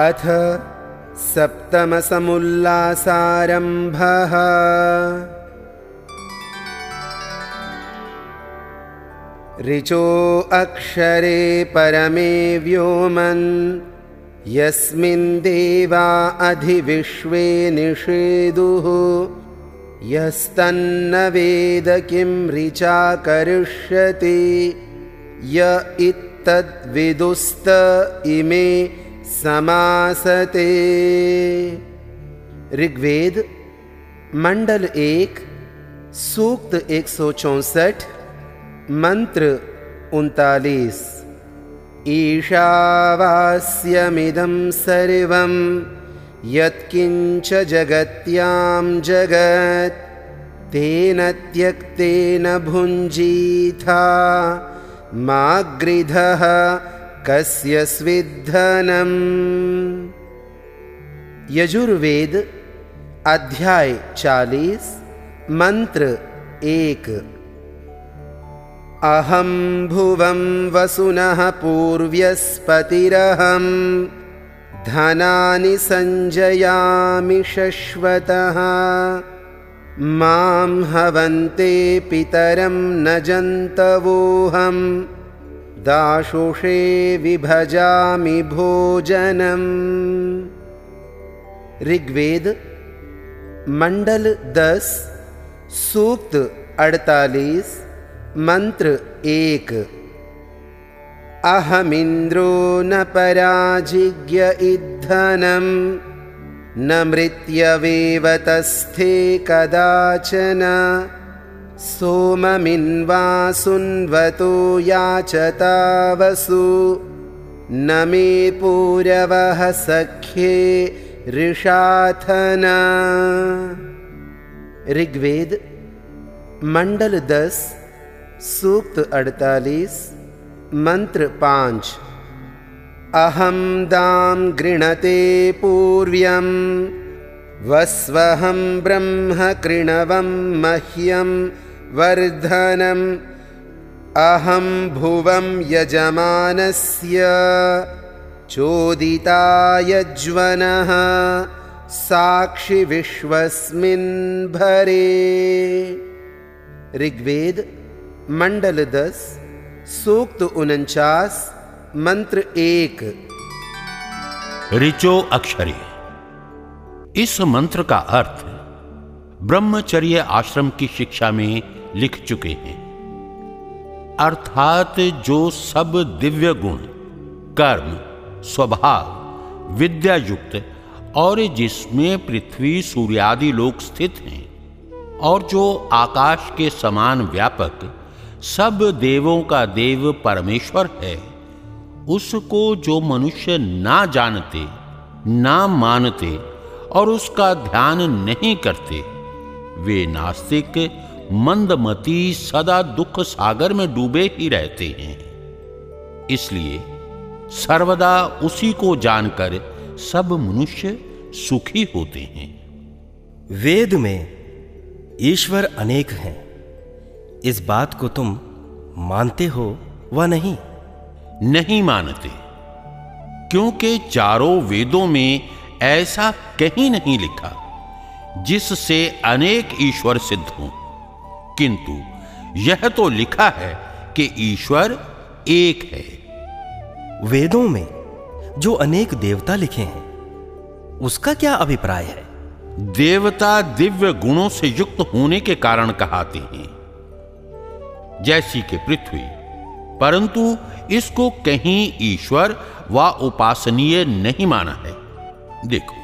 अथ सप्तमसमुल्लासारम्भः। ऋचो अक्षरे परमे व्योमन् यस्मिन् देवा अधिविश्वे निषेदुः। यस्तन्न वेद किं ऋचा करिष्यति य इत्तद्विदुस्त इमे समासते। ऋग्वेद मंडल एक सूक्त एक सौ चौसठ मंत्र उनतालीस। ईशावास्यमिदं सर्वं यत्किञ्च जगत्यां जगत् तेन त्यक्तेन भुञ्जीथा मागृधः कस्य स्विद्धनम्? यजुर्वेद अध्याय चालीस मंत्र एक। अहं भुवं वसुनः पूर्व्यस्पतिरहं धनानि सञ्जयामि शश्वतः। मां हवन्ते पितरं न जन्तवोऽहम् दाशुषे विभजामि भोजनम्। ऋग्वेद मंडल दस सूक्त अड़तालीस मंत्र एक। अहमिंद्रो न पराजिज्ञ इद्धनम न मृत्यवेवतस्थे कदाचन सोममिन्वासुन्वतो याचतावसु। न मे पूरवः सख्ये ऋषाथन। ऋग्वेद मंडल दस सूक्त अड़तालीस मंत्र पांच। अहम दाम गृणते पूर्व्यम वस्वहं ब्रह्म कृणवं मह्यं वर्धनम् अहं भुवं यजमानस्य चोदितायज्वनः साक्षि विश्वस्मिन् भरे। ऋग्वेद, मंडल दस, सूक्त उनचास, मंत्र एक। ऋचो अक्षरी। इस मंत्र का अर्थ, ब्रह्मचर्य आश्रम की शिक्षा में लिख चुके हैं। अर्थात जो सब दिव्य गुण, कर्म, स्वभाव विद्या युक्त और जिसमें पृथ्वी सूर्यादि लोग स्थित हैं और जो आकाश के समान व्यापक सब देवों का देव परमेश्वर है, उसको जो मनुष्य ना जानते, ना मानते और उसका ध्यान नहीं करते, वे नास्तिक मंदमती सदा दुख सागर में डूबे ही रहते हैं। इसलिए सर्वदा उसी को जानकर सब मनुष्य सुखी होते हैं। वेद में ईश्वर अनेक हैं। इस बात को तुम मानते हो व नहीं? नहीं मानते क्योंकि चारों वेदों में ऐसा कहीं नहीं लिखा जिससे अनेक ईश्वर सिद्ध हों। किंतु यह तो लिखा है कि ईश्वर एक है। वेदों में जो अनेक देवता लिखे हैं उसका क्या अभिप्राय है? देवता दिव्य गुणों से युक्त होने के कारण कहाते हैं। जैसी के पृथ्वी परंतु इसको कहीं ईश्वर व उपासनीय नहीं माना है। देखो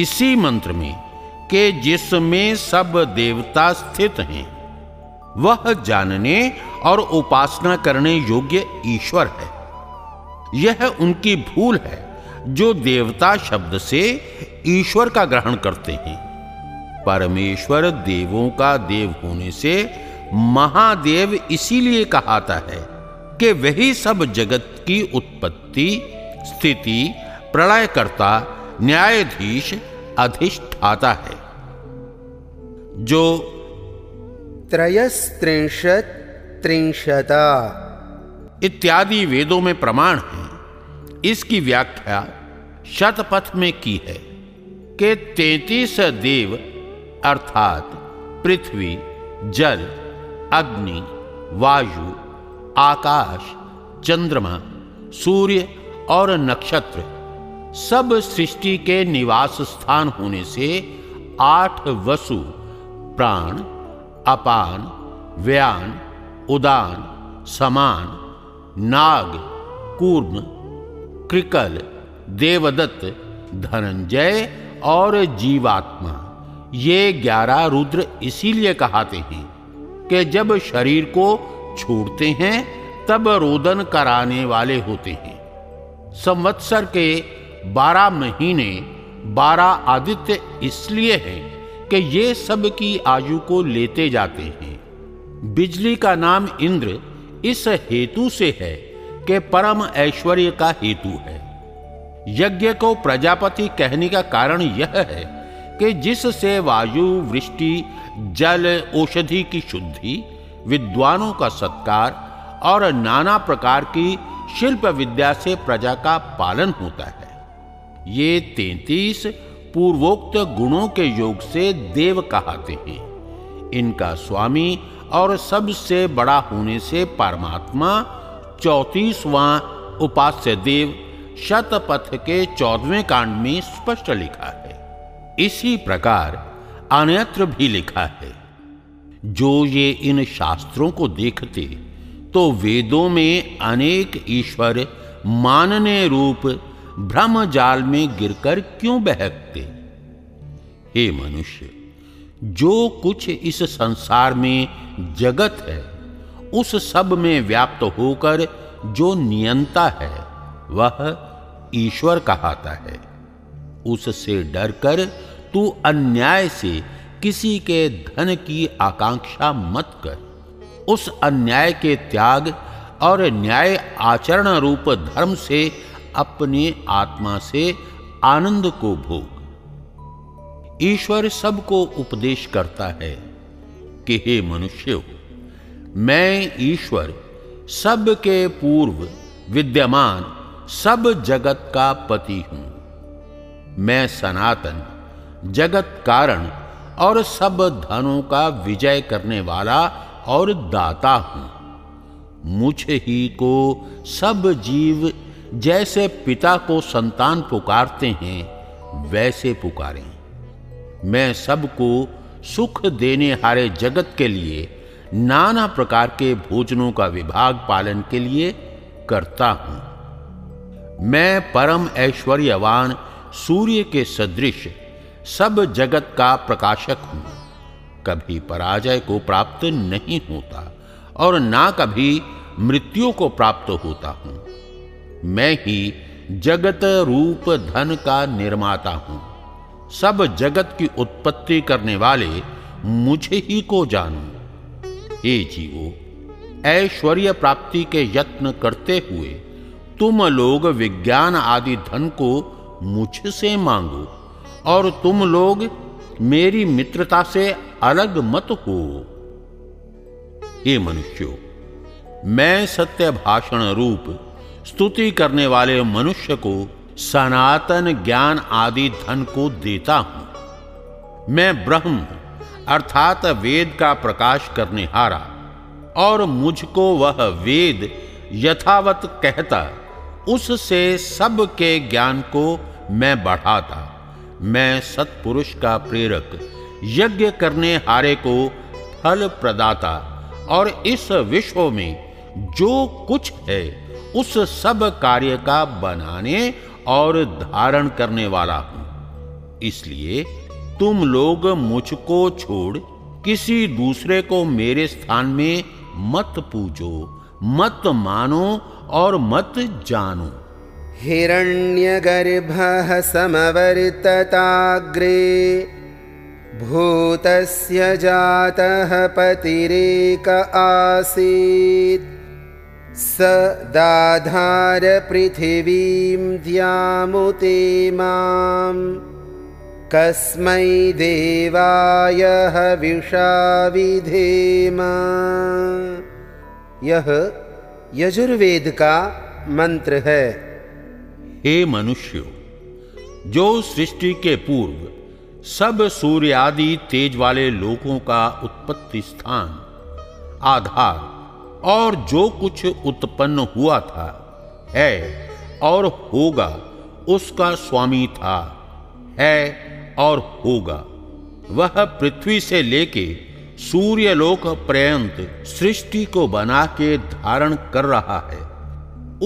इसी मंत्र में के जिसमें सब देवता स्थित हैं, वह जानने और उपासना करने योग्य ईश्वर है। यह उनकी भूल है जो देवता शब्द से ईश्वर का ग्रहण करते हैं। परमेश्वर देवों का देव होने से महादेव इसीलिए कहाता है कि वही सब जगत की उत्पत्ति, स्थिति, प्रलयकर्ता, न्यायाधीश, अधिष्ठाता है। जो त्रयस्त्रिंशत त्रिंशता। इत्यादि वेदों में प्रमाण है। इसकी व्याख्या शतपथ में की है कि तैतीस देव अर्थात पृथ्वी जल अग्नि वायु आकाश चंद्रमा सूर्य और नक्षत्र सब सृष्टि के निवास स्थान होने से आठ वसु प्राण, अपान, व्यान, उदान, समान, नाग, कूर्म क्रिकल देवदत्त, धनंजय और जीवात्मा। ये ग्यारह रुद्र इसीलिए कहते हैं कि जब शरीर को छोड़ते हैं, तब रोदन कराने वाले होते हैं। संवत्सर के बारह महीने बारह आदित्य इसलिए हैं कि ये सब की आयु को लेते जाते हैं। बिजली का नाम इंद्र इस हेतु से है कि परम ऐश्वर्य का हेतु है। यज्ञ को प्रजापति कहने का कारण यह है कि जिससे वायु, वृष्टि, जल, औषधि की शुद्धि, विद्वानों का सत्कार और नाना प्रकार की शिल्प विद्या से प्रजा का पालन होता है। ये तैतीस पूर्वोक्त गुणों के योग से देव कहते हैं। इनका स्वामी और सबसे बड़ा होने से परमात्मा, चौतीसवां उपास्य देव, शतपथ के चौदहवें कांड में स्पष्ट लिखा है। इसी प्रकार अन्यत्र भी लिखा है। जो ये इन शास्त्रों को देखते तो वेदों में अनेक ईश्वर मानने रूप भ्रम जाल में गिरकर क्यों बहकते? हे मनुष्य, जो कुछ इस संसार में जगत है, उस सब में व्याप्त होकर जो नियंता है, वह ईश्वर कहाता है। उससे डरकर तू अन्याय से किसी के धन की आकांक्षा मत कर। उस अन्याय के त्याग और न्याय आचरण रूप धर्म से अपने आत्मा से आनंद को भोग। ईश्वर सबको उपदेश करता है कि हे मनुष्य, मैं ईश्वर, सब के पूर्व विद्यमान, सब जगत का पति हूँ। मैं सनातन, जगत कारण और सब धनों का विजय करने वाला और दाता हूँ। मुझ ही को सब जीव जैसे पिता को संतान पुकारते हैं, वैसे पुकारें। मैं सबको सुख देने हारे जगत के लिए, नाना प्रकार के भोजनों का विभाग पालन के लिए करता हूँ। मैं परम ऐश्वर्यवान, सूर्य के सदृश, सब जगत का प्रकाशक हूँ। कभी पराजय को प्राप्त नहीं होता और ना कभी मृत्यु को प्राप्त होता हूँ। मैं ही जगत रूप धन का निर्माता हूँ। सब जगत की उत्पत्ति करने वाले मुझे ही को जानू। हे जीवो, ऐश्वर्य प्राप्ति के यत्न करते हुए तुम लोग विज्ञान आदि धन को मुझसे मांगो और तुम लोग मेरी मित्रता से अलग मत हो। मनुष्यो, मैं सत्य भाषण रूप स्तुति करने वाले मनुष्य को सनातन ज्ञान आदि धन को देता हूँ। मैं ब्रह्म अर्थात वेद का प्रकाश करने हारा, और मुझको वह वेद यथावत कहता, उससे सबके ज्ञान को मैं बढ़ाता। मैं सत्पुरुष का प्रेरक, यज्ञ करने हारे को फल प्रदाता, और इस विश्व में जो कुछ है उस सब कार्य का बनाने और धारण करने वाला हूँ। इसलिए तुम लोग मुझको छोड़ किसी दूसरे को मेरे स्थान में मत पूजो, मत मानो और मत जानो। हिरण्यगर्भः समवर्तताग्रे भूतस्य जातः पतिरेक आसीत्। स दाधारपृथिवीं द्यामुते माँ। कस्मै देवाय विषाविधेम यह यजुर्वेद का मंत्र है। हे मनुष्य, जो सृष्टि के पूर्व सब सूर्य आदि तेज वाले लोगों का उत्पत्ति स्थान, आधार और जो कुछ उत्पन्न हुआ था है और होगा, उसका स्वामी था, है और होगा। वह पृथ्वी से लेके सूर्यलोक पर्यंत सृष्टि को बना के धारण कर रहा है।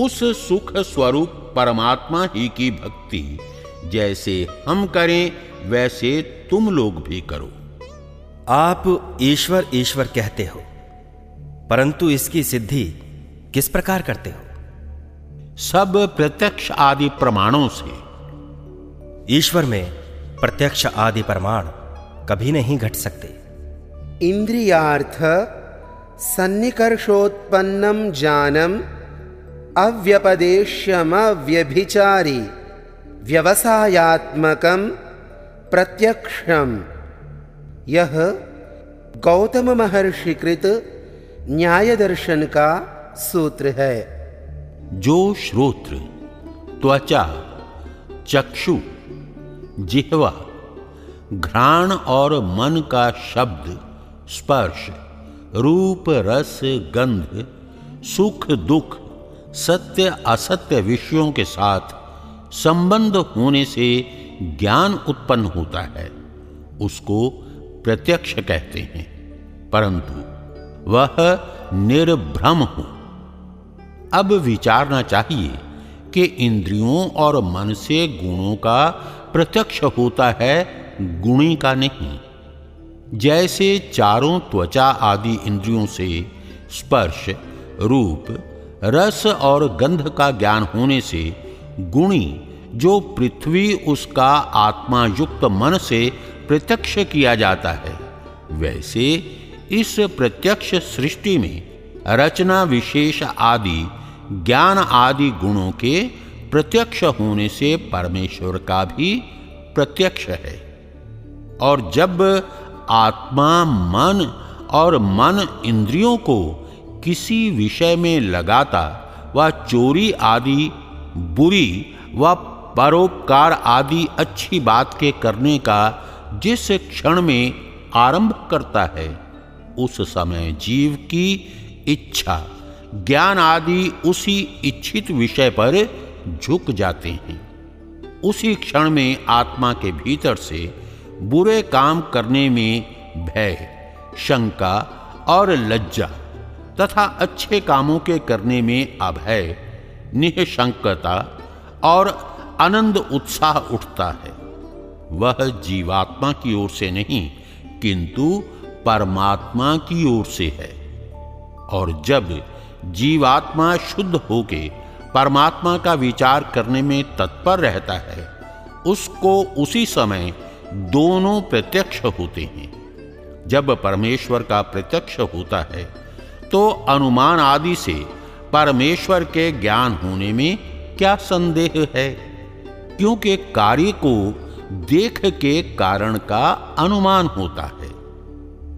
उस सुख स्वरूप परमात्मा ही की भक्ति, जैसे हम करें, वैसे तुम लोग भी करो। आप ईश्वर ईश्वर कहते हो। परंतु इसकी सिद्धि किस प्रकार करते हो? सब प्रत्यक्ष आदि प्रमाणों से। ईश्वर में प्रत्यक्ष आदि प्रमाण कभी नहीं घट सकते। इंद्रियार्थ सन्निकर्षोत्पन्नम जानम अव्यपदेश्यमव्यभिचारी व्यवसायात्मकम प्रत्यक्षम। यह गौतम महर्षि कृत न्याय दर्शन का सूत्र है। जो श्रोत्र, त्वचा, चक्षु, जिहवा, घ्राण और मन का शब्द, स्पर्श, रूप, रस, गंध, सुख, दुख, सत्य, असत्य विषयों के साथ संबंध होने से ज्ञान उत्पन्न होता है, उसको प्रत्यक्ष कहते हैं। परंतु वह निर्भ्रम हो। अब विचारना चाहिए कि इंद्रियों और मन से गुणों का प्रत्यक्ष होता है, गुणी का नहीं। जैसे चारों त्वचा आदि इंद्रियों से स्पर्श, रूप, रस और गंध का ज्ञान होने से गुणी, जो पृथ्वी उसका आत्मा युक्त मन से प्रत्यक्ष किया जाता है, वैसे इस प्रत्यक्ष सृष्टि में रचना विशेष आदि, ज्ञान आदि गुणों के प्रत्यक्ष होने से परमेश्वर का भी प्रत्यक्ष है। और जब आत्मा मन और मन इंद्रियों को किसी विषय में लगाता व चोरी आदि, बुरी व परोपकार आदि अच्छी बात के करने का जिस क्षण में आरंभ करता है उस समय जीव की इच्छा। ज्ञान आदि उसी इच्छित विषय पर झुक जाते हैं। उसी क्षण में आत्मा के भीतर से बुरे काम करने में भय, शंका और लज्जा तथा अच्छे कामों के करने में अभय, निःशंकता और आनंद उत्साह उठता है। वह जीवात्मा की ओर से नहीं, किंतु परमात्मा की ओर से है। और जब जीवात्मा शुद्ध होके परमात्मा का विचार करने में तत्पर रहता है, उसको उसी समय दोनों प्रत्यक्ष होते हैं। जब परमेश्वर का प्रत्यक्ष होता है तो अनुमान आदि से परमेश्वर के ज्ञान होने में क्या संदेह है? क्योंकि कार्य को देख के कारण का अनुमान होता है।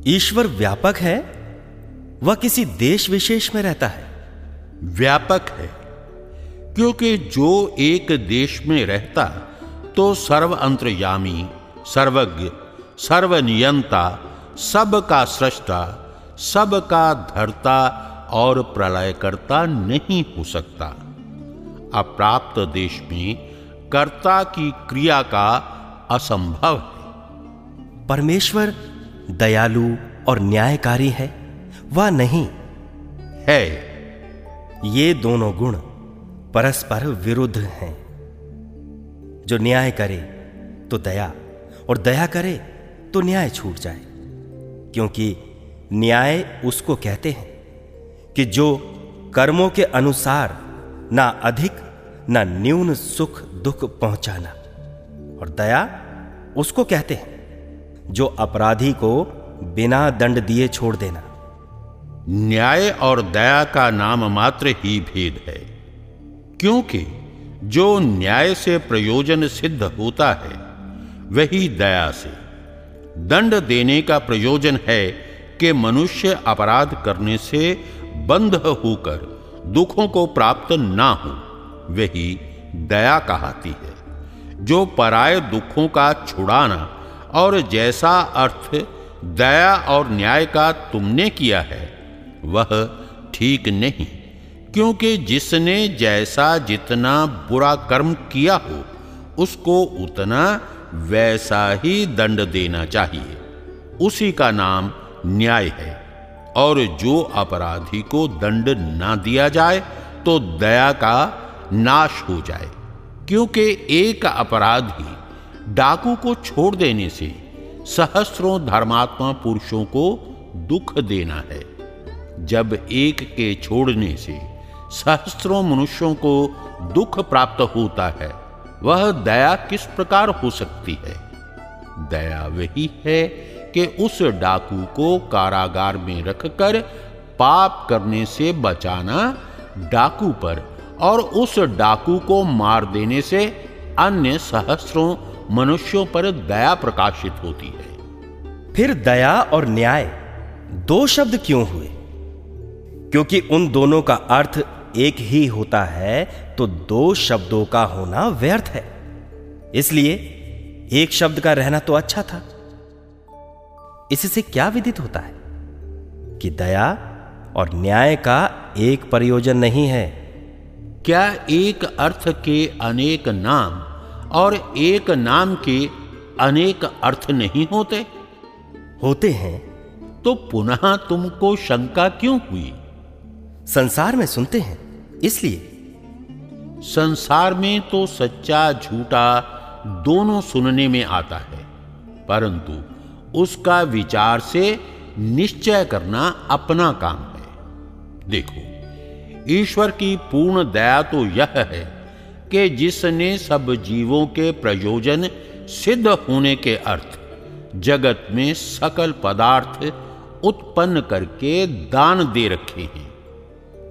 ईश्वर व्यापक है वह किसी देश विशेष में रहता है। व्यापक है क्योंकि जो एक देश में रहता तो सर्व अंतर्यामी सर्वज्ञ सर्वनियंता सबका सृष्टा सबका धरता और प्रलयकर्ता नहीं हो सकता। अप्राप्त देश में कर्ता की क्रिया का असंभव है। परमेश्वर दयालु और न्यायकारी है वह नहीं। है। ये दोनों गुण परस्पर विरुद्ध हैं। जो न्याय करे तो दया और दया करे तो न्याय छूट जाए। क्योंकि न्याय उसको कहते हैं कि जो कर्मों के अनुसार ना अधिक ना न्यून सुख दुख पहुंचाना और दया उसको कहते हैं। जो अपराधी को बिना दंड दिए छोड़ देना। न्याय और दया का नाम मात्र ही भेद है, क्योंकि जो न्याय से प्रयोजन सिद्ध होता है, वही दया से। दंड देने का प्रयोजन है कि मनुष्य अपराध करने से बंध होकर दुखों को प्राप्त ना हो, वही दया कहती है, जो पराय दुखों का छुड़ाना और जैसा अर्थ दया और न्याय का तुमने किया है, वह ठीक नहीं, क्योंकि जिसने जैसा जितना बुरा कर्म किया हो, उसको उतना वैसा ही दंड देना चाहिए। उसी का नाम न्याय है, और जो अपराधी को दंड ना दिया जाए तो दया का नाश हो जाए, क्योंकि एक अपराधी डाकू को छोड़ देने से सहस्रों धर्मात्मा पुरुषों को दुख देना है। जब एक के छोड़ने से सहस्रों मनुष्यों को दुख प्राप्त होता है, वह दया किस प्रकार हो सकती है? दया वही है कि उस डाकू को कारागार में रखकर पाप करने से बचाना डाकू पर और उस डाकू को मार देने से अन्य सहस्रों मनुष्यों पर दया प्रकाशित होती है। फिर दया और न्याय दो शब्द क्यों हुए? क्योंकि उन दोनों का अर्थ एक ही होता है तो दो शब्दों का होना व्यर्थ है। इसलिए एक शब्द का रहना तो अच्छा था। इससे क्या विदित होता है? कि दया और न्याय का एक प्रयोजन नहीं है। क्या एक अर्थ के अनेक नाम और एक नाम के अनेक अर्थ नहीं होते? होते हैं। तो पुनः तुमको शंका क्यों हुई? संसार में सुनते हैं इसलिए। संसार में तो सच्चा झूठा दोनों सुनने में आता है परंतु उसका विचार से निश्चय करना अपना काम है। देखो ईश्वर की पूर्ण दया तो यह है कि जिसने सब जीवों के प्रयोजन सिद्ध होने के अर्थ, जगत में सकल पदार्थ उत्पन्न करके दान दे रखे हैं।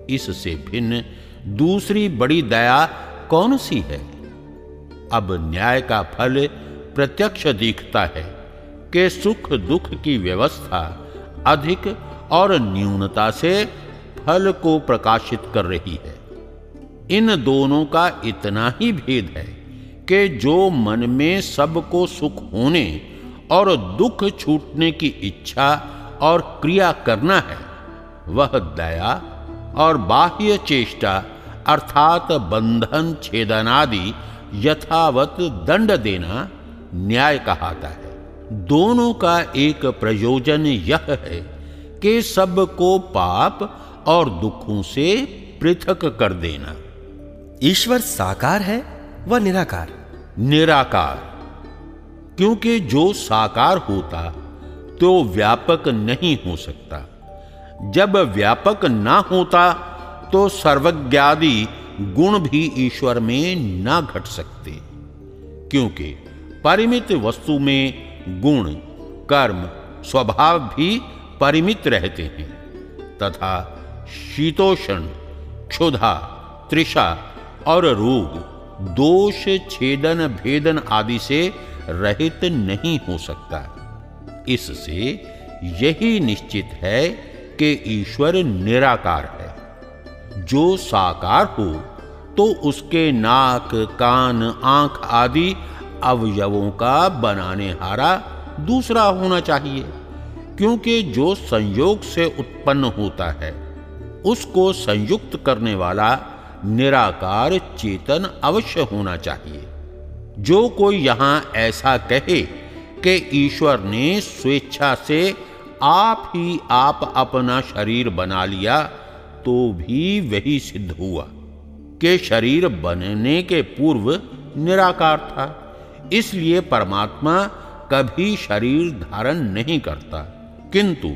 इससे भिन्न दूसरी बड़ी दया कौन सी है? अब न्याय का फल प्रत्यक्ष दिखता है कि सुख दुख की व्यवस्था अधिक और न्यूनता से फल को प्रकाशित कर रही है। इन दोनों का इतना ही भेद है कि जो मन में सबको सुख होने और दुख छूटने की इच्छा और क्रिया करना है, वह दया और बाह्य चेष्टा अर्थात बंधन छेदनादि यथावत दंड देना न्याय कहाता है। दोनों का एक प्रयोजन यह है कि सबको पाप और दुखों से पृथक कर देना। ईश्वर साकार है व निराकार। निराकार। क्योंकि जो साकार होता तो व्यापक नहीं हो सकता। जब व्यापक ना होता तो सर्वज्ञादि गुण भी ईश्वर में ना घट सकते। क्योंकि परिमित वस्तु में गुण, कर्म, स्वभाव भी परिमित रहते हैं। तथा शीतोषण, क्षुधा त्रिषा और रोग, दोष, छेदन, भेदन आदि से रहित नहीं हो सकता। इससे यही निश्चित है कि ईश्वर निराकार है। जो साकार हो तो उसके नाक, कान, आँख आदि अवयवों का बनाने हारा दूसरा होना चाहिए, क्योंकि जो संयोग से उत्पन्न होता है, उसको संयुक्त करने वाला निराकार चेतन अवश्य होना चाहिए। जो कोई यहाँ ऐसा कहे कि ईश्वर ने स्वेच्छा से आप ही आप अपना शरीर बना लिया तो भी वही सिद्ध हुआ कि शरीर बनने के पूर्व निराकार था। इसलिए परमात्मा कभी शरीर धारण नहीं करता। किंतु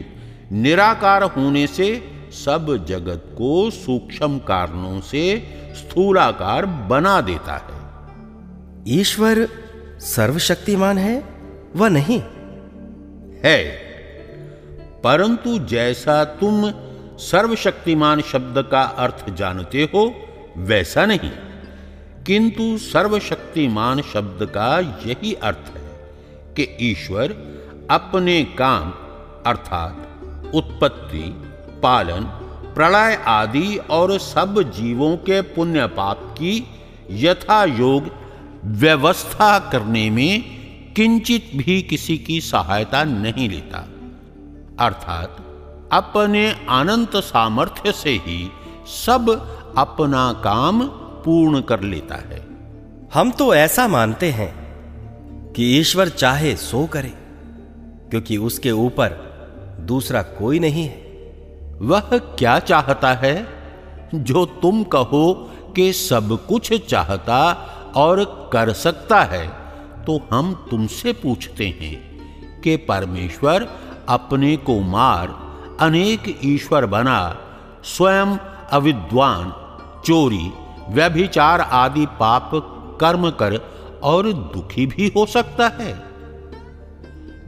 निराकार होने से सब जगत को सूक्ष्म कारणों से स्थूलाकार बना देता है। ईश्वर सर्वशक्तिमान है व नहीं। है। परंतु जैसा तुम सर्वशक्तिमान शब्द का अर्थ जानते हो वैसा नहीं। किंतु सर्वशक्तिमान शब्द का यही अर्थ है कि ईश्वर अपने काम अर्थात उत्पत्ति पालन प्रलय आदि और सब जीवों के पुण्य पाप की यथा योग व्यवस्था करने में किंचित भी किसी की सहायता नहीं लेता। अर्थात, अपने अनंत सामर्थ्य से ही सब अपना काम पूर्ण कर लेता है। हम तो ऐसा मानते हैं कि ईश्वर चाहे सो करे, क्योंकि उसके ऊपर दूसरा कोई नहीं है। वह क्या चाहता है? जो तुम कहो कि सब कुछ चाहता और कर सकता है तो हम तुमसे पूछते हैं कि परमेश्वर अपने को मार, अनेक ईश्वर बना, स्वयं अविद्वान, चोरी, व्यभिचार आदि पाप कर्म कर और दुखी भी हो सकता है।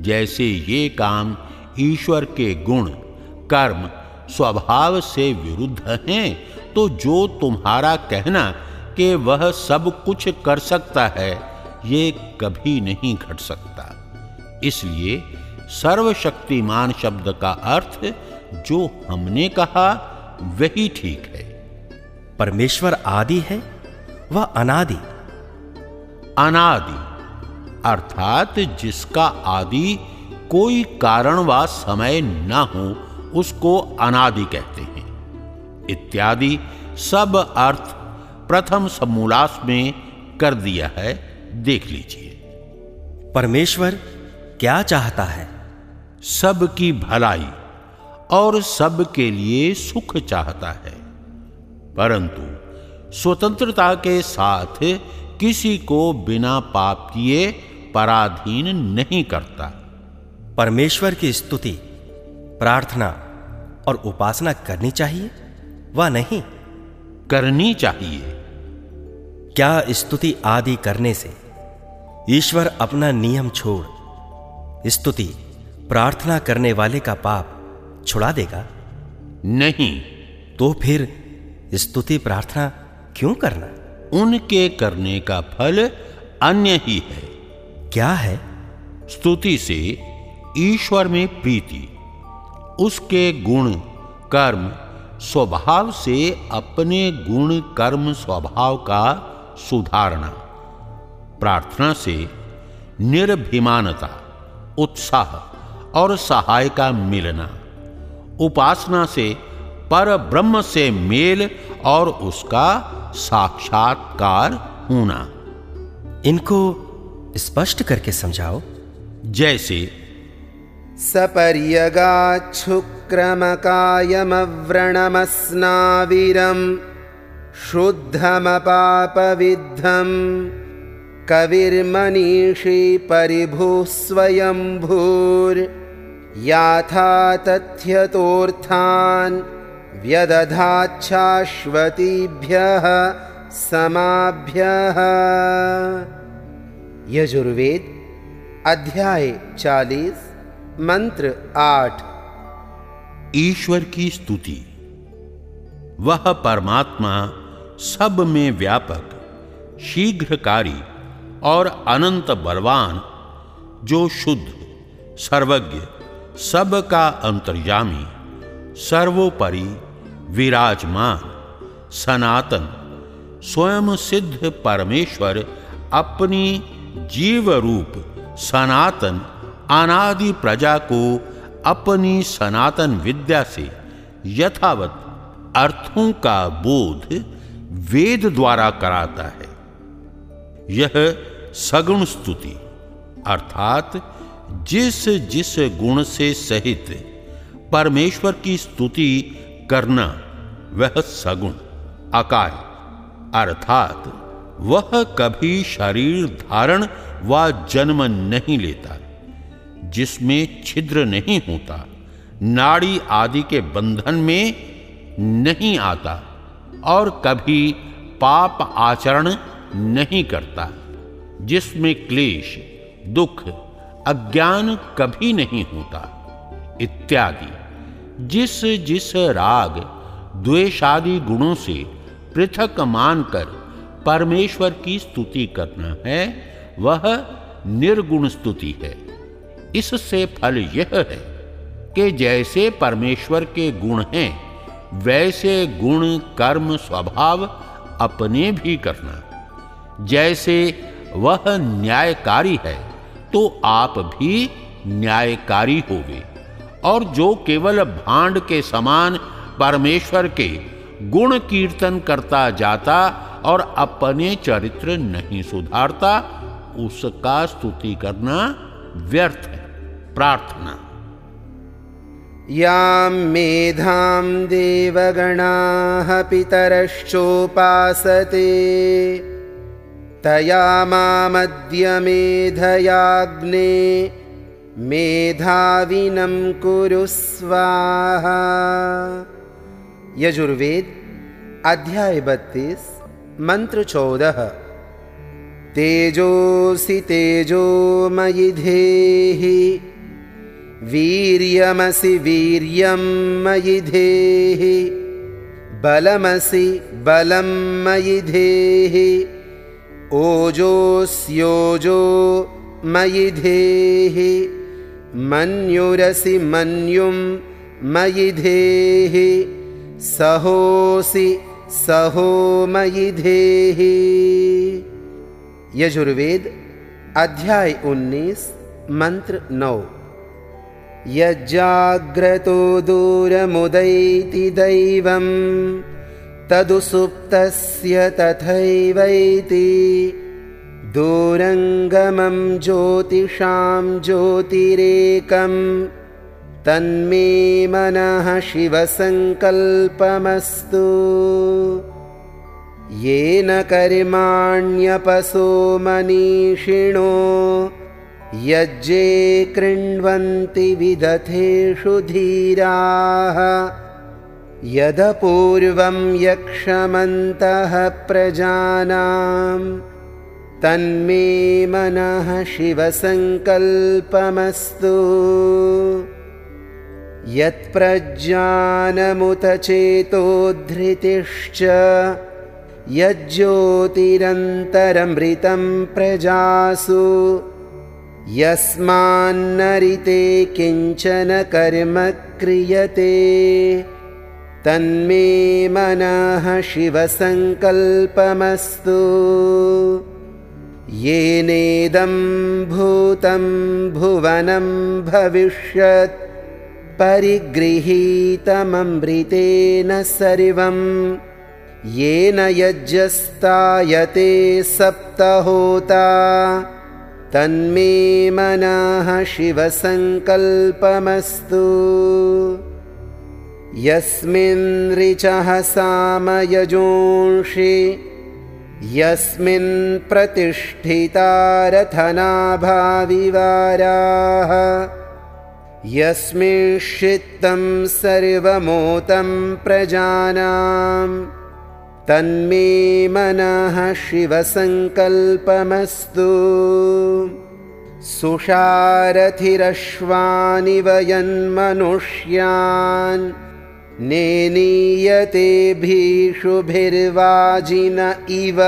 जैसे ये काम ईश्वर के गुण, कर्म स्वभाव से विरुद्ध हैं तो जो तुम्हारा कहना कि वह सब कुछ कर सकता है ये कभी नहीं घट सकता। इसलिए सर्वशक्तिमान शब्द का अर्थ जो हमने कहा वही ठीक है। परमेश्वर आदि है वह अनादि। अनादि अर्थात जिसका आदि कोई कारण व समय ना हो उसको अनादि कहते हैं। इत्यादि सब अर्थ प्रथम समूलास में कर दिया है देख लीजिए। परमेश्वर क्या चाहता है? सबकी भलाई और सबके लिए सुख चाहता है। परंतु स्वतंत्रता के साथ किसी को बिना पाप किए पराधीन नहीं करता। परमेश्वर की स्तुति। प्रार्थना और उपासना करनी चाहिए व नहीं? करनी चाहिए। क्या स्तुति आदि करने से ईश्वर अपना नियम छोड़ स्तुति प्रार्थना करने वाले का पाप छुड़ा देगा? नहीं। तो फिर स्तुति प्रार्थना क्यों करना? उनके करने का फल अन्य ही है। क्या है? स्तुति से ईश्वर में प्रीति। उसके गुण कर्म स्वभाव से अपने गुण कर्म स्वभाव का सुधारना प्रार्थना से निर्भिमानता उत्साह और सहाय का मिलना। उपासना से पर ब्रह्म से मेल और उसका साक्षात्कार होना। इनको स्पष्ट करके समझाओ। जैसे सपर्यगाच्छुक्रमकायमव्रणमस्नाविरम् शुद्धमपापविद्धम् कविर्मनीषी परिभुः स्वयम्भूर्याथा तथ्यतोऽर्थान् व्यदधाच्छाश्वतीभ्यः समाभ्यः। यजुर्वेद अध्याय चालीस मंत्र आठ। ईश्वर की स्तुति। वह परमात्मा सब में व्यापक, शीघ्रकारी और अनंत बलवान, जो शुद्ध, सर्वज्ञ सब का अंतर्यामी, सर्वोपरि विराजमान, सनातन, स्वयं सिद्ध परमेश्वर, अपनी जीव रूप सनातन अनादि प्रजा को अपनी सनातन विद्या से यथावत अर्थों का बोध वेद द्वारा कराता है। यह सगुण स्तुति, अर्थात जिस जिस गुण से सहित परमेश्वर की स्तुति करना, वह सगुण, अकाय, अर्थात वह कभी शरीर धारण व जन्म नहीं लेता। जिसमें छिद्र नहीं होता, नाड़ी आदि के बंधन में नहीं आता और कभी पाप आचरण नहीं करता, जिसमें क्लेश, दुख, अज्ञान कभी नहीं होता। इत्यादि। जिस जिस राग, द्वेषादि गुणों से पृथक मानकर परमेश्वर की स्तुति करना है, वह निर्गुण स्तुति है। इससे फल यह है कि जैसे परमेश्वर के गुण हैं, वैसे गुण कर्म स्वभाव अपने भी करना। जैसे वह न्यायकारी है तो आप भी न्यायकारी होवे। और जो केवल भांड के समान परमेश्वर के गुण कीर्तन करता जाता और अपने चरित्र नहीं सुधारता, उसका स्तुति करना व्यर्थ है। प्रार्थना। यां मेधां देवगणाः पितरश्चोपासते। तया मामद्य मेधयाग्ने मेधाविनं कुरु स्वाहा। यजुर्वेद अध्याय बत्तीस मंत्र चौदह तेजोसि तेजोमयि धेहि वीर्यमसि वीर्यं मयि धेहि बलमसि बलं मयि धेहि ओजोस्योजो मयि धेहि मन्युरसि मन्युं मयि धेहि सहोसि सहो मयि धेहि। यजुर्वेद अध्याय उन्नीस मंत्र नौ यज्जाग्रतो दूरमुदैति दैवं तदुसुप्तस्य तथैवैति। दूरङ्गमं ज्योतिषां ज्योतिरेकं तन्मे मनः शिवसङ्कल्पमस्तु। येन कर्माण्यपसो मनीषिणो यज्जे कृण्वन्ति विदथेषु धीराः। यदपूर्वं यक्षमन्तः प्रजानां तन्मे मनः शिवसङ्कल्पमस्तु। यत्प्रज्ञानमुत चेतोद्धृतिश्च। यज्ज्योतिरन्तरमृतं प्रजासु यस्मान्नरिते किञ्चन कर्म क्रियते। तन्मे मनः शिवसङ्कल्पमस्तु। येनेदं भूतं भुवनं भविष्यत्। परिगृहीतममृतेन सर्वं येन यज्जस्तायते सप्तहोता तन्मे मनः शिवसङ्कल्पमस्तु। यस्मिन् ऋचः सामयजोंषि यस्मिन् प्रतिष्ठिता रथनाभाविवाराः। यस्मिंश्चित्तं सर्वमोतं प्रजानां तन्मे मनः शिवसङ्कल्पमस्तु। सुषारथिरश्वानि वयन्मनुष्यान् नेनीयते भीषुभिर्वाजिन इव।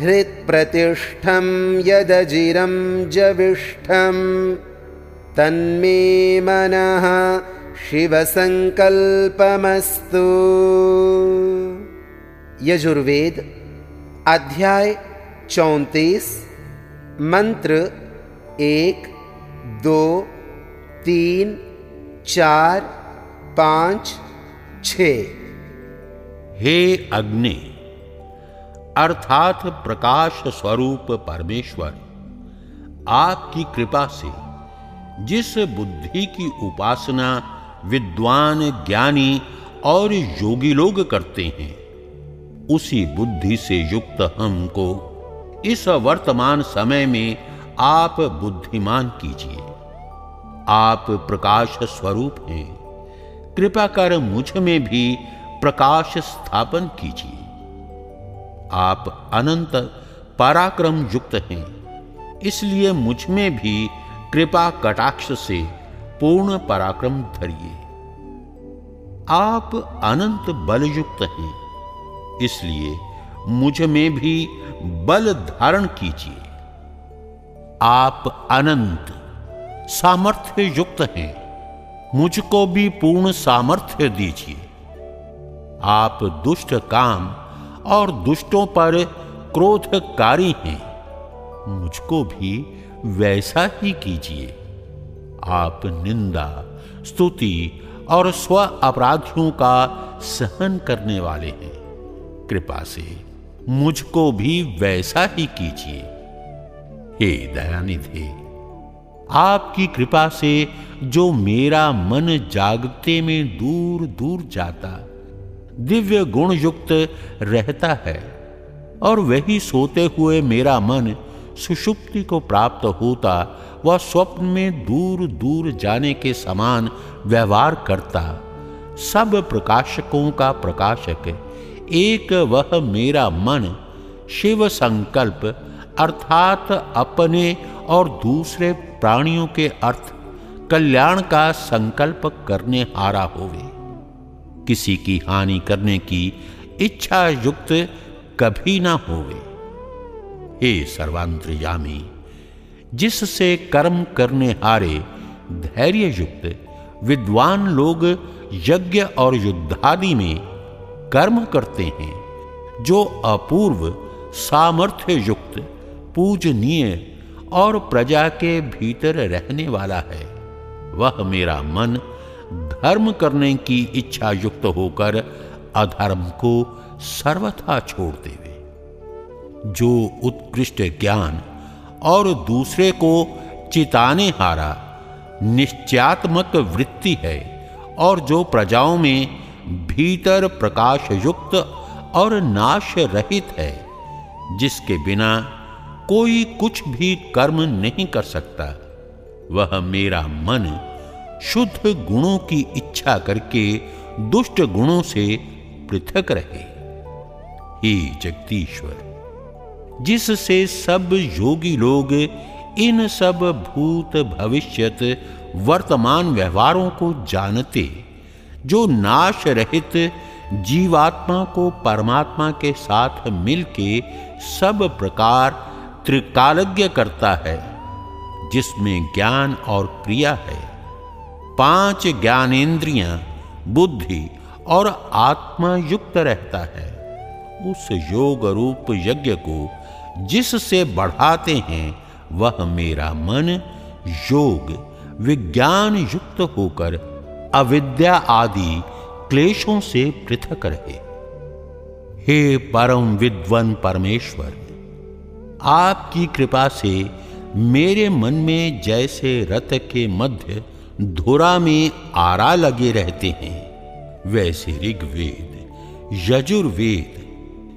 हृत्प्रतिष्ठं यदजिरं जविष्ठम् तन्मे मनः शिवसङ्कल्पमस्तु यजुर्वेद, अध्याय चौंतीस, मंत्र एक, दो, तीन, चार, पाँच, छ। हे अग्नि, अर्थात प्रकाश स्वरूप परमेश्वर, आपकी कृपा से जिस बुद्धि की उपासना विद्वान ज्ञानी और योगी लोग करते हैं उसी बुद्धि से युक्त हमको। इस वर्तमान समय में आप बुद्धिमान कीजिए। आप प्रकाश स्वरूप हैं। कृपा कर मुझमें भी प्रकाश स्थापन कीजिए। आप अनंत पराक्रम युक्त हैं। इसलिए मुझमें भी कृपा कटाक्ष से पूर्ण पराक्रम धरिए। आप अनंत बल युक्त हैं। इसलिए मुझमें भी बल धारण कीजिए। आप अनंत सामर्थ्य युक्त हैं। मुझको भी पूर्ण सामर्थ्य दीजिए। आप दुष्ट काम और दुष्टों पर क्रोधकारी हैं। मुझको भी वैसा ही कीजिए। आप निंदा, स्तुति और स्व अपराधियों का सहन करने वाले हैं। कृपा से मुझको भी वैसा ही कीजिए। हे दयानिधि, आपकी कृपा से जो मेरा मन जागते में दूर दूर जाता, दिव्य गुण युक्त रहता है, और वही सोते हुए मेरा मन सुषुप्ति को प्राप्त होता, वह स्वप्न में दूर दूर जाने के समान व्यवहार करता, सब प्रकाशकों का प्रकाशक एक वह मेरा मन शिव संकल्प अर्थात अपने और दूसरे प्राणियों के अर्थ कल्याण का संकल्प करने हारा होवे। किसी की हानि करने की इच्छा युक्त कभी ना होवे। हे सर्वांतर्यामी, जिससे कर्म करने हारे धैर्य युक्त विद्वान लोग यज्ञ और युद्धादि में कर्म करते हैं, जो अपूर्व सामर्थ्य युक्त पूजनीय और प्रजा के भीतर रहने वाला है। वह मेरा मन धर्म करने की इच्छा युक्त होकर अधर्म को सर्वथा छोड़ देवे। जो उत्कृष्ट ज्ञान और दूसरे को चिताने हारा, निश्चयात्मक वृत्ति है और जो प्रजाओं में भीतर प्रकाश युक्त और नाश रहित है, जिसके बिना कोई कुछ भी कर्म नहीं कर सकता। वह मेरा मन शुद्ध गुणों की इच्छा करके दुष्ट गुणों से पृथक रहे। हे जगदीश्वर, जिससे सब योगी लोग इन सब भूत भविष्यत वर्तमान व्यवहारों को जानते जो नाश रहित जीवात्मा को परमात्मा के साथ मिलके सब प्रकार त्रिकालज्ञ करता है, जिसमें ज्ञान और क्रिया है। पाँच ज्ञानेन्द्रियाँ, बुद्धि और आत्मा युक्त रहता है। उस योग रूप यज्ञ को जिससे बढ़ाते हैं, वह मेरा मन योग विज्ञान युक्त होकर अविद्या आदि क्लेशों से पृथक रहे। हे परम विद्वन परमेश्वर, आपकी कृपा से मेरे मन में जैसे रथ के मध्य धुरा में आरा लगे रहते हैं। वैसे ऋग्वेद, यजुर्वेद,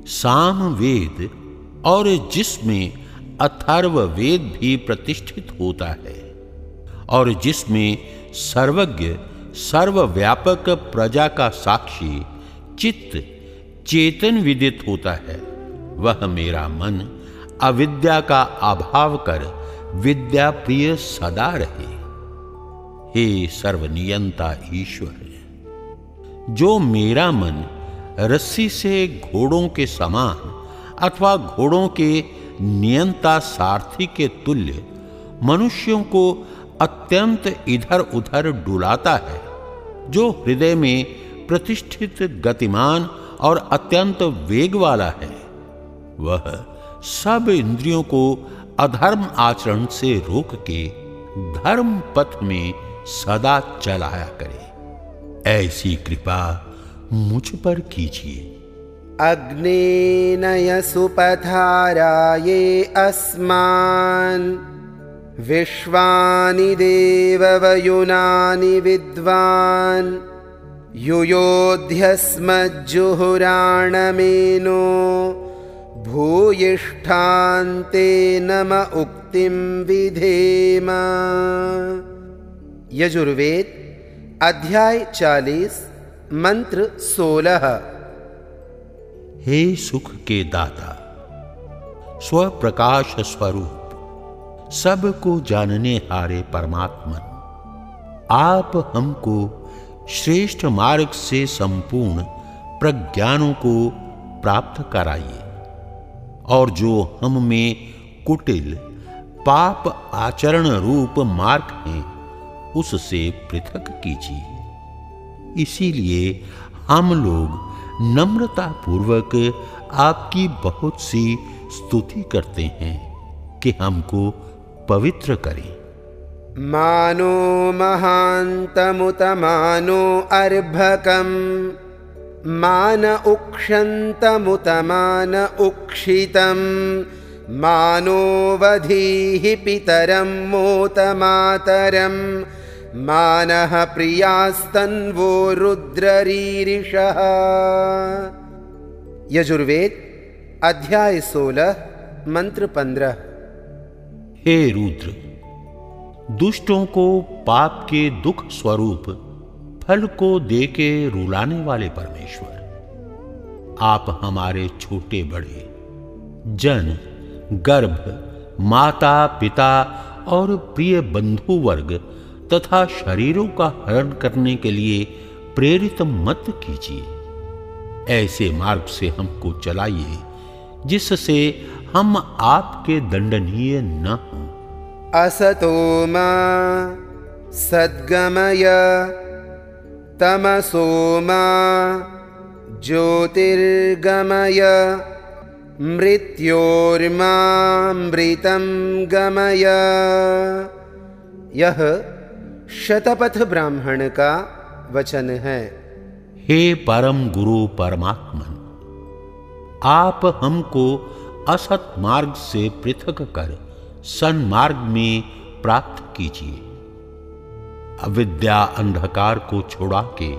सामवेद और जिसमें अथर्व वेद भी प्रतिष्ठित होता है और जिसमें सर्वज्ञ सर्वव्यापक प्रजा का साक्षी चित्त चेतन विदित होता है। वह मेरा मन अविद्या का अभाव कर विद्या प्रिय सदा रहे। हे सर्वनियंता ईश्वर, जो मेरा मन रस्सी से घोड़ों के समान अथवा घोड़ों के नियंता सारथी के तुल्य मनुष्यों को अत्यंत इधर उधर डुलाता है जो हृदय में प्रतिष्ठित गतिमान और अत्यंत वेग वाला है, वह सब इंद्रियों को अधर्म आचरण से रोक के धर्म पथ में सदा चलाया करे। ऐसी कृपा मुझ पर कीजिए। अग्नेनय सुपथाराये अस्मान्। विश्वानि देववयुनानि विद्वान्। युयोध्यस्मज्जुहुराणमेनो भूयिष्ठान्ते नम उक्तिं विधेम। यजुर्वेद, अध्याय चालीस, मंत्र सोलह। हे सुख के दाता स्व प्रकाश स्वरूप सबको जानने हारे परमात्मन। आप हमको श्रेष्ठ मार्ग से संपूर्ण प्रज्ञानों को प्राप्त कराइए। और जो हम में कुटिल पाप आचरण रूप मार्ग है, उससे पृथक कीजिए। इसीलिए हम लोग नम्रता पूर्वक आपकी बहुत सी स्तुति करते हैं कि हमको पवित्र करे। मानो महान्तमुत मानो अर्भकम्। मान उक्षन्तमुत मान उक्षितम्। मानोवधीः पितरं मोत मातरम् मानः प्रियास्तन्वो रुद्ररीरिषः। यजुर्वेद, अध्याय सोलह, मंत्र पंद्रह। हे रुद्र, दुष्टों को पाप के दुख स्वरूप, फल को दे के रुलाने वाले परमेश्वर, आप हमारे छोटे बड़े, जन, गर्भ, माता, पिता और प्रिय बंधु वर्ग तथा शरीरों का हरण करने के लिए प्रेरित मत कीजिए। ऐसे मार्ग से हमको चलाइए, जिससे हम आपके दंडनीय न हों। असतो मा सद्गमय तमसो मा ज्योतिर्गमय मृत्योर्मामृतं गमय। यह शतपथ ब्राह्मण का वचन है। हे परम गुरु परमात्मन आप हमको असत मार्ग से पृथक कर सन्मार्ग में प्राप्त कीजिए। अविद्या अंधकार को छोड़ा के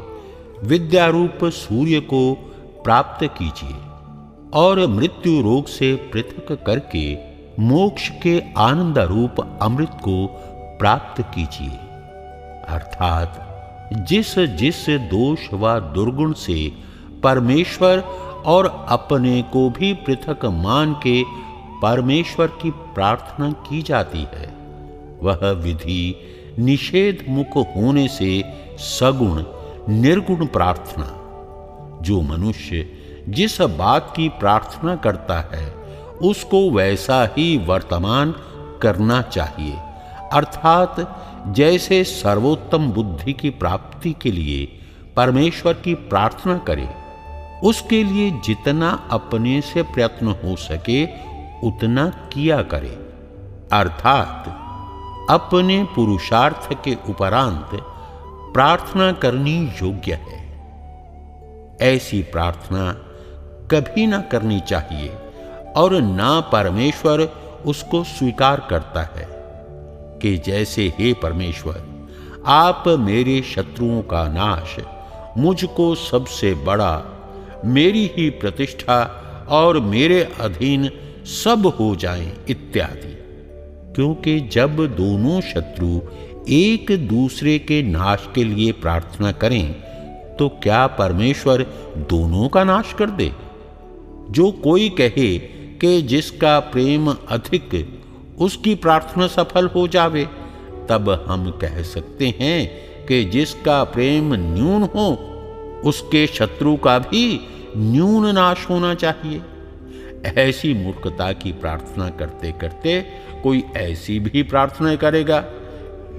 विद्या रूप सूर्य को प्राप्त कीजिए और मृत्यु रोग से पृथक करके मोक्ष के आनंद रूप अमृत को प्राप्त कीजिए। अर्थात जिस जिस दोष व दुर्गुण से परमेश्वर और अपने को भी पृथक मान के परमेश्वर की प्रार्थना की जाती है। वह विधि निषेध मुख होने से सगुण, निर्गुण प्रार्थना। जो मनुष्य जिस बात की प्रार्थना करता है, उसको वैसा ही वर्तमान करना चाहिए। अर्थात जैसे सर्वोत्तम बुद्धि की प्राप्ति के लिए परमेश्वर की प्रार्थना करे उसके लिए जितना अपने से प्रयत्न हो सके, उतना किया करे। अर्थात, अपने पुरुषार्थ के उपरांत प्रार्थना करनी योग्य है। ऐसी प्रार्थना कभी ना करनी चाहिए और ना परमेश्वर उसको स्वीकार करता है कि जैसे, हे परमेश्वर, आप मेरे शत्रुओं का नाश, मुझको सबसे बड़ा मेरी ही प्रतिष्ठा और मेरे अधीन सब हो जाएँ इत्यादि। क्योंकि जब दोनों शत्रु एक दूसरे के नाश के लिए प्रार्थना करें तो क्या परमेश्वर दोनों का नाश कर दे? जो कोई कहे कि जिसका प्रेम अधिक, उसकी प्रार्थना सफल हो जावे, तब हम कह सकते हैं कि जिसका प्रेम न्यून हो उसके शत्रु का भी न्यून नाश होना चाहिए। ऐसी मूर्खता की प्रार्थना करते करते कोई ऐसी भी प्रार्थना करेगा,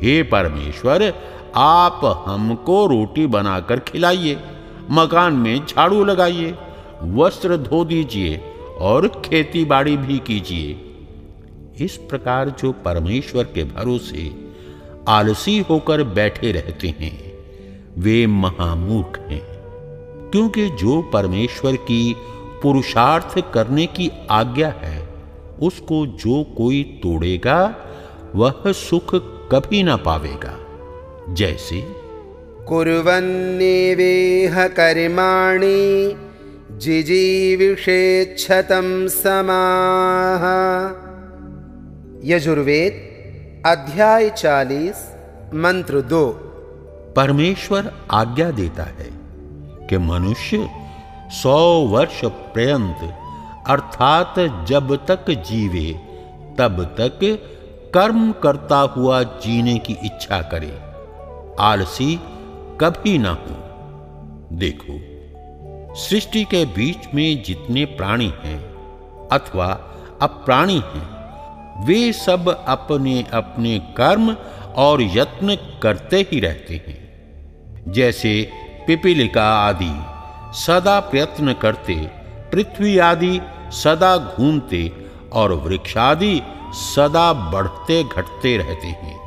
हे परमेश्वर, आप हमको रोटी बनाकर खिलाइए, मकान में झाड़ू लगाइए, वस्त्र धो दीजिए और खेती बाड़ी भी कीजिए। इस प्रकार जो परमेश्वर के भरोसे आलसी होकर बैठे रहते हैं, वे महामूर्ख हैं। क्योंकि जो परमेश्वर की पुरुषार्थ करने की आज्ञा है उसको जो कोई तोड़ेगा वह सुख कभी ना पावेगा। जैसे कुर्वन्नेवेह कर्माणि जिजीविषेच्छतं समाः यजुर्वेद अध्याय चालीस मंत्र दो। परमेश्वर आज्ञा देता है। कि मनुष्य सौ वर्ष पर्यंत, अर्थात जब तक जीवे, तब तक कर्म करता हुआ जीने की इच्छा करे। आलसी कभी ना हो। देखो, सृष्टि के बीच में जितने प्राणी हैं, अथवा अप्राणी हैं, वे सब अपने अपने कर्म और यत्न करते ही रहते हैं। जैसे पिपीलिका आदि सदा प्रयत्न करते, पृथ्वी आदि सदा घूमते और वृक्ष आदि सदा बढ़ते घटते रहते हैं।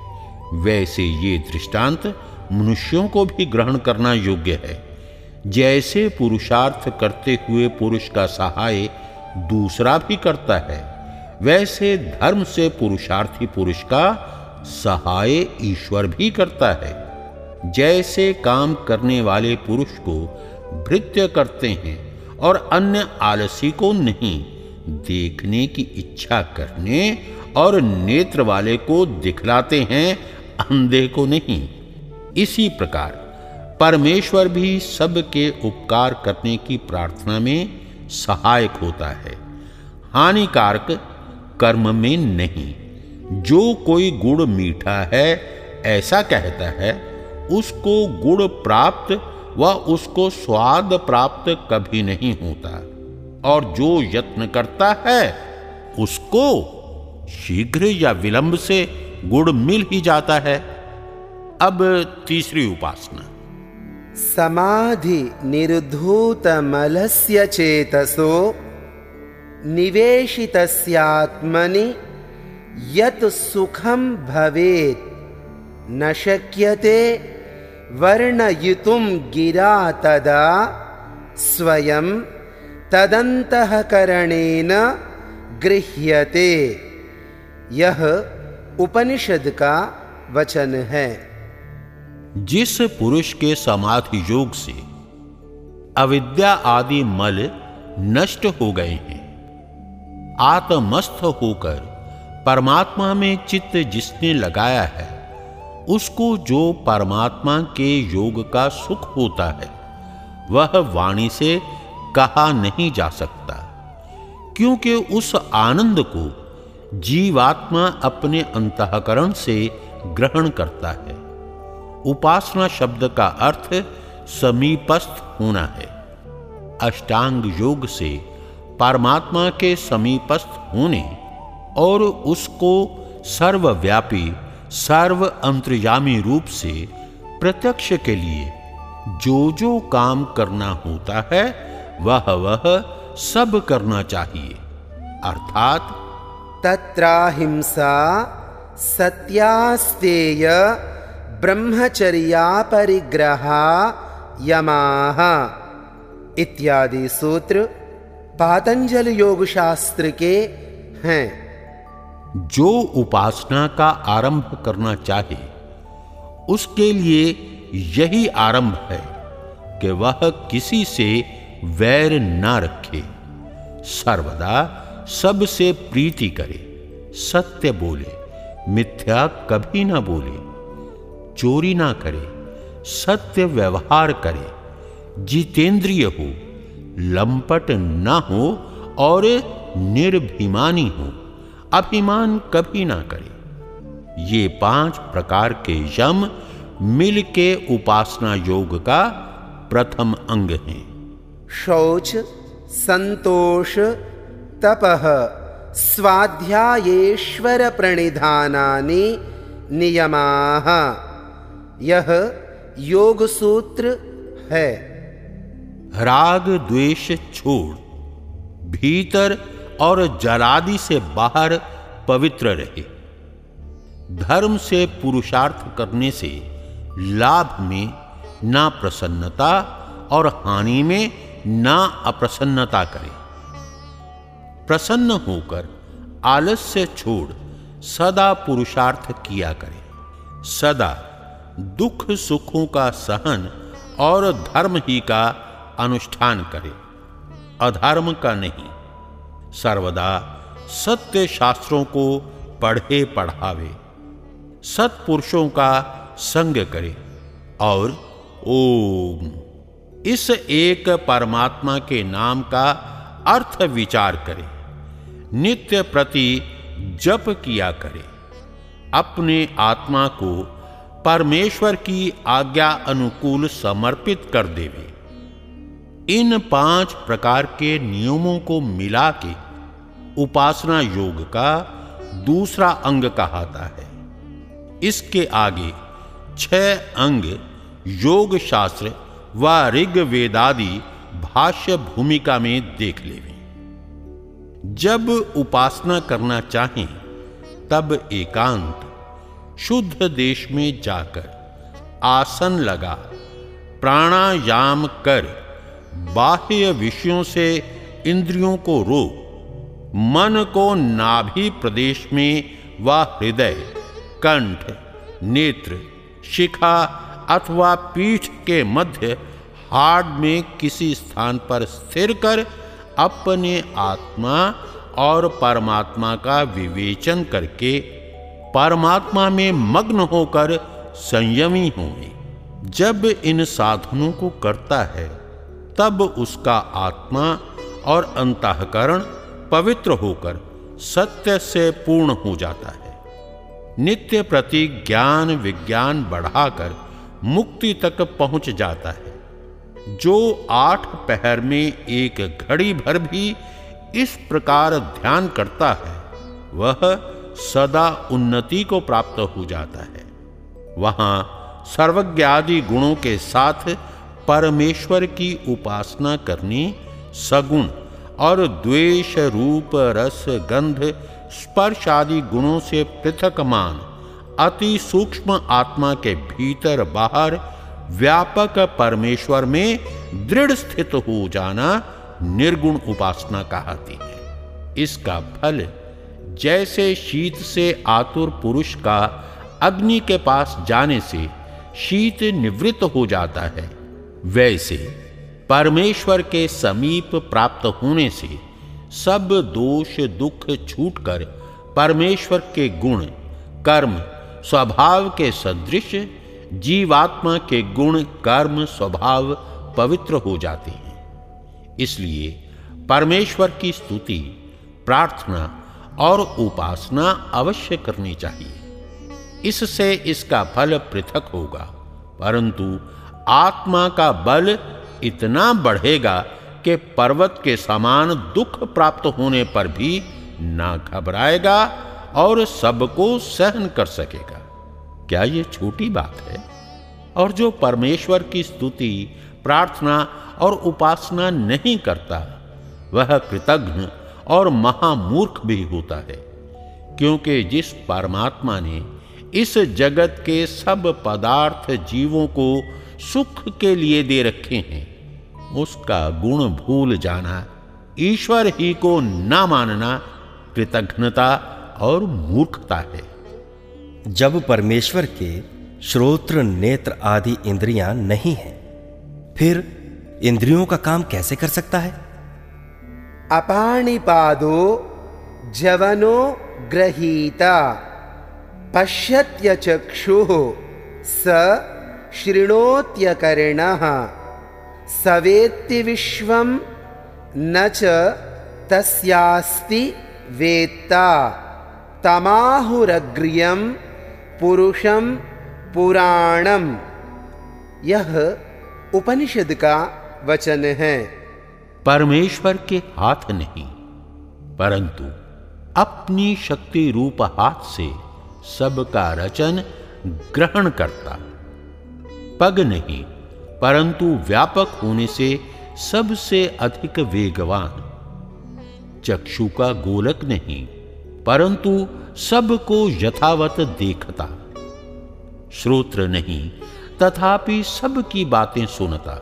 वैसे ये दृष्टांत मनुष्यों को भी ग्रहण करना योग्य है। जैसे पुरुषार्थ करते हुए पुरुष का सहाय दूसरा भी करता है, वैसे धर्म से पुरुषार्थी पुरुष का सहाय ईश्वर भी करता है। जैसे काम करने वाले पुरुष को भृत्य करते हैं और अन्य आलसी को नहीं, देखने की इच्छा करने और नेत्र वाले को दिखलाते हैं, अंधे को नहीं। इसी प्रकार परमेश्वर भी सबके उपकार करने की प्रार्थना में सहायक होता है। हानिकारक कर्म में नहीं। जो कोई गुड़ मीठा है, ऐसा कहता है उसको गुड़ प्राप्त व उसको स्वाद प्राप्त कभी नहीं होता। और जो यत्न करता है, उसको शीघ्र या विलंब से गुड़ मिल ही जाता है। अब तीसरी उपासना। समाधि निर्धूतमलस्य चेतसो निवेशितस्यात्मनि यत सुखम भवेत्, न शक्यते वर्णयितुं गिरा तदा स्वयं तदन्तःकरणेन गृह्यते। यह उपनिषद का वचन है। जिस पुरुष के समाधि योग से अविद्या आदि मल नष्ट हो गए हैं, आत्मस्थ होकर परमात्मा में चित्त जिसने लगाया है उसको जो परमात्मा के योग का सुख होता है, वह वाणी से कहा नहीं जा सकता। क्योंकि उस आनंद को जीवात्मा अपने अंतकरण से ग्रहण करता है। उपासना शब्द का अर्थ समीपस्थ होना है। अष्टांग योग से परमात्मा के समीपस्थ होने और उसको सर्वव्यापी सर्व अंतर्यामी रूप से प्रत्यक्ष के लिए जो जो काम करना होता है, वह वह सब करना चाहिए। अर्थात तत्राहिंसा सत्यास्तेय ब्रह्मचर्या परिग्रहा यमाह इत्यादि सूत्र पातंजल योग शास्त्र के हैं। जो उपासना का आरंभ करना चाहे, उसके लिए यही आरंभ है कि वह किसी से वैर ना रखे। सर्वदा सबसे प्रीति करे, सत्य बोले, मिथ्या कभी ना बोले, चोरी ना करे, सत्य व्यवहार करे। जितेंद्रिय हो, लंपट न हो और निर्भिमानी हो अभिमान कभी ना करे। ये पाँच प्रकार के यम मिल के उपासना योग का प्रथम अंग हैं। शौच संतोष तपह स्वाध्यायेश्वर प्रणिधानानि नियमाः। यह योग सूत्र है। राग द्वेष छोड़ भीतर और जलादि से बाहर पवित्र रहे। धर्म से पुरुषार्थ करने से लाभ में ना प्रसन्नता और हानि में ना अप्रसन्नता करे। प्रसन्न होकर आलस्य छोड़ सदा पुरुषार्थ किया करे। सदा दुख सुखों का सहन और धर्म ही का अनुष्ठान करे। अधर्म का नहीं सर्वदा सत्य शास्त्रों को पढ़े पढ़ावे, सत्पुरुषों का संग करे और ओम। इस एक परमात्मा के नाम का अर्थ विचार करे, नित्य प्रति जप किया करे, अपने आत्मा को परमेश्वर की आज्ञा अनुकूल समर्पित कर देवे। इन पाँच प्रकार के नियमों को मिला के उपासना योग का दूसरा अंग कहाता है। इसके आगे छह अंग योग शास्त्र व ऋग वेदादि भाष्य भूमिका में देख लेवे। जब उपासना करना चाहें, तब एकांत, शुद्ध देश में जाकर आसन लगा, प्राणायाम कर बाह्य विषयों से इंद्रियों को रोक मन को नाभि प्रदेश में व हृदय, कंठ, नेत्र, शिखा अथवा पीठ के मध्य हार्ड में किसी स्थान पर स्थिर कर अपने आत्मा और परमात्मा का विवेचन करके परमात्मा में मग्न होकर संयमी होंगे। जब इन साधनों को करता है तब उसका आत्मा और अंतकरण पवित्र होकर सत्य से पूर्ण हो जाता है। नित्य प्रति ज्ञान विज्ञान बढ़ाकर मुक्ति तक पहुँच जाता है। जो आठ पहर में एक घड़ी भर भी इस प्रकार ध्यान करता है, वह सदा उन्नति को प्राप्त हो जाता है। वहाँ सर्वज्ञ आदि गुणों के साथ परमेश्वर की उपासना करनी, सगुण और द्वेष रूप रस गंध स्पर्श आदि गुणों से पृथक मान, अति सूक्ष्म आत्मा के भीतर बाहर व्यापक परमेश्वर में दृढ़ स्थित हो जाना निर्गुण उपासना कहती है। इसका फल जैसे शीत से आतुर पुरुष का अग्नि के पास जाने से शीत निवृत्त हो जाता है। वैसे परमेश्वर के समीप प्राप्त होने से सब दोष दुख छूटकर परमेश्वर के गुण, कर्म, स्वभाव के सदृश, जीवात्मा के गुण, कर्म, स्वभाव पवित्र हो जाते हैं। इसलिए परमेश्वर की स्तुति, प्रार्थना और उपासना अवश्य करनी चाहिए। इससे इसका फल पृथक होगा, परंतु आत्मा का बल इतना बढ़ेगा कि पर्वत के समान दुख प्राप्त होने पर भी ना घबराएगा और सबको सहन कर सकेगा। क्या ये छोटी बात है? और जो परमेश्वर की स्तुति, प्रार्थना और उपासना नहीं करता, वह कृतघ्न और महामूर्ख भी होता है, क्योंकि जिस परमात्मा ने इस जगत के सब पदार्थ जीवों को सुख के लिए दे रखे हैं। उसका गुण भूल जाना ईश्वर ही को न मानना कृतज्ञता और मूर्खता है। जब परमेश्वर के श्रोत्र नेत्र आदि इंद्रियाँ नहीं हैं फिर इंद्रियों का काम कैसे कर सकता है? अपाणिपादो जवनो ग्रहीता पश्यत्य चक्षु स शृणोत्यकर्णः सवेत्ति विश्वं न च तस्यास्ति वेत्ता। तमाहुरग्रियं पुरुषं पुराणम। यह उपनिषद का वचन। है परमेश्वर के हाथ नहीं, परंतु अपनी शक्ति रूप हाथ से सबका रचन ग्रहण करता। पग नहीं, परंतु व्यापक होने से सबसे अधिक वेगवान। चक्षु का गोलक नहीं, परंतु सबको यथावत देखता। श्रोत्र नहीं, तथापि सबकी बातें सुनता।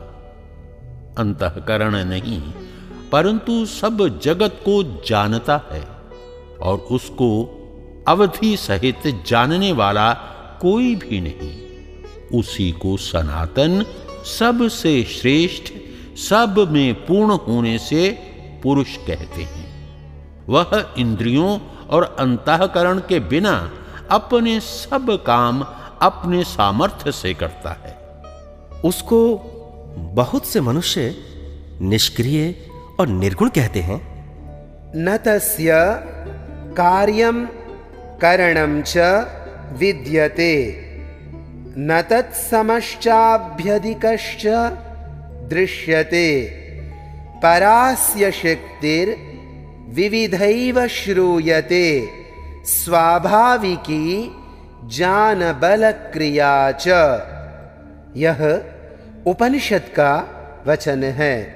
अंतकरण नहीं, परंतु सब जगत को जानता है, और उसको अवधि सहित जानने वाला कोई भी नहीं। उसी को सनातन सबसे श्रेष्ठ सब में पूर्ण होने से पुरुष कहते हैं। वह इंद्रियों और अंतकरण के बिना अपने सब काम अपने सामर्थ्य से करता है। उसको बहुत से मनुष्य निष्क्रिय और निर्गुण कहते हैं। न तस्य कार्यम करणम च विद्यते। न तत्समश्चाभ्यधिकश्च दृश्यते। परास्य शक्तिर्विविधैव श्रूयते। स्वाभाविकी जानबलक्रिया च। यह उपनिषद का वचन है।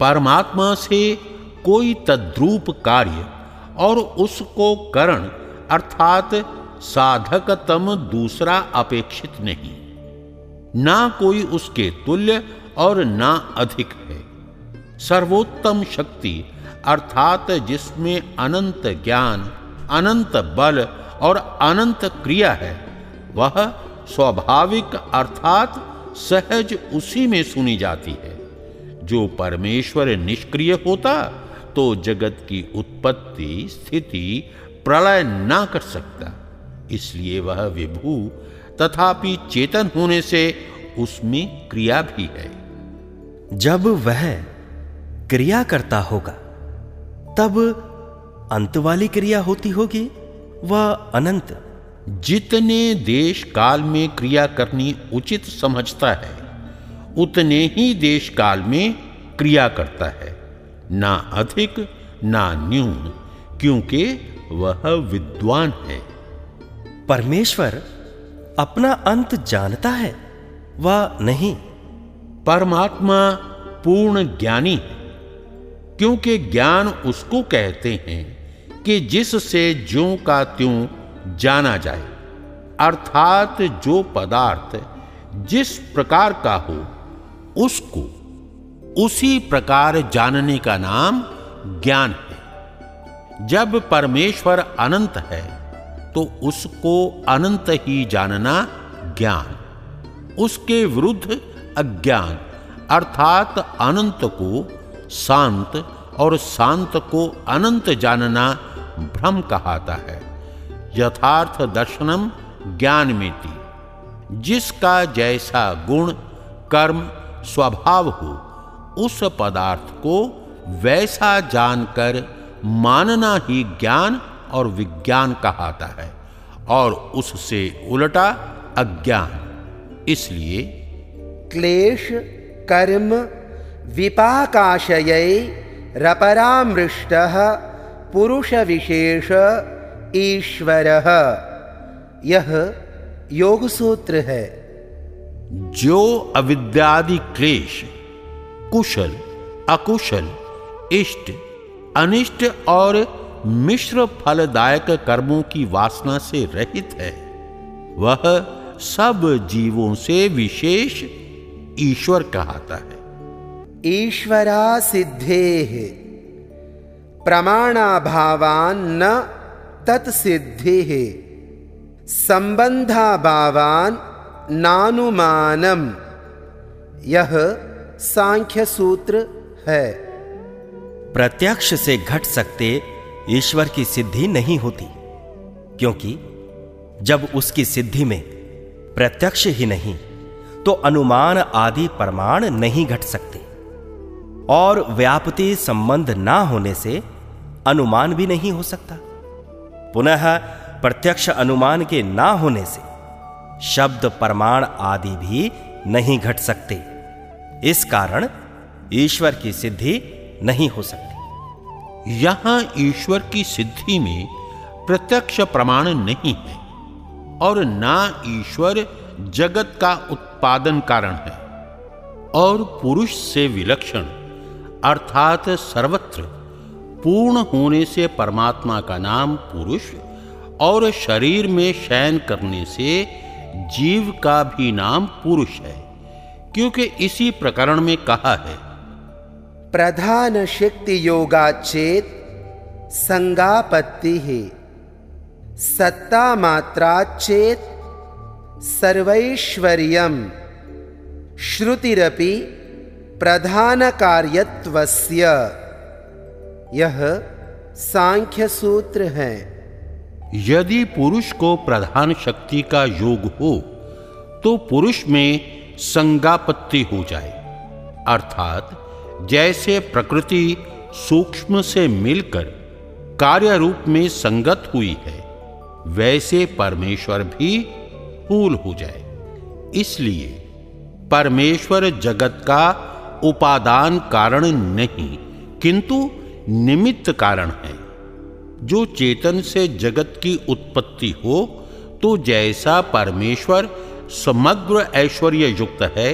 परमात्मा से कोई तद्रूप कार्य और उसको करण अर्थात साधकतम दूसरा अपेक्षित नहीं। ना कोई उसके तुल्य और ना अधिक है। सर्वोत्तम शक्ति, अर्थात जिसमें अनंत ज्ञान, अनंत बल और अनंत क्रिया है, वह स्वाभाविक अर्थात सहज उसी में सुनी जाती है। जो परमेश्वर निष्क्रिय होता तो जगत की उत्पत्ति, स्थिति प्रलय ना कर सकता। इसलिए वह विभू तथापि चेतन होने से उसमें क्रिया भी है। जब वह क्रिया करता होगा तब अंत वाली क्रिया होती होगी वह अनंत। जितने देश काल में क्रिया करनी उचित समझता है उतने ही देश काल में क्रिया करता है। ना अधिक ना न्यून क्योंकि वह विद्वान है। परमेश्वर अपना अंत जानता है, वह नहीं। परमात्मा पूर्ण ज्ञानी है क्योंकि ज्ञान उसको कहते हैं कि जिससे ज्यो का त्यों जाना जाए, अर्थात जो पदार्थ जिस प्रकार का हो, उसको उसी प्रकार जानने का नाम ज्ञान है। जब परमेश्वर अनंत है तो उसको अनंत ही जानना ज्ञान, उसके विरुद्ध अज्ञान, अर्थात अनंत को शांत और शांत को अनंत जानना भ्रम कहाता है। यथार्थ दर्शनम ज्ञान में जिसका जैसा गुण, कर्म, स्वभाव हो, उस पदार्थ को वैसा जानकर मानना ही ज्ञान और विज्ञान कहाता है और उससे उलटा अज्ञान। इसलिए क्लेश कर्म विपाकाशय रपरामृष्ट पुरुष विशेष ईश्वर। यह योग सूत्र है। जो अविद्यादि क्लेश कुशल अकुशल इष्ट अनिष्ट और मिश्र फलदायक कर्मों की वासना से रहित है। वह सब जीवों से विशेष ईश्वर कहता है। ईश्वरा सिद्धे प्रमाणाभावान न तत्सिद्धि संबंधाभावान नानुमानम। यह सांख्य सूत्र है। प्रत्यक्ष से घट सकते ईश्वर की सिद्धि नहीं होती, क्योंकि जब उसकी सिद्धि में प्रत्यक्ष ही नहीं तो अनुमान आदि प्रमाण नहीं घट सकते, और व्यापति संबंध ना होने से अनुमान भी नहीं हो सकता। पुनः प्रत्यक्ष अनुमान के ना होने से शब्द प्रमाण आदि भी नहीं घट सकते। इस कारण ईश्वर की सिद्धि नहीं हो सकती। यहाँ ईश्वर की सिद्धि में प्रत्यक्ष प्रमाण नहीं है और ना ईश्वर जगत का उत्पादन कारण है और पुरुष से विलक्षण, अर्थात सर्वत्र, पूर्ण होने से परमात्मा का नाम पुरुष और शरीर में शयन करने से जीव का भी नाम पुरुष है, क्योंकि इसी प्रकरण में कहा है प्रधान शक्ति योगा चेत संगापत्ति। है सत्ता मात्रा चेत सर्वैश्वर्यम। श्रुतिरपि प्रधान कार्यत्वस्य यह सांख्य सूत्र है। यदि पुरुष को प्रधान शक्ति का योग हो तो पुरुष में संगापत्ति हो जाए। अर्थात जैसे प्रकृति सूक्ष्म से मिलकर कार्य रूप में संगत हुई है, वैसे परमेश्वर भी फूल हो जाए। इसलिए परमेश्वर जगत का उपादान कारण नहीं, किंतु निमित्त कारण है। जो चेतन से जगत की उत्पत्ति हो तो जैसा परमेश्वर समग्र ऐश्वर्य युक्त है,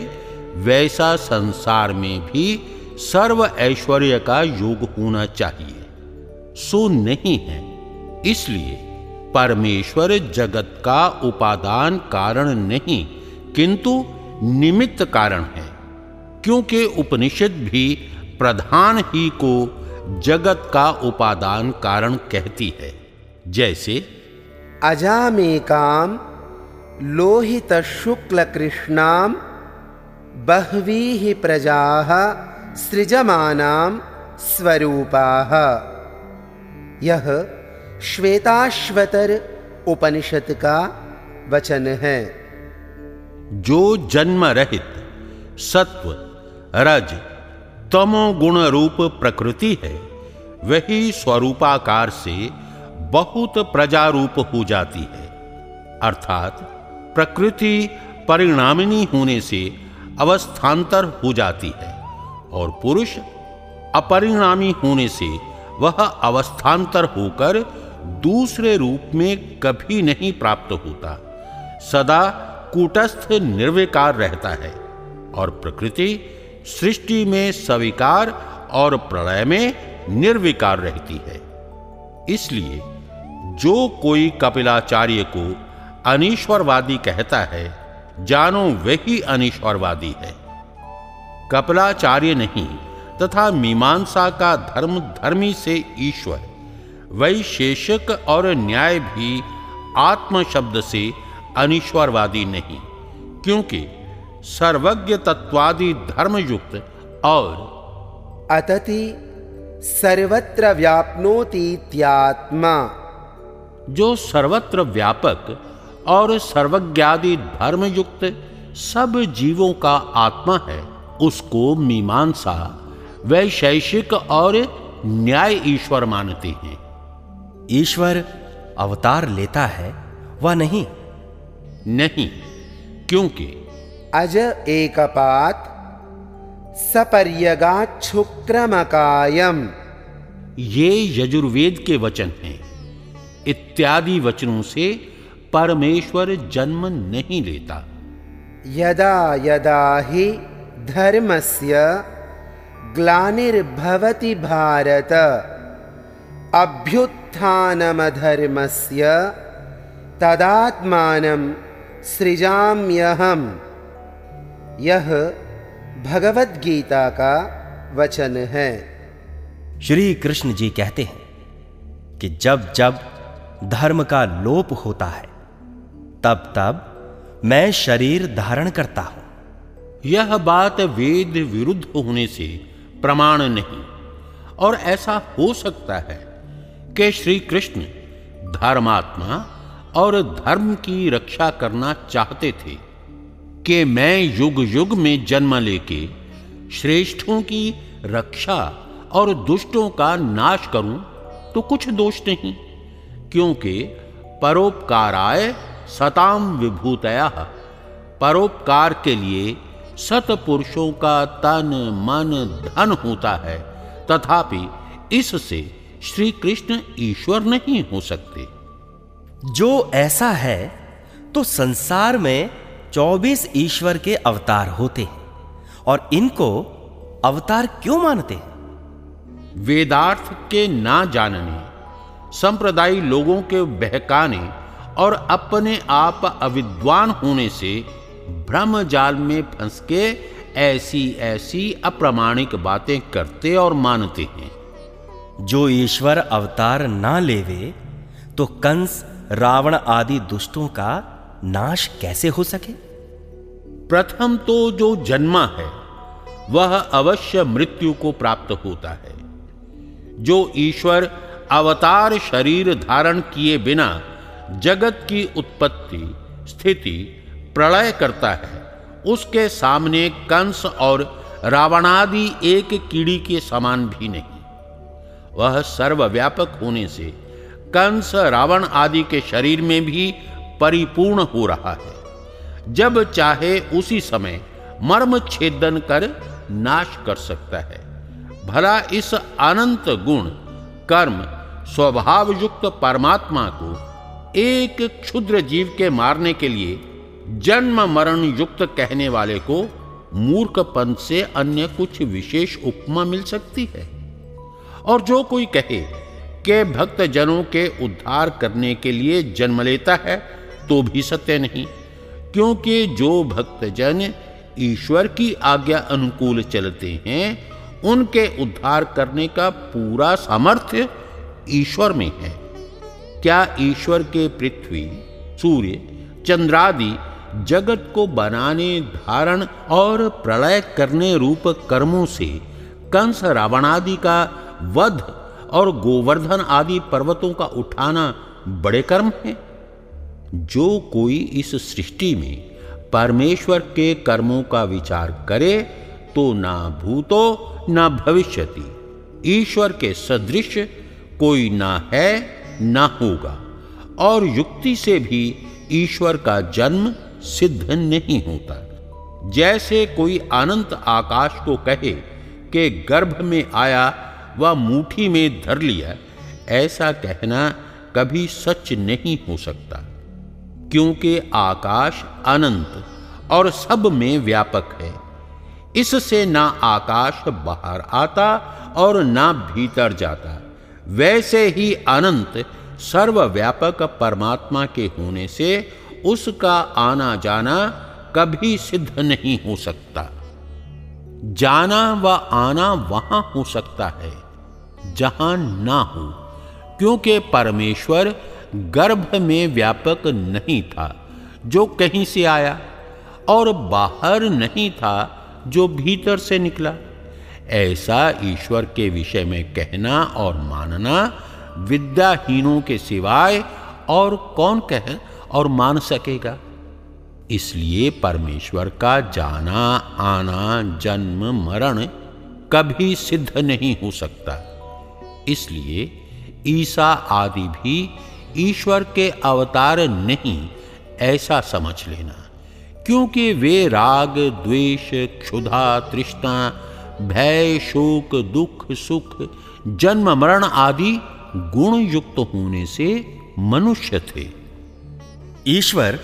वैसा संसार में भी सर्व ऐश्वर्य का योग होना चाहिए। सो नहीं है। इसलिए परमेश्वर जगत का उपादान कारण नहीं, किंतु निमित्त कारण है। क्योंकि उपनिषद भी प्रधान ही को जगत का उपादान कारण कहती है। जैसे अजामेकाम लोहित शुक्ल कृष्णाम बहवी ही प्रजा सृजमानाम स्वरूपाः। यह श्वेताश्वतर उपनिषद का वचन है। जो जन्म रहित, सत्व, रज, तमो गुण रूप प्रकृति है, वही स्वरूपाकार से बहुत प्रजारूप हो जाती है। अर्थात प्रकृति परिणामिनी होने से अवस्थांतर हो जाती है। और पुरुष अपरिणामी होने से वह अवस्थांतर होकर दूसरे रूप में कभी नहीं प्राप्त होता। सदा कूटस्थ निर्विकार रहता है और प्रकृति सृष्टि में स्वीकार और प्रलय में निर्विकार रहती है। इसलिए जो कोई कपिलाचार्य को अनिश्वरवादी कहता है, जानो वही अनिश्वरवादी है। कपिलाचार्य नहीं तथा मीमांसा का धर्म धर्मी से ईश्वर। वैशेषक और न्याय भी आत्म शब्द से अनिश्वरवादी नहीं क्योंकि सर्वज्ञ तत्वादि धर्मयुक्त और अतति सर्वत्र व्याप्नोतीत्यात्मा जो सर्वत्र व्यापक और सर्वज्ञादि धर्मयुक्त सब जीवों का आत्मा है उसको मीमांसा वैशैषिक और न्याय ईश्वर मानते हैं। ईश्वर अवतार लेता है वह नहीं। नहीं क्योंकि अज एकपात सपर्यगाच्छुक्रमकायम। ये यजुर्वेद के वचन हैं। इत्यादि वचनों से परमेश्वर जन्म नहीं लेता। यदा यदा ही धर्मस्य ग्लानिर्भवति भारत। अभ्युत्थानमधर्मस्य तदात्मानं सृजाम्यहम। यह भगवत गीता का वचन है। श्री कृष्ण जी कहते हैं कि जब जब धर्म का लोप होता है, तब तब मैं शरीर धारण करता हूँ। यह बात वेद विरुद्ध होने से प्रमाण नहीं। और ऐसा हो सकता है कि श्री कृष्ण धर्मात्मा और धर्म की रक्षा करना चाहते थे कि मैं युग युग में जन्म लेके श्रेष्ठों की रक्षा और दुष्टों का नाश करूँ तो कुछ दोष नहीं, क्योंकि परोपकाराय सताम विभूतया। परोपकार के लिए सतपुरुषों का तन मन धन होता है। तथापि इससे श्री कृष्ण ईश्वर नहीं हो सकते। जो ऐसा है तो संसार में 24 ईश्वर के अवतार होते हैं और इनको अवतार क्यों मानते हैं? वेदार्थ के ना जानने संप्रदायी लोगों के बहकाने और अपने आप अविद्वान होने से भ्रम जाल में फंस के ऐसी ऐसी अप्रामाणिक बातें करते और मानते हैं। जो ईश्वर अवतार ना लेवे तो कंस रावण आदि दुष्टों का नाश कैसे हो सके? प्रथम तो जो जन्मा है वह अवश्य मृत्यु को प्राप्त होता है। जो ईश्वर अवतार शरीर धारण किए बिना जगत की उत्पत्ति स्थिति प्रलय करता है। उसके सामने कंस और रावणादि एक कीड़ी के समान भी नहीं। वह सर्वव्यापक होने से कंस, रावण आदि के शरीर में भी परिपूर्ण हो रहा है। जब चाहे उसी समय मर्म छेदन कर नाश कर सकता है। भला इस अनंत गुण, कर्म स्वभाव युक्त परमात्मा को एक क्षुद्र जीव के मारने के लिए जन्म मरण युक्त कहने वाले को मूर्खपन से अन्य कुछ विशेष उपमा मिल सकती है। और जो कोई कहे के भक्त जनों के उद्धार करने के लिए जन्म लेता है तो भी सत्य नहीं, क्योंकि जो भक्त जन ईश्वर की आज्ञा अनुकूल चलते हैं, उनके उद्धार करने का पूरा सामर्थ्य ईश्वर में है। क्या ईश्वर के पृथ्वी, सूर्य चंद्रादि जगत को बनाने, धारण और प्रलय करने रूप कर्मों से कंस रावण आदि का वध और गोवर्धन आदि पर्वतों का उठाना बड़े कर्म है। जो कोई इस सृष्टि में परमेश्वर के कर्मों का विचार करे तो ना भूतो, ना भविष्यति। ईश्वर के सदृश कोई ना है, ना होगा। और युक्ति से भी ईश्वर का जन्म सिद्ध नहीं होता। जैसे कोई अनंत आकाश को कहे कि गर्भ में आया व मुट्ठी में धर लिया, ऐसा कहना कभी सच नहीं हो सकता, क्योंकि आकाश अनंत और सब में व्यापक है। इससे ना आकाश बाहर आता और ना भीतर जाता। वैसे ही अनंत सर्वव्यापक परमात्मा के होने से उसका आना जाना कभी सिद्ध नहीं हो सकता। जाना व आना वहाँ हो सकता है, जहाँ ना हो, क्योंकि परमेश्वर गर्भ में व्यापक नहीं था, जो कहीं से आया, और बाहर नहीं था, जो भीतर से निकला। ऐसा ईश्वर के विषय में कहना और मानना विद्याहीनों के सिवाय और कौन कह? और मान सकेगा। इसलिए परमेश्वर का जाना, आना, जन्म, मरण कभी सिद्ध नहीं हो सकता। इसलिए ईसा आदि भी ईश्वर के अवतार नहीं, ऐसा समझ लेना। क्योंकि वे राग, द्वेष, क्षुधा, तृष्णा, भय, शोक, दुख, सुख, जन्म, मरण आदि गुण युक्त होने से मनुष्य थे। ईश्वर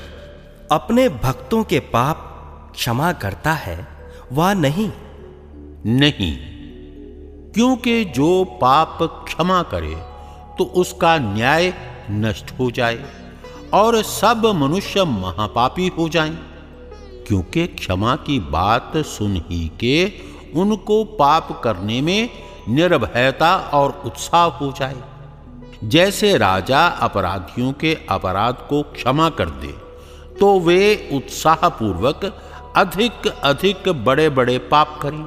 अपने भक्तों के पाप क्षमा करता है वा नहीं। नहीं। क्योंकि जो पाप क्षमा करे तो उसका न्याय नष्ट हो जाए और सब मनुष्य महापापी हो जाएँ। क्योंकि क्षमा की बात सुन ही के उनको पाप करने में निर्भयता और उत्साह हो जाए। जैसे राजा अपराधियों के अपराध को क्षमा कर दे तो वे उत्साहपूर्वक अधिक अधिक बड़े बड़े पाप करें।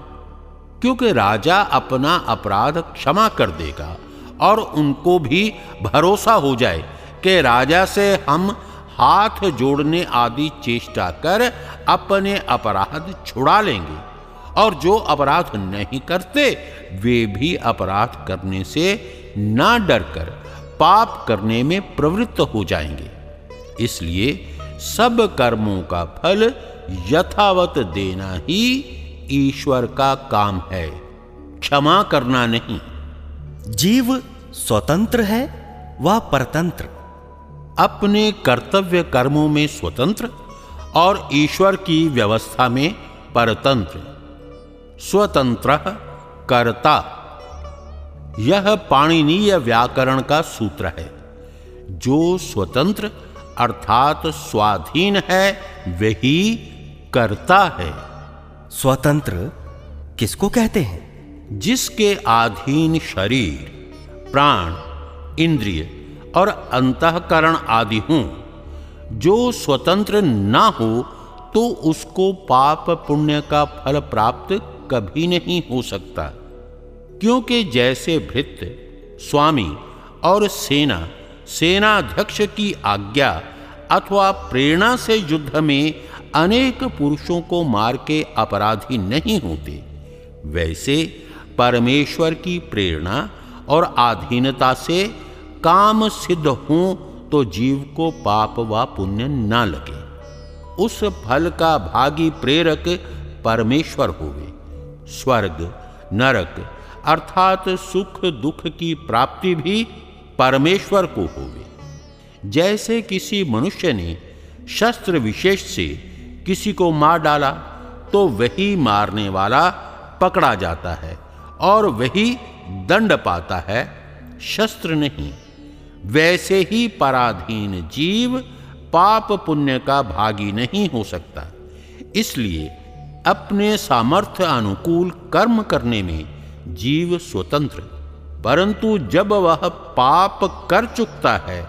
क्योंकि राजा अपना अपराध क्षमा कर देगा और उनको भी भरोसा हो जाए कि राजा से हम हाथ जोड़ने आदि चेष्टा कर अपने अपराध छुड़ा लेंगे। और जो अपराध नहीं करते, वे भी अपराध करने से ना डरकर पाप करने में प्रवृत्त हो जाएँगे। इसलिए सब कर्मों का फल यथावत देना ही ईश्वर का काम है। क्षमा करना नहीं। जीव स्वतंत्र है व परतंत्र। अपने कर्तव्य कर्मों में स्वतंत्र और ईश्वर की व्यवस्था में परतंत्र। स्वतंत्र कर्ता। यह पाणिनीय व्याकरण का सूत्र है। जो स्वतंत्र अर्थात स्वाधीन है वही करता है। स्वतंत्र किसको कहते हैं? जिसके अधीन शरीर प्राण इंद्रिय और अंतकरण आदि हों। जो स्वतंत्र ना हो तो उसको पाप पुण्य का फल प्राप्त कभी नहीं हो सकता। क्योंकि जैसे भृत्य, स्वामी और सेना, सेनाध्यक्ष की आज्ञा अथवा प्रेरणा से युद्ध में अनेक पुरुषों को मार के अपराधी नहीं होते, वैसे परमेश्वर की प्रेरणा और आधीनता से काम सिद्ध हो तो जीव को पाप व पुण्य न लगे। उस फल का भागी प्रेरक परमेश्वर होवे, स्वर्ग, नरक अर्थात सुख दुख की प्राप्ति भी परमेश्वर को होवे जैसे किसी मनुष्य ने शस्त्र विशेष से किसी को मार डाला तो वही मारने वाला पकड़ा जाता है और वही दंड पाता है, शस्त्र नहीं। वैसे ही पराधीन जीव पाप पुण्य का भागी नहीं हो सकता। इसलिए अपने सामर्थ्य अनुकूल कर्म करने में जीव स्वतंत्र। परंतु जब वह पाप कर चुकता है,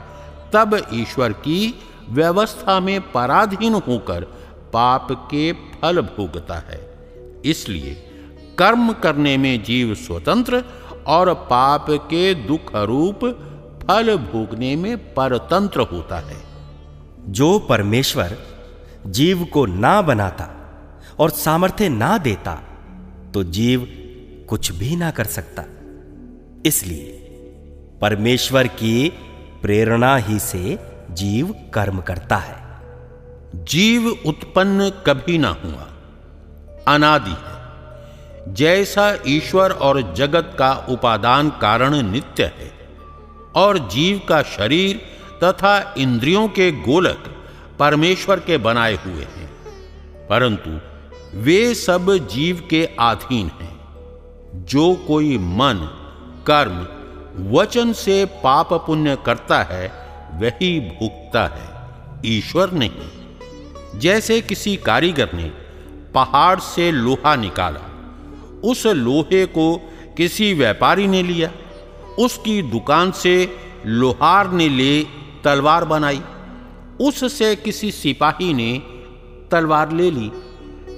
तब ईश्वर की व्यवस्था में पराधीन होकर पाप के फल भोगता है। इसलिए कर्म करने में जीव स्वतंत्र और पाप के दुख रूप फल भोगने में परतंत्र होता है। जो परमेश्वर जीव को ना बनाता और सामर्थ्य ना देता तो जीव कुछ भी ना कर सकता। इसलिए परमेश्वर की प्रेरणा ही से जीव कर्म करता है। जीव उत्पन्न कभी ना हुआ, अनादि है। जैसा ईश्वर और जगत का उपादान कारण नित्य है, और जीव का शरीर तथा इंद्रियों के गोलक परमेश्वर के बनाए हुए हैं, परंतु वे सब जीव के अधीन हैं। जो कोई मन, कर्म, वचन से पाप पुण्य करता है, वही भुगता है। ईश्वर नहीं। जैसे किसी कारीगर ने पहाड़ से लोहा निकाला, उस लोहे को किसी व्यापारी ने लिया, उसकी दुकान से लोहार ने ले तलवार बनाई, उससे किसी सिपाही ने तलवार ले ली,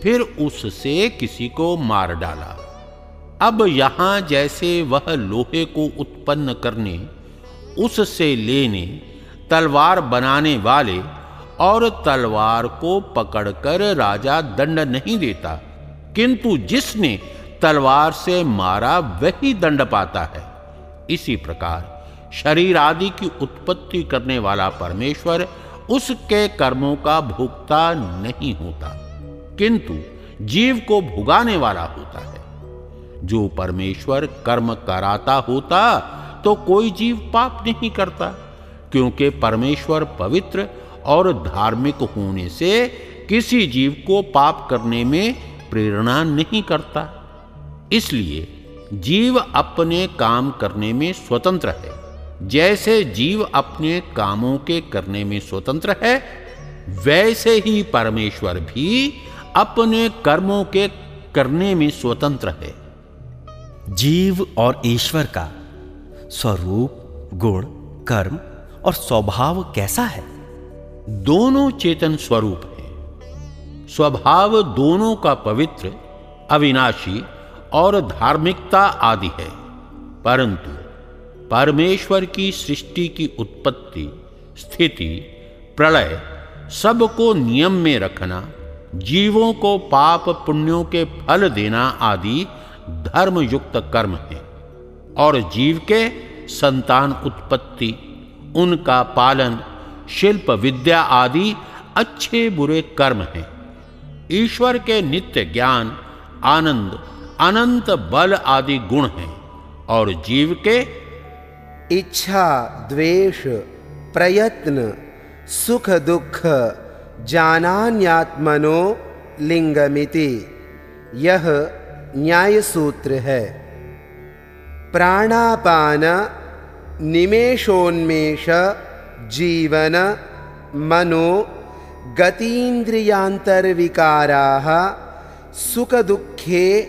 फिर उससे किसी को मार डाला। अब यहाँ जैसे वह लोहे को उत्पन्न करने, उससे लेने, तलवार बनाने वाले और तलवार को पकड़कर राजा दंड नहीं देता, किंतु जिसने तलवार से मारा वही दंड पाता है। इसी प्रकार शरीर आदि की उत्पत्ति करने वाला परमेश्वर उसके कर्मों का भुगता नहीं होता, किंतु जीव को भुगाने वाला होता है। जो परमेश्वर कर्म कराता होता तो कोई जीव पाप नहीं करता, क्योंकि परमेश्वर पवित्र और धार्मिक होने से किसी जीव को पाप करने में प्रेरणा नहीं करता। इसलिए जीव अपने काम करने में स्वतंत्र है। जैसे जीव अपने कामों के करने में स्वतंत्र है, वैसे ही परमेश्वर भी अपने कर्मों के करने में स्वतंत्र है। जीव और ईश्वर का स्वरूप, गुण, कर्म और स्वभाव कैसा है? दोनों चेतन स्वरूप है। स्वभाव दोनों का पवित्र, अविनाशी और धार्मिकता आदि है। परंतु परमेश्वर की सृष्टि की उत्पत्ति, स्थिति, प्रलय सबको नियम में रखना, जीवों को पाप पुण्यों के फल देना आदि धर्म युक्त कर्म है और जीव के संतान उत्पत्ति, उनका पालन, शिल्प विद्या आदि अच्छे बुरे कर्म हैं। ईश्वर के नित्य ज्ञान, आनंद, अनंत बल आदि गुण हैं और जीव के इच्छा, द्वेष, प्रयत्न, सुख, दुख जानान्यात्मनो लिंगमिति। यह न्याय सूत्र है। प्राणापान निमेशोन्मेष जीवन, मनो, गतीन्द्रियान्तर्विकाराः, सुखदुःखे,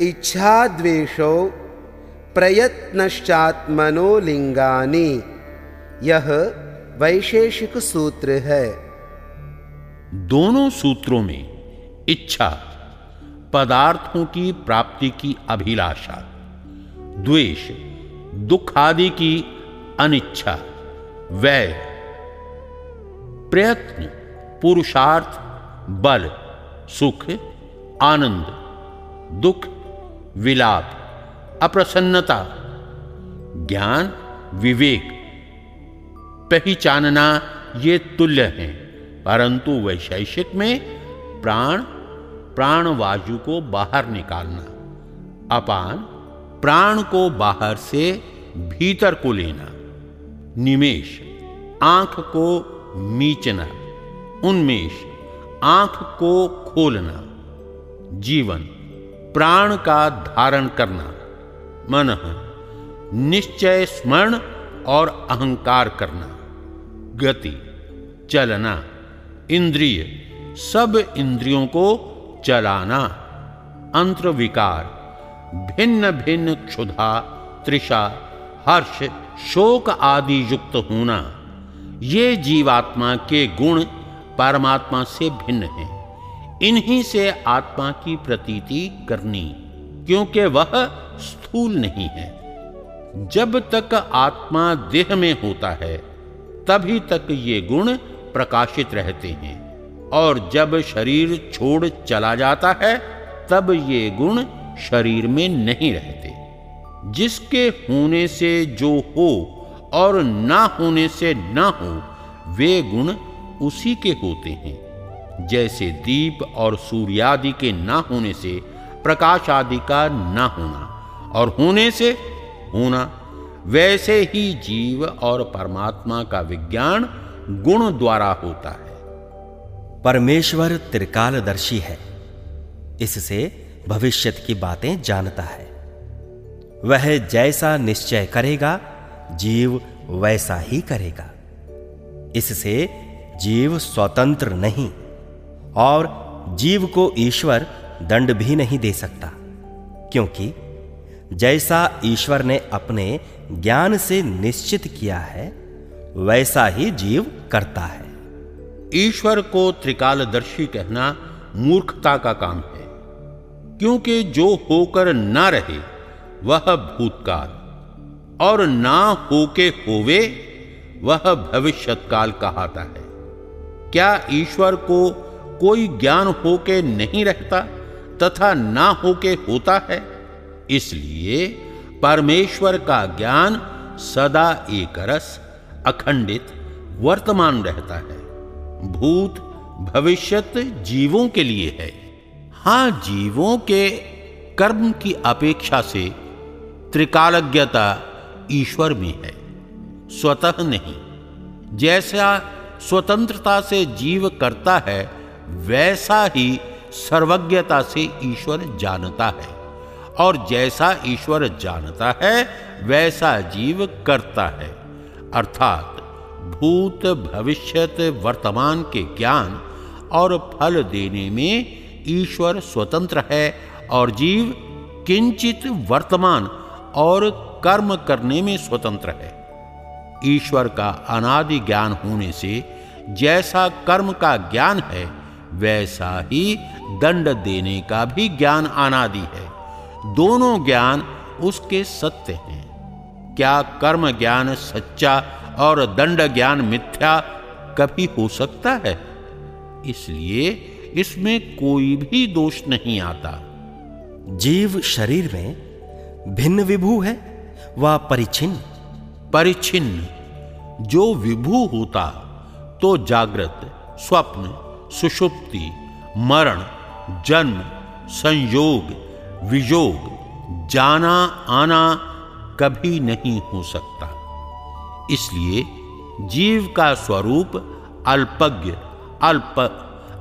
इच्छाद्वेषौ, प्रयत्नश्चात्मनो लिंगानी यह वैशेषिक सूत्र है। दोनों सूत्रों में इच्छा पदार्थों की प्राप्ति की अभिलाषा, द्वेष, दुख आदि की अनिच्छा, व्यय, प्रयत्न, पुरुषार्थ, बल, सुख, आनंद, दुख, विलाप, अप्रसन्नता, ज्ञान, विवेक, पहचानना ये तुल्य हैं, परंतु वैशेषिक में प्राण प्राण वायु को बाहर निकालना, अपान प्राण को बाहर से भीतर को लेना, निमेश आँख को मीचना, उन्मेष आँख को खोलना, जीवन प्राण का धारण करना, मन निश्चय स्मरण और अहंकार करना, गति, चलना, इंद्रिय, सब इंद्रियों को चलाना अंतर विकार भिन्न भिन्न क्षुधा, तृषा, हर्ष, शोक आदि युक्त होना। ये जीवात्मा के गुण परमात्मा से भिन्न हैं। इन्हीं से आत्मा की प्रतीति करनी, क्योंकि वह स्थूल नहीं है। जब तक आत्मा देह में होता है, तभी तक ये गुण प्रकाशित रहते हैं। और जब शरीर छोड़ चला जाता है, तब ये गुण शरीर में नहीं रहते। जिसके होने से जो हो और ना होने से ना हो, वे गुण उसी के होते हैं। जैसे दीप और सूर्यादि के ना होने से, प्रकाश आदि का ना होना, और होने से होना, वैसे ही जीव और परमात्मा का विज्ञान गुण द्वारा होता है। परमेश्वर त्रिकालदर्शी है। इससे भविष्यत की बातें जानता है। वह जैसा निश्चय करेगा, जीव वैसा ही करेगा। इससे जीव स्वतंत्र नहीं और जीव को ईश्वर दंड भी नहीं दे सकता, क्योंकि जैसा ईश्वर ने अपने ज्ञान से निश्चित किया है, वैसा ही जीव करता है। ईश्वर को त्रिकालदर्शी कहना मूर्खता का काम है, क्योंकि जो होकर ना रहे, वह भूतकाल, और ना होके होवे, वह भविष्यत काल कहाता है। क्या ईश्वर को कोई ज्ञान होके नहीं रहता, तथा ना होके होता है? इसलिए परमेश्वर का ज्ञान सदा एक रस अखंडित, वर्तमान रहता है। भूत भविष्यत जीवों के लिए है। हाँ, जीवों के कर्म की अपेक्षा से त्रिकालज्ञता ईश्वर में है, स्वतः नहीं। जैसा स्वतंत्रता से जीव करता है, वैसा ही सर्वज्ञता से ईश्वर जानता है। और जैसा ईश्वर जानता है, वैसा जीव करता है। अर्थात भूत भविष्यत वर्तमान के ज्ञान और फल देने में ईश्वर स्वतंत्र है और जीव किंचित वर्तमान और कर्म करने में स्वतंत्र है। ईश्वर का अनादि ज्ञान होने से जैसा कर्म का ज्ञान है, वैसा ही दंड देने का भी ज्ञान अनादि है। दोनों ज्ञान उसके सत्य हैं। क्या कर्म ज्ञान सच्चा और दंड ज्ञान मिथ्या कभी हो सकता है। इसलिए इसमें कोई भी दोष नहीं आता। जीव शरीर में भिन्न विभू है व परिचिन्न परिचिन्न जो विभू होता तो जागृत स्वप्न सुषुप्ति मरण जन्म संयोग वियोग जाना आना कभी नहीं हो सकता। इसलिए जीव का स्वरूप अल्पज्ञ, अल्प,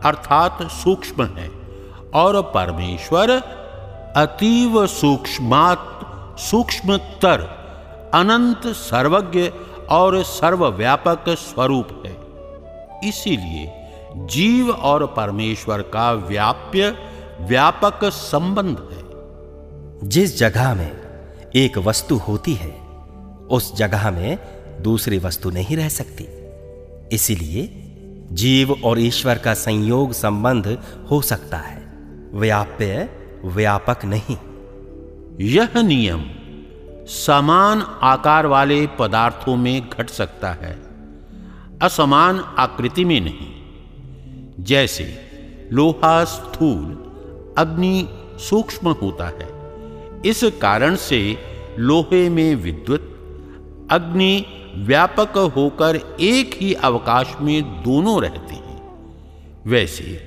अर्थात सूक्ष्म है, और परमेश्वर अतीव सूक्ष्मात सूक्ष्मतर अनंत सर्वज्ञ और सर्वव्यापक स्वरूप है। इसीलिए जीव और परमेश्वर का व्याप्य, व्यापक संबंध है। जिस जगह में एक वस्तु होती है, उस जगह में दूसरी वस्तु नहीं रह सकती। इसीलिए जीव और ईश्वर का संयोग संबंध हो सकता है। व्याप्य, व्यापक नहीं। यह नियम समान आकार वाले पदार्थों में घट सकता है, असमान आकृति में नहीं। जैसे लोहा स्थूल, अग्नि सूक्ष्म होता है, इस कारण से लोहे में विद्युत, अग्नि व्यापक होकर एक ही अवकाश में दोनों रहते हैं। वैसे,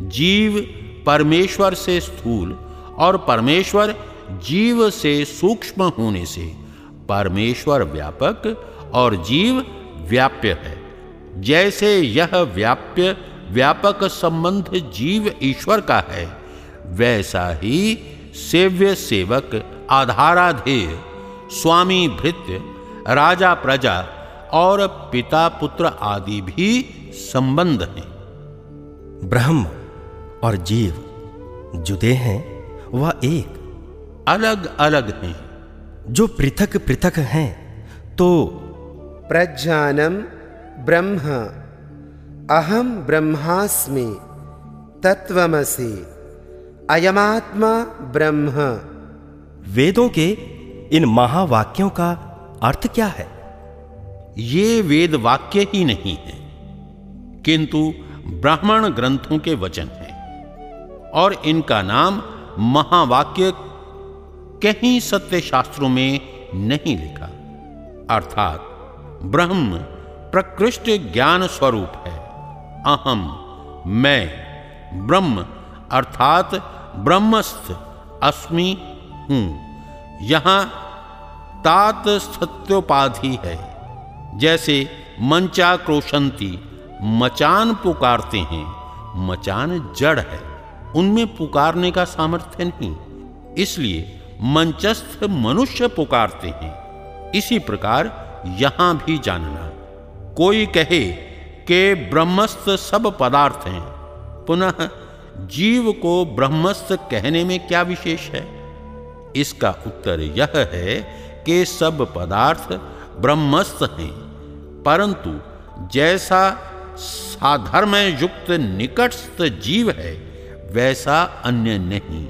जीव परमेश्वर से स्थूल और परमेश्वर जीव से सूक्ष्म होने से परमेश्वर व्यापक और जीव व्याप्य है। जैसे यह व्याप्य, व्यापक संबंध जीव ईश्वर का है, वैसा ही सेव्य सेवक, आधाराधेय स्वामी भृत्य राजा प्रजा और पिता पुत्र आदि भी संबंध हैं। ब्रह्म और जीव जुदे हैं वह एक। अलग अलग हैं। जो पृथक पृथक हैं तो प्रज्ञानम ब्रह्म अहम ब्रह्मास्मि तत्वमसि अयमात्मा ब्रह्म। वेदों के इन महावाक्यों का अर्थ क्या है? ये वेद वाक्य ही नहीं है, किंतु ब्राह्मण ग्रंथों के वचन हैं, और इनका नाम महावाक्य कहीं सत्य शास्त्रों में नहीं लिखा। अर्थात ब्रह्म प्रकृष्ट ज्ञान स्वरूप है। अहम, मैं, ब्रह्म, अर्थात ब्रह्मस्थ, अस्मि, हूँ। यहाँ तात सत्योपाधि है। जैसे मंचा क्रोशंती, मचान पुकारते हैं, मचान जड़ है। उनमें पुकारने का सामर्थ्य नहीं, इसलिए मंचस्थ मनुष्य पुकारते हैं। इसी प्रकार यहाँ भी जानना, कोई कहे कि ब्रह्मस्थ सब पदार्थ हैं। पुनः जीव को ब्रह्मस्थ कहने में क्या विशेष है? इसका उत्तर यह है कि सब पदार्थ ब्रह्मस्थ हैं, परंतु जैसा साधर्म युक्त निकटस्थ जीव है, वैसा अन्य नहीं।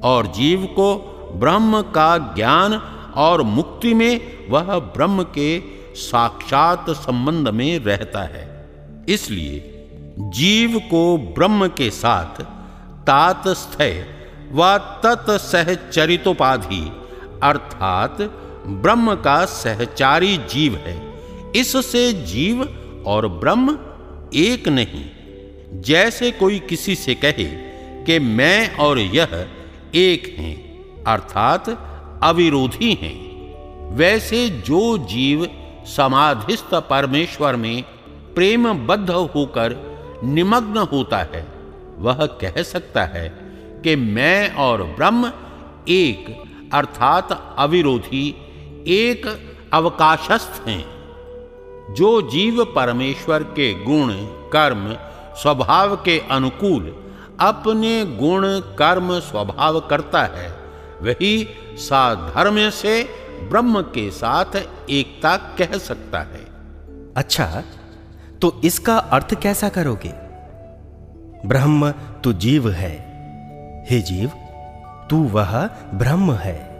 और जीव को ब्रह्म का ज्ञान और मुक्ति में वह ब्रह्म के साक्षात संबंध में रहता है। इसलिए जीव को ब्रह्म के साथ तातस्थय व तत्सहचरितोपाधि अर्थात ब्रह्म का सहचारी जीव है। इससे जीव और ब्रह्म एक नहीं। जैसे कोई किसी से कहे कि मैं और यह एक हैं, अर्थात अविरोधी हैं, वैसे जो जीव समाधिस्थ परमेश्वर में प्रेमबद्ध होकर निमग्न होता है, वह कह सकता है कि मैं और ब्रह्म एक अर्थात अविरोधी, एक अवकाशस्थ हैं। जो जीव परमेश्वर के गुण, कर्म, स्वभाव के अनुकूल, अपने गुण, कर्म, स्वभाव करता है, वही साधर्म से ब्रह्म के साथ एकता कह सकता है। अच्छा तो इसका अर्थ कैसा करोगे? ब्रह्म तो जीव है। हे जीव तू वह ब्रह्म है।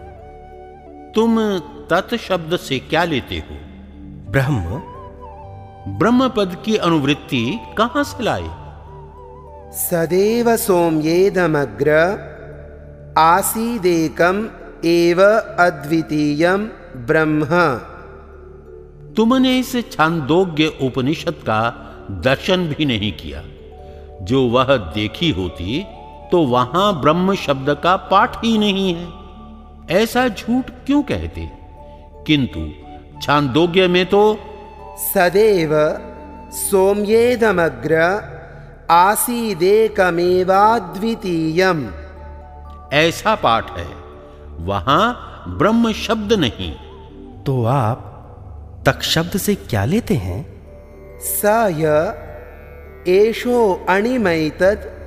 तुम तत् शब्द से क्या लेते हो? ब्रह्म। ब्रह्म पद की अनुवृत्ति कहाँ से लाए? सदैव सोम्येदमग्र आसीदेकम एव अद्वितीयम ब्रह्म। तुमने इस छांदोग्य उपनिषद का दर्शन भी नहीं किया। जो वह देखी होती तो वहाँ ब्रह्म शब्द का पाठ ही नहीं है। ऐसा झूठ क्यों कहते? किंतु छांदोग्य में तो सदैव सोम्येदमग्र आसीदेकमेवाद्वितीयम। ऐसा पाठ है। वहाँ ब्रह्म शब्द नहीं। तो आप तक शब्द से क्या लेते हैं? स एषो अणिमैतत्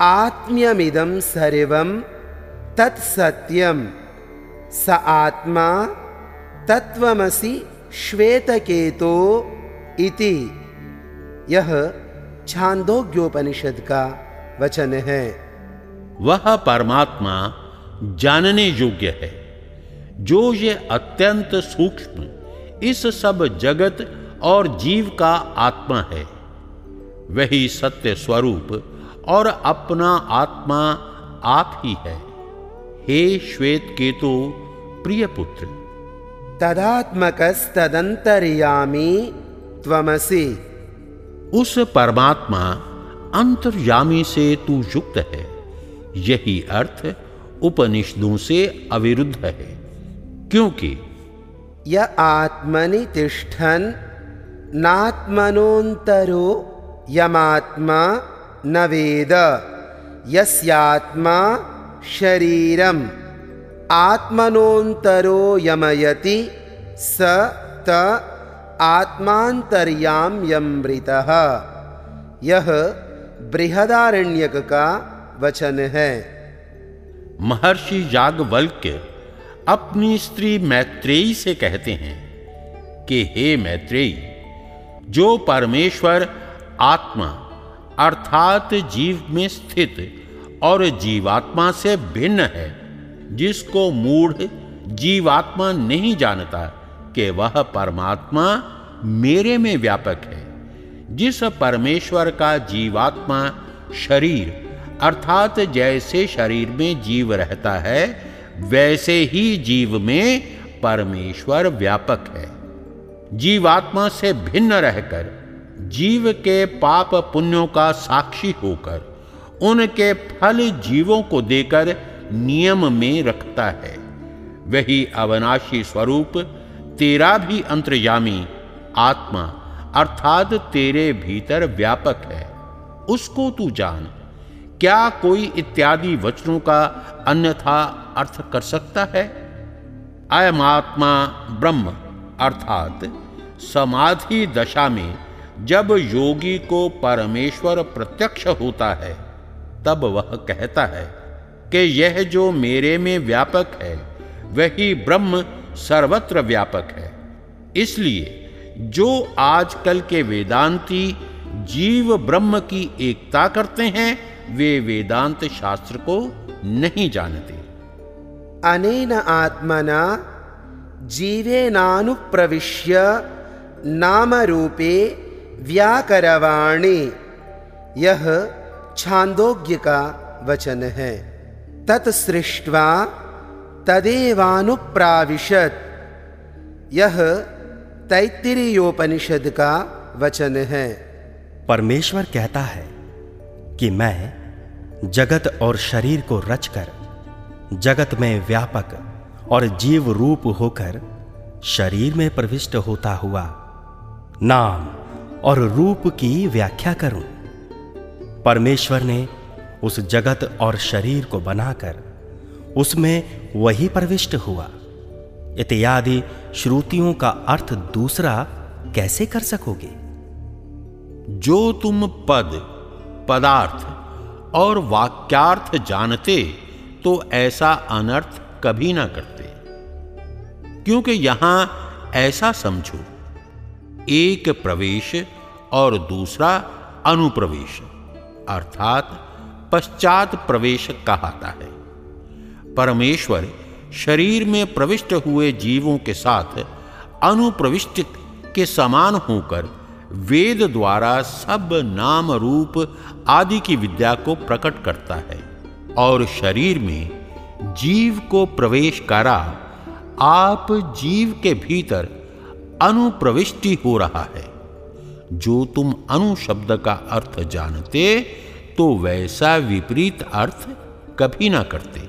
आत्म्यमिदं सर्वं तत्सत्यं स आत्मा तत्वमसि श्वेतकेतो इति। यह छांदोग्योपनिषद का वचन। है वह परमात्मा जानने योग्य है। जो ये अत्यंत सूक्ष्म, इस सब जगत और जीव का आत्मा है, वही सत्य स्वरूप और अपना आत्मा आप ही है। हे श्वेत केतु प्रिय पुत्र। तदात्मकस्तदंतर्यामी त्वमसि। उस परमात्मा अंतर्यामी से तू युक्त है। यही अर्थ उपनिषदों से अविरुद्ध है। क्योंकि य आत्मनि तिष्ठन नात्मनोन्तरो यमात्मा न वेद यस्यात्मा शरीरम। आत्मनोन्तरो यमयति स त आत्मांतर्याम यमृतः यह बृहदारण्यक का वचन। है महर्षि याज्ञवल्क्य अपनी स्त्री मैत्रेयी से कहते हैं कि, हे मैत्रेयी, जो परमेश्वर आत्मा अर्थात जीव में स्थित और जीवात्मा से भिन्न है, जिसको मूढ़ जीवात्मा नहीं जानता कि वह परमात्मा मेरे में व्यापक है। जिस परमेश्वर का जीवात्मा शरीर, अर्थात जैसे शरीर में जीव रहता है, वैसे ही जीव में परमेश्वर व्यापक है। जीवात्मा से भिन्न रहकर जीव के पाप पुण्यों का साक्षी होकर, उनके फल जीवों को देकर नियम में रखता है। वही अवनाशी स्वरूप तेरा भी अंतर्यामी आत्मा, अर्थात तेरे भीतर व्यापक है। उसको तू जान। क्या कोई इत्यादि वचनों का अन्यथा अर्थ कर सकता है? अयम आत्मा ब्रह्म, अर्थात समाधि दशा में जब योगी को परमेश्वर प्रत्यक्ष होता है, तब वह कहता है कि यह जो मेरे में व्यापक है, वही ब्रह्म सर्वत्र व्यापक है। इसलिए जो आजकल के वेदांती जीव ब्रह्म की एकता करते हैं, वे वेदांत शास्त्र को नहीं जानते। अनेन आत्मना जीवेनानुप्रविश्य नाम रूपे व्याकरवाणी, यह छांदोग्य का वचन है। तत्सृष्टवा तदेवानुप्राविशत, यह तैत्तिरीयोपनिषद का वचन है। परमेश्वर कहता है कि मैं जगत और शरीर को रचकर, जगत में व्यापक और जीव रूप होकर शरीर में प्रविष्ट होता हुआ नाम और रूप की व्याख्या करूँ। परमेश्वर ने उस जगत और शरीर को बनाकर उसमें वही प्रविष्ट हुआ। इत्यादि श्रुतियों का अर्थ दूसरा कैसे कर सकोगे? जो तुम पद, पदार्थ और वाक्यार्थ जानते तो ऐसा अनर्थ कभी ना करते। क्योंकि यहाँ ऐसा समझो एक प्रवेश और दूसरा अनुप्रवेश, अर्थात पश्चात प्रवेश कहाता है। परमेश्वर शरीर में प्रविष्ट हुए जीवों के साथ अनुप्रविष्ट के समान होकर वेद द्वारा सब नाम रूप आदि की विद्या को प्रकट करता है और शरीर में जीव को प्रवेश करा, आप जीव के भीतर अनुप्रविष्टि हो रहा है। जो तुम अनु शब्द का अर्थ जानते तो वैसा विपरीत अर्थ कभी ना करते।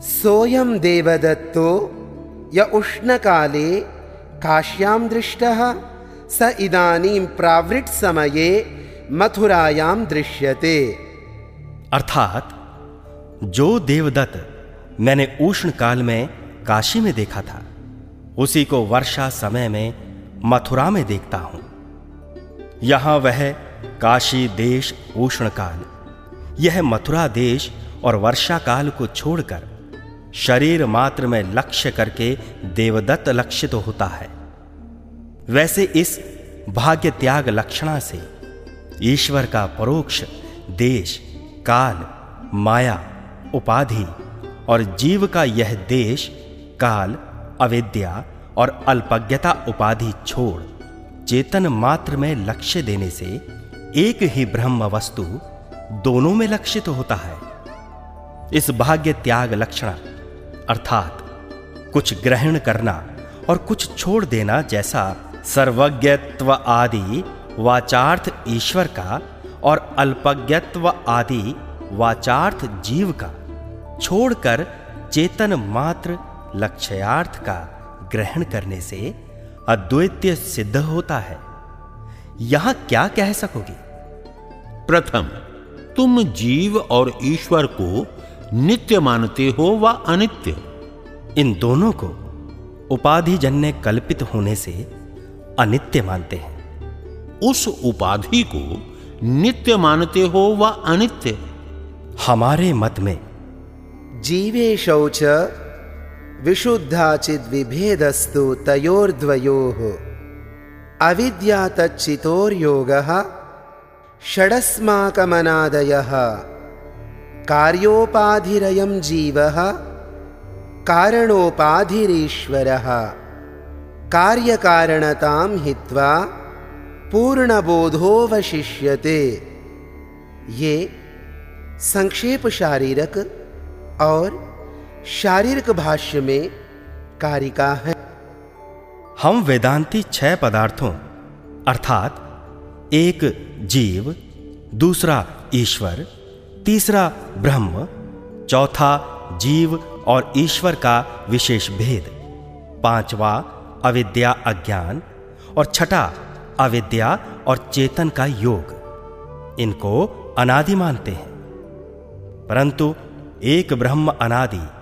सोयम देवदत्तो य उष्णकाले काश्यां दृष्टः स इदानीं प्रावृट समये मथुरायां दृश्यते। अर्थात जो देवदत्त मैंने उष्ण काल में काशी में देखा था उसी को वर्षा समय में मथुरा में देखता हूँ। यहाँ वह काशी देश उष्ण काल यह मथुरा देश और वर्षा काल को छोड़कर शरीर मात्र में लक्ष्य करके देवदत्त लक्षित तो होता है। वैसे इस भाग्य त्याग लक्षणा से ईश्वर का परोक्ष देश, काल, माया, उपाधि और जीव का यह देश, काल अविद्या और अल्पज्ञता उपाधि छोड़, चेतन मात्र में लक्ष्य देने से एक ही ब्रह्म वस्तु दोनों में लक्षित होता है। इस भाग्य त्याग लक्षण, अर्थात कुछ ग्रहण करना और कुछ छोड़ देना जैसा सर्वज्ञत्व आदि वाचार्थ ईश्वर का और अल्पज्ञत्व आदि वाचार्थ जीव का छोड़कर चेतन मात्र लक्ष्यार्थ का ग्रहण करने से अद्वैत्य सिद्ध होता है। यहाँ क्या कह सकोगे? प्रथम तुम जीव और ईश्वर को नित्य मानते हो व अनित्य? इन दोनों को उपाधि जन्य कल्पित होने से अनित्य मानते हैं। उस उपाधि को नित्य मानते हो व अनित्य? हमारे मत में जीवेशौ च विशुद्धाचिद्विभेदस्तु तयोर्द्वयोः। अविद्या तच्चितोर्योगः षडस्माकमनादयः। कार्योपाधिरयं जीवः कारणोपाधिरीश्वरः। कार्यकारणतां हित्वा पूर्णबोधोवशिष्यते ये संक्षेप शारीरक और शारीरिक भाष्य में कारिका है। हम वेदांती छह पदार्थों, अर्थात एक जीव, दूसरा ईश्वर, तीसरा ब्रह्म, चौथा जीव और ईश्वर का विशेष भेद, पांचवा अविद्या अज्ञान और छठा अविद्या और चेतन का योग। इनको अनादि मानते हैं। परंतु एक ब्रह्म अनादि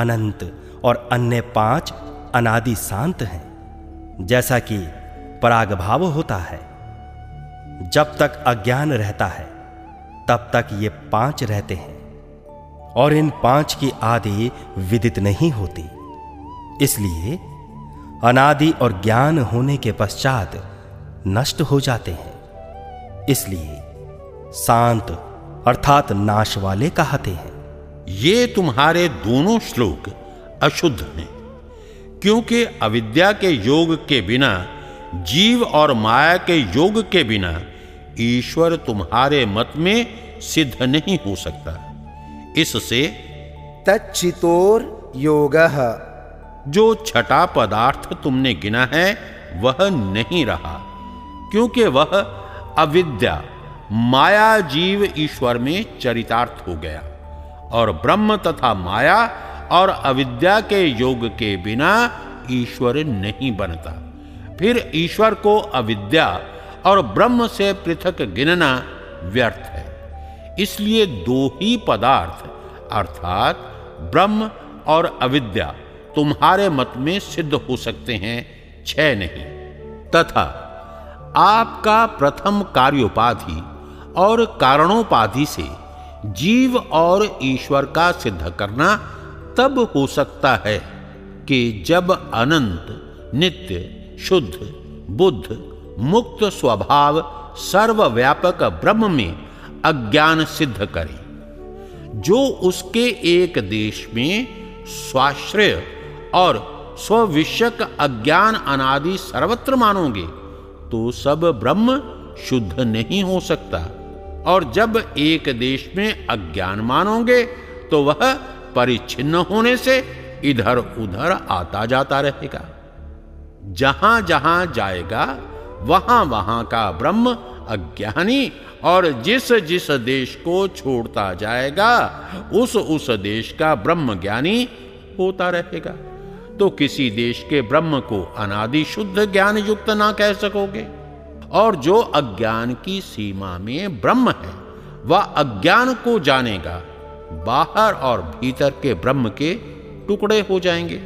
अनंत और अन्य पाँच अनादि शांत हैं, जैसा कि परागभाव होता है। जब तक अज्ञान रहता है, तब तक ये पाँच रहते हैं, और इन पाँच की आदि विदित नहीं होती। इसलिए अनादि और ज्ञान होने के पश्चात नष्ट हो जाते हैं। इसलिए शांत अर्थात नाश वाले कहते हैं। ये तुम्हारे दोनों श्लोक अशुद्ध हैं क्योंकि अविद्या के योग के बिना जीव और माया के योग के बिना ईश्वर तुम्हारे मत में सिद्ध नहीं हो सकता। इससे तचितोर योग। जो छठा पदार्थ तुमने गिना है वह नहीं रहा क्योंकि वह अविद्या माया जीव ईश्वर में चरितार्थ हो गया। और ब्रह्म तथा माया और अविद्या के योग के बिना ईश्वर नहीं बनता। फिर ईश्वर को अविद्या और ब्रह्म से पृथक गिनना व्यर्थ है। इसलिए दो ही पदार्थ, अर्थात ब्रह्म और अविद्या, तुम्हारे मत में सिद्ध हो सकते हैं, छह नहीं। तथा आपका प्रथम कार्योपाधि और कारणोपाधि से जीव और ईश्वर का सिद्ध करना तब हो सकता है कि जब अनंत, नित्य, शुद्ध, बुद्ध, मुक्त स्वभाव सर्वव्यापक ब्रह्म में अज्ञान सिद्ध करे, जो उसके एक देश में स्वाश्रय और स्विषक अज्ञान अनादि सर्वत्र मानोगे तो सब ब्रह्म शुद्ध नहीं हो सकता। और जब एक देश में अज्ञान मानोगे तो वह परिच्छिन्न होने से इधर उधर आता जाता रहेगा। जहाँ जहाँ जाएगा वहाँ वहाँ का ब्रह्म अज्ञानी और जिस जिस देश को छोड़ता जाएगा उस उस देश का ब्रह्म ज्ञानी होता रहेगा। तो किसी देश के ब्रह्म को अनादि शुद्ध ज्ञान युक्त ना कह सकोगे। और जो अज्ञान की सीमा में ब्रह्म है, वह अज्ञान को जानेगा, बाहर और भीतर के ब्रह्म के टुकड़े हो जाएँगे।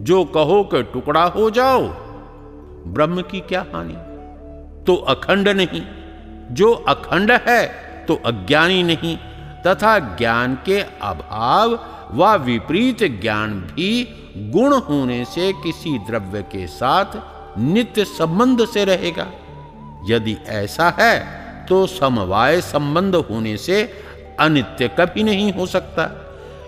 जो कहो कि टुकड़ा हो जाओ, ब्रह्म की क्या हानि? तो अखंड नहीं। जो अखंड है तो अज्ञानी नहीं, तथा ज्ञान के अभाव व विपरीत ज्ञान भी गुण होने से किसी द्रव्य के साथ नित्य संबंध से रहेगा। यदि ऐसा है तो समवाय संबंध होने से अनित्य कभी नहीं हो सकता।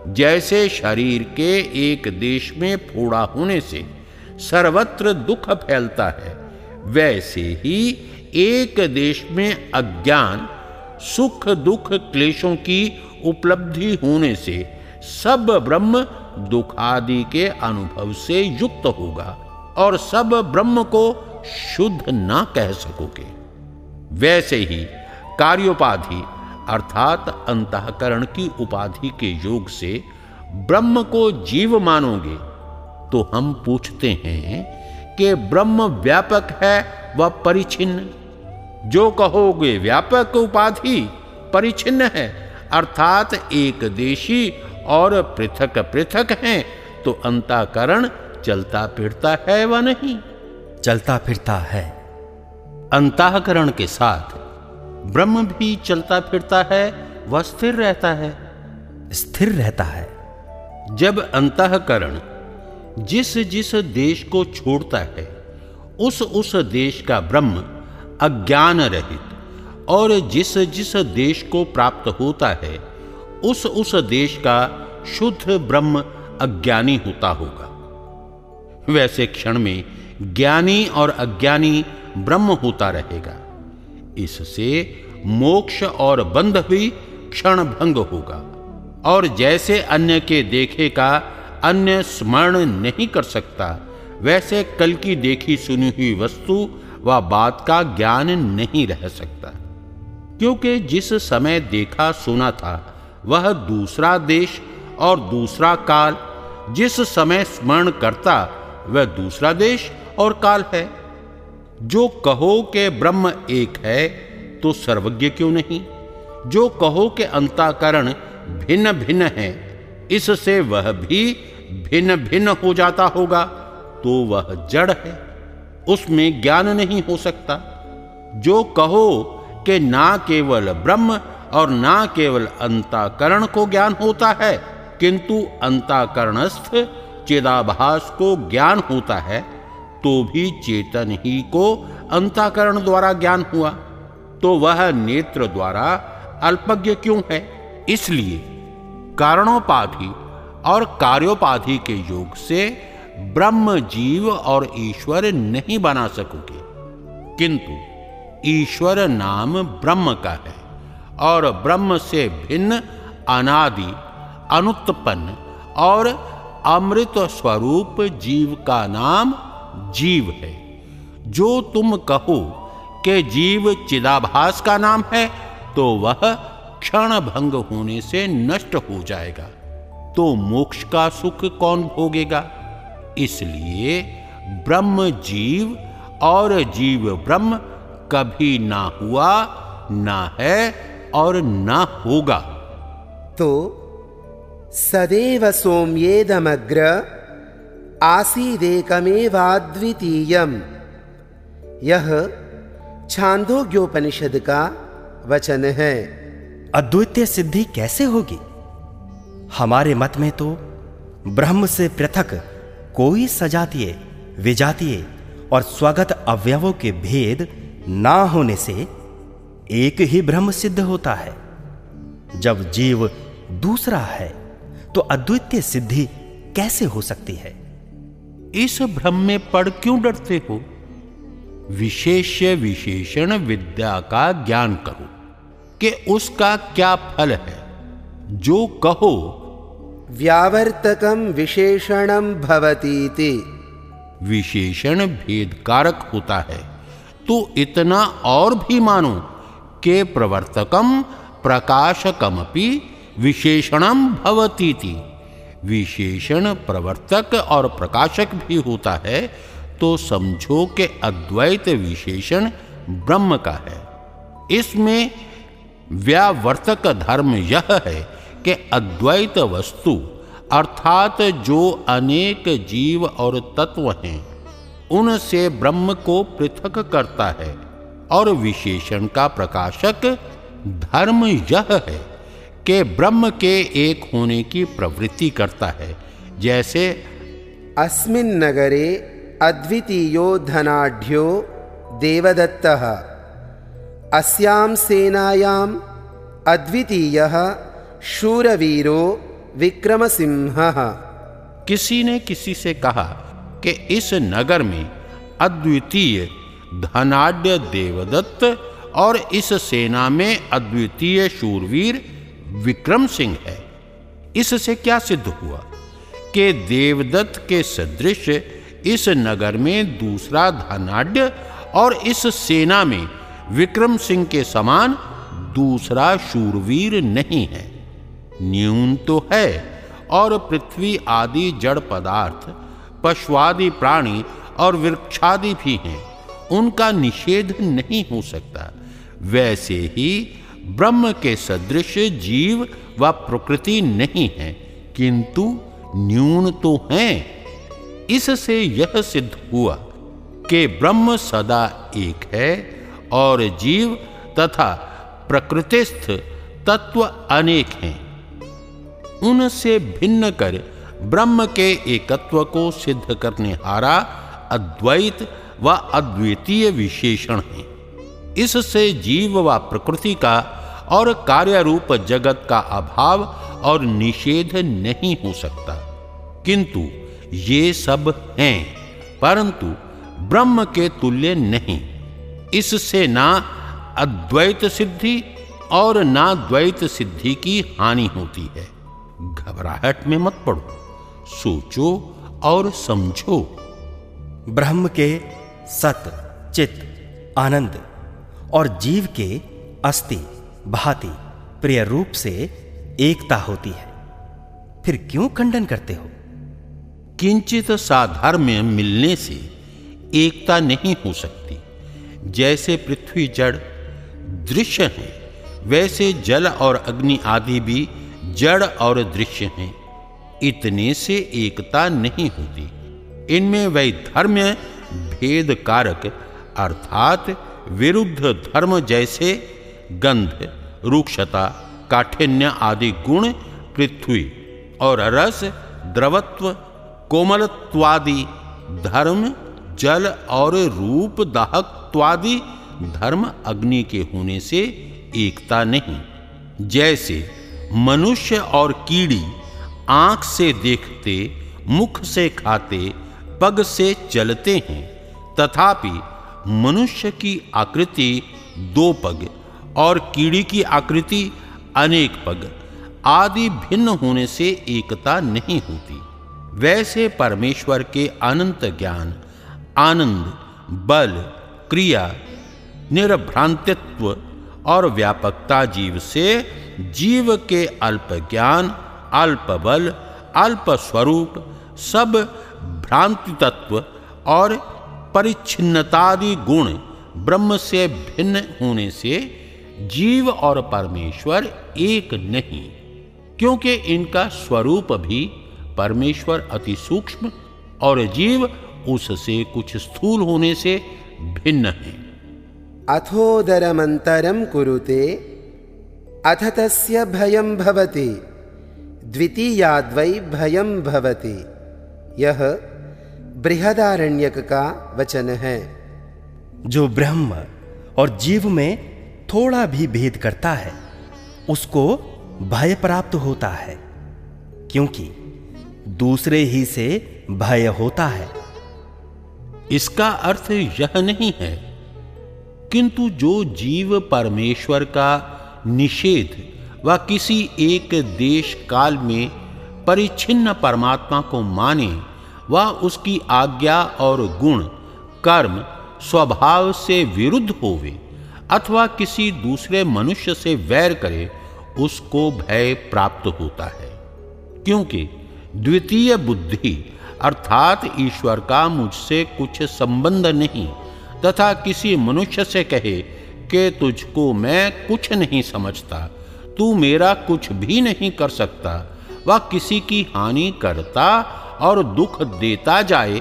जैसे शरीर के एक देश में फोड़ा होने से सर्वत्र दुख फैलता है, वैसे ही एक देश में अज्ञान, सुख दुख क्लेशों की उपलब्धि होने से सब ब्रह्म दुखादि के अनुभव से युक्त होगा, और सब ब्रह्म को शुद्ध ना कह सकोगे। वैसे ही कार्योपाधि अर्थात अंतकरण की उपाधि के योग से ब्रह्म को जीव मानोगे तो हम पूछते हैं कि ब्रह्म व्यापक है व परिचिन्न? जो कहोगे व्यापक उपाधि परिचिन्न है, अर्थात एक देशी और पृथक पृथक हैं तो अंताकरण चलता फिरता है व नहीं? चलता फिरता है। अंतकरण के साथ ब्रह्म भी चलता फिरता है वह स्थिर रहता है। स्थिर रहता है। जब अंतकरण जिस जिस देश को छोड़ता है उस उस देश का ब्रह्म अज्ञान रहित और जिस जिस देश को प्राप्त होता है उस उस देश का शुद्ध ब्रह्म अज्ञानी होता होगा। वैसे क्षण में ज्ञानी और अज्ञानी ब्रह्म होता रहेगा। इससे मोक्ष और बंध भी क्षण भंग होगा। और जैसे अन्य के देखे का अन्य स्मरण नहीं कर सकता, वैसे कल की देखी सुनी हुई वस्तु व बात का ज्ञान नहीं रह सकता। क्योंकि जिस समय देखा सुना था, वह दूसरा देश और दूसरा काल, जिस समय स्मरण करता, वह दूसरा देश और काल है। जो कहो कि ब्रह्म एक है तो सर्वज्ञ क्यों नहीं? जो कहो कि अंताकरण भिन्न भिन्न है, इससे वह भी भिन्न भिन्न हो जाता होगा तो वह जड़ है, उसमें ज्ञान नहीं हो सकता। जो कहो कि ना केवल ब्रह्म और ना केवल अंताकरण को ज्ञान होता है, किंतु अंताकरणस्थ चेदाभास को ज्ञान होता है तो भी चेतन ही को अंताकरण द्वारा ज्ञान हुआ। तो वह नेत्र द्वारा अल्पज्ञ क्यों है? इसलिए कारणोपाधि और कार्योपाधि के योग से ब्रह्म जीव और ईश्वर नहीं बना सकोगे। किंतु ईश्वर नाम ब्रह्म का है और ब्रह्म से भिन्न अनादि, अनुत्पन्न और अमृत स्वरूप जीव का नाम जीव है। जो तुम कहो कि जीव चिदाभास का नाम है तो वह क्षण भंग होने से नष्ट हो जाएगा। तो मोक्ष का सुख कौन भोगेगा? इसलिए ब्रह्म जीव और जीव ब्रह्म कभी ना हुआ, ना है और ना होगा। तो सदैव सोम्येदमग्र आसीदेकमेवाद्वितीयम। यह छांदोग्योपनिषद का वचन। है अद्वितीय सिद्धि कैसे होगी? हमारे मत में तो ब्रह्म से पृथक कोई सजातीय, विजातीय और स्वगत अवयवों के भेद ना होने से एक ही ब्रह्म सिद्ध होता है। जब जीव दूसरा है तो अद्वितीय सिद्धि कैसे हो सकती है? इस भ्रम में पड़ क्यों डरते हो? विशेष विशेषण विद्या का ज्ञान करो कि उसका क्या फल है। जो कहो। व्यावर्तकम विशेषणम भवतीति। विशेषण भेद कारक होता है। तो इतना और भी मानो के प्रवर्तकम प्रकाशकमपि विशेषणम भवतीति। विशेषण प्रवर्तक और प्रकाशक भी होता है तो समझो कि अद्वैत विशेषण ब्रह्म का है। इसमें व्यावर्तक धर्म यह है कि अद्वैत वस्तु, अर्थात जो अनेक जीव और तत्व हैं, उनसे ब्रह्म को पृथक करता है, और विशेषण का प्रकाशक धर्म यह है। कि ब्रह्म के एक होने की प्रवृत्ति करता है जैसे अस्मिन नगरे अद्वितीयो धनाढ्यो देवदत्तः। अस्याम सेनायाम् अद्वितीयः शूरवीरो विक्रम सिंह किसी ने किसी से कहा कि इस नगर में अद्वितीय धनाढ़ देवदत्त और इस सेना में अद्वितीय शूरवीर विक्रम सिंह है। इससे क्या सिद्ध हुआ कि देवदत्त के सदृश इस नगर में दूसरा धनाढ़ और इस सेना में विक्रम सिंह के समान दूसरा शूरवीर नहीं है। न्यून तो है और पृथ्वी आदि जड़ पदार्थ, पशुआदि प्राणी और वृक्षादि भी हैं। उनका निषेध नहीं हो सकता। वैसे ही ब्रह्म के सदृश जीव व प्रकृति नहीं है, किंतु न्यून तो हैं। इससे यह सिद्ध हुआ कि ब्रह्म सदा एक है और जीव तथा प्रकृतिस्थ तत्व अनेक हैं। उनसे भिन्न कर ब्रह्म के एकत्व को सिद्ध करने हारा अद्वैत व अद्वितीय विशेषण है। इससे जीव व प्रकृति का और कार्य रूप जगत का अभाव और निषेध नहीं हो सकता। किंतु ये सब हैं, परंतु ब्रह्म के तुल्य नहीं। इससे ना अद्वैत सिद्धि और ना द्वैत सिद्धि की हानि होती है। घबराहट में मत पड़ो, सोचो और समझो। ब्रह्म के सत, चित, आनंद और जीव के अस्थि, भांति, प्रिय रूप से एकता होती है। फिर क्यों खंडन करते हो? किंचित साधर्म्य मिलने से एकता नहीं हो सकती। जैसे पृथ्वी जड़ दृश्य है, वैसे जल और अग्नि आदि भी जड़ और दृश्य हैं। इतने से एकता नहीं होती। इनमें वैधर्म्य भेद कारक अर्थात विरुद्ध धर्म जैसे गंध, रूक्षता, काठिन्य आदि गुण, पृथ्वी और रस, द्रवत्व, कोमलत्वादि धर्म, जल और रूप, दाहकत्वादि धर्म अग्नि के होने से एकता नहीं। जैसे मनुष्य और कीड़ी आँख से देखते, मुख से खाते, पग से चलते हैं, तथापि मनुष्य की आकृति दो पग और कीड़ी की आकृति अनेक पग आदि भिन्न होने से एकता नहीं होती। वैसे परमेश्वर के अनंत ज्ञान, आनंद, बल, क्रिया, निर्भ्रांतित्व और व्यापकता जीव से जीव के अल्प ज्ञान, अल्प बल, अल्प स्वरूप सब भ्रांति तत्व और परिच्छिन्नतादि गुण ब्रह्म से भिन्न होने से जीव और परमेश्वर एक नहीं, क्योंकि इनका स्वरूप भी परमेश्वर अति सूक्ष्म और जीव उससे कुछ स्थूल होने से भिन्न है। अथोदरमंतरम कुरुते, अथ तस्य भयं भवति द्वितीयाद्वै भयं भवति यह बृहदारण्यक का वचन है। जो ब्रह्म और जीव में थोड़ा भी भेद करता है उसको भय प्राप्त होता है क्योंकि दूसरे ही से भय होता है। इसका अर्थ यह नहीं है किंतु जो जीव परमेश्वर का निषेध व किसी एक देश काल में परिच्छिन्न परमात्मा को माने व उसकी आज्ञा और गुण, कर्म, स्वभाव से विरुद्ध होवे, अथवा किसी दूसरे मनुष्य से वैर करे, उसको भय प्राप्त होता है। क्योंकि द्वितीय बुद्धि अर्थात ईश्वर का मुझसे कुछ संबंध नहीं, तथा किसी मनुष्य से कहे कि तुझको मैं कुछ नहीं समझता, तू मेरा कुछ भी नहीं कर सकता, वह किसी की हानि करता और दुख देता जाए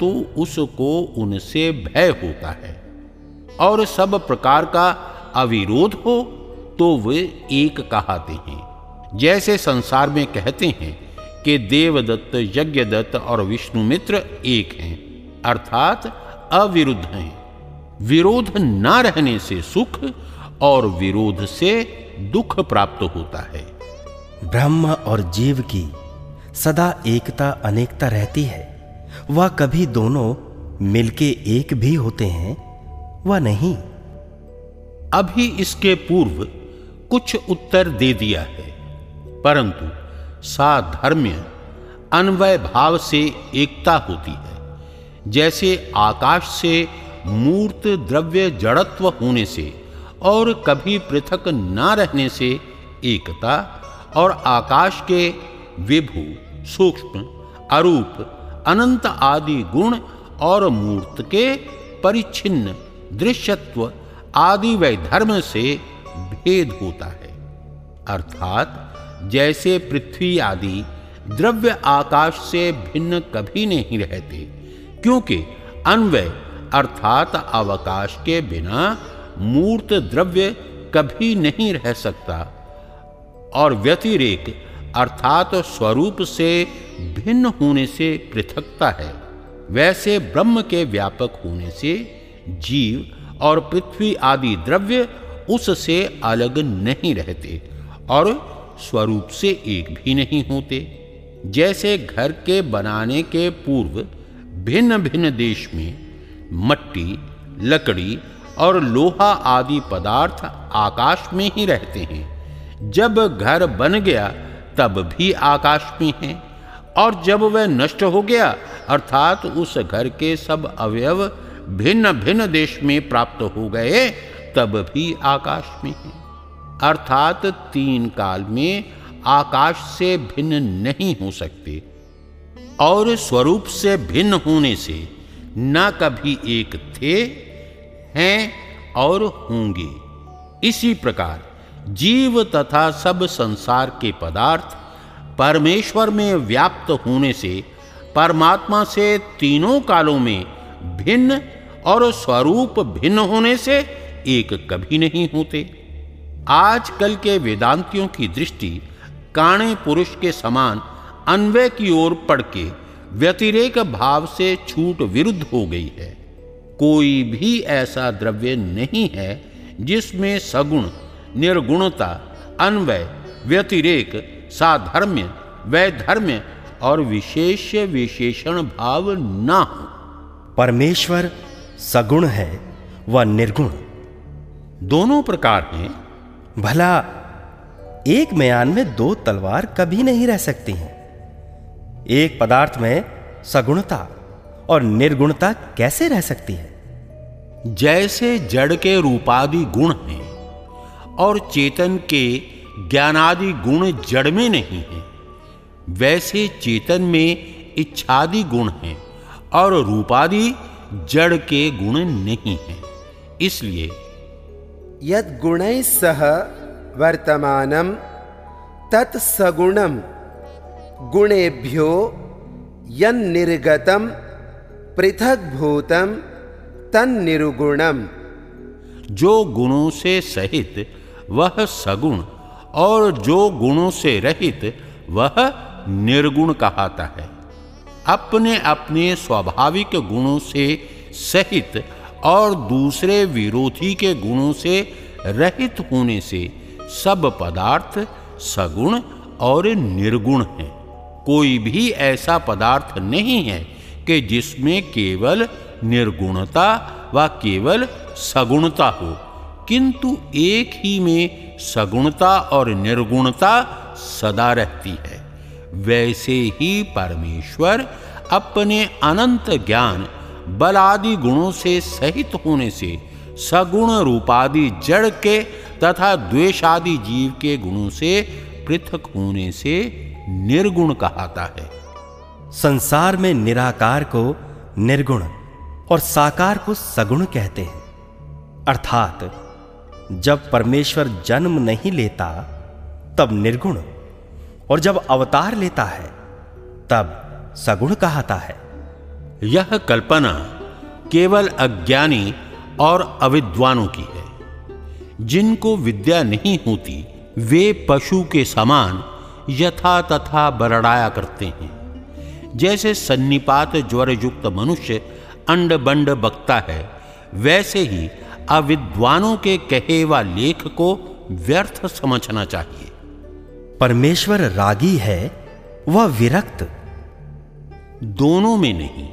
तो उसको उनसे भय होता है। और सब प्रकार का अविरोध हो तो वे एक कहते हैं। जैसे संसार में कहते हैं कि देवदत्त, यज्ञदत्त और विष्णुमित्र एक हैं, अर्थात अविरुद्ध हैं। विरोध न रहने से सुख और विरोध से दुख प्राप्त होता है। ब्रह्म और जीव की सदा एकता अनेकता रहती है। वह कभी दोनों मिलके एक भी होते हैं, वह नहीं। अभी इसके पूर्व कुछ उत्तर दे दिया है, परंतु साधर्म्य अन्वय भाव से एकता होती है। जैसे आकाश से मूर्त द्रव्य जड़त्व होने से और कभी पृथक न रहने से एकता और आकाश के विभु सूक्ष्म, अरूप, अनंत आदि गुण और मूर्त के परिच्छिन्न दृश्यत्व आदि वैधर्म से भेद होता है। अर्थात जैसे पृथ्वी आदि द्रव्य आकाश से भिन्न कभी नहीं रहते, क्योंकि अन्वय अर्थात अवकाश के बिना मूर्त द्रव्य कभी नहीं रह सकता और व्यतिरेक अर्थात स्वरूप से भिन्न होने से पृथकता है। वैसे ब्रह्म के व्यापक होने से जीव और पृथ्वी आदि द्रव्य उससे अलग नहीं रहते और स्वरूप से एक भी नहीं होते। जैसे घर के बनाने के पूर्व भिन्न भिन्न देश में मट्टी, लकड़ी और लोहा आदि पदार्थ आकाश में ही रहते हैं। जब घर बन गया तब भी आकाश में है। और जब वह नष्ट हो गया, अर्थात उस घर के सब अवयव भिन्न भिन्न देश में प्राप्त हो गए, तब भी आकाश में है। अर्थात तीन काल में आकाश से भिन्न नहीं हो सकते। और स्वरूप से भिन्न होने से न कभी एक थे, हैं और होंगे। इसी प्रकार जीव तथा सब संसार के पदार्थ परमेश्वर में व्याप्त होने से, परमात्मा से तीनों कालों में भिन्न और स्वरूप भिन्न होने से एक कभी नहीं होते। आजकल के वेदांतियों की दृष्टि काणे पुरुष के समान अन्वय की ओर पड़ के व्यतिरेक भाव से छूट विरुद्ध हो गई है। कोई भी ऐसा द्रव्य नहीं है जिसमें सगुण निर्गुणता अन्वय व्यतिरेक साधर्म्य वैधर्म्य और विशेष विशेषण भाव न हो। परमेश्वर सगुण है व निर्गुण। दोनों प्रकार हैं। भला एक मयान में दो तलवार कभी नहीं रह सकती हैं। एक पदार्थ में सगुणता और निर्गुणता कैसे रह सकती है? जैसे जड़ के रूपादि गुण हैं। और चेतन के ज्ञानादि गुण जड़ में नहीं है। वैसे चेतन में इच्छादि गुण हैं और रूपादि जड़ के गुण नहीं हैं। इसलिए यद गुण सह वर्तमानं तत् सगुणं गुणेभ्यो यन्निर्गतं पृथग्भूतं तन्निर्गुणम्। जो गुणों से सहित वह सगुण, और जो गुणों से रहित वह निर्गुण कहाता है। अपने अपने स्वाभाविक गुणों से सहित और दूसरे विरोधी के गुणों से रहित होने से सब पदार्थ सगुण और निर्गुण हैं। कोई भी ऐसा पदार्थ नहीं है कि जिसमें केवल निर्गुणता व केवल सगुणता हो। किंतु एक ही में सगुणता और निर्गुणता सदा रहती है। वैसे ही परमेश्वर अपने अनंत ज्ञान, बलादि गुणों से सहित होने से सगुण रूपादि जड़ के तथा द्वेषादि जीव के गुणों से पृथक होने से निर्गुण कहाता है। संसार में निराकार को निर्गुण और साकार को सगुण कहते हैं। अर्थात जब परमेश्वर जन्म नहीं लेता, तब निर्गुण, और जब अवतार लेता है, तब सगुण कहता है। यह कल्पना केवल अज्ञानी और अविद्वानों की है। जिनको विद्या नहीं होती, वे पशु के समान यथा तथा बरड़ाया करते हैं। जैसे सन्निपात ज्वर युक्त मनुष्य अंड बंड बकता है, वैसे ही अविद्वानों के कहे व लेख को व्यर्थ समझना चाहिए। परमेश्वर रागी है वह विरक्त। दोनों में नहीं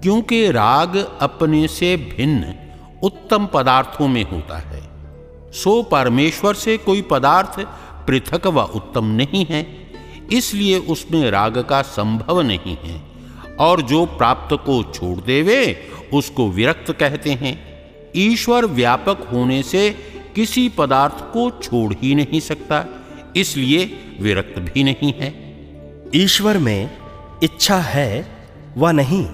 क्योंकि राग अपने से भिन्न उत्तम पदार्थों में होता है। सो परमेश्वर से कोई पदार्थ पृथक व उत्तम नहीं है इसलिए उसमें राग का संभव नहीं है। और जो प्राप्त को छोड़ देवे उसको विरक्त कहते हैं। ईश्वर व्यापक होने से किसी पदार्थ को छोड़ ही नहीं सकता इसलिए विरक्त भी नहीं है। ईश्वर में इच्छा है व नहीं।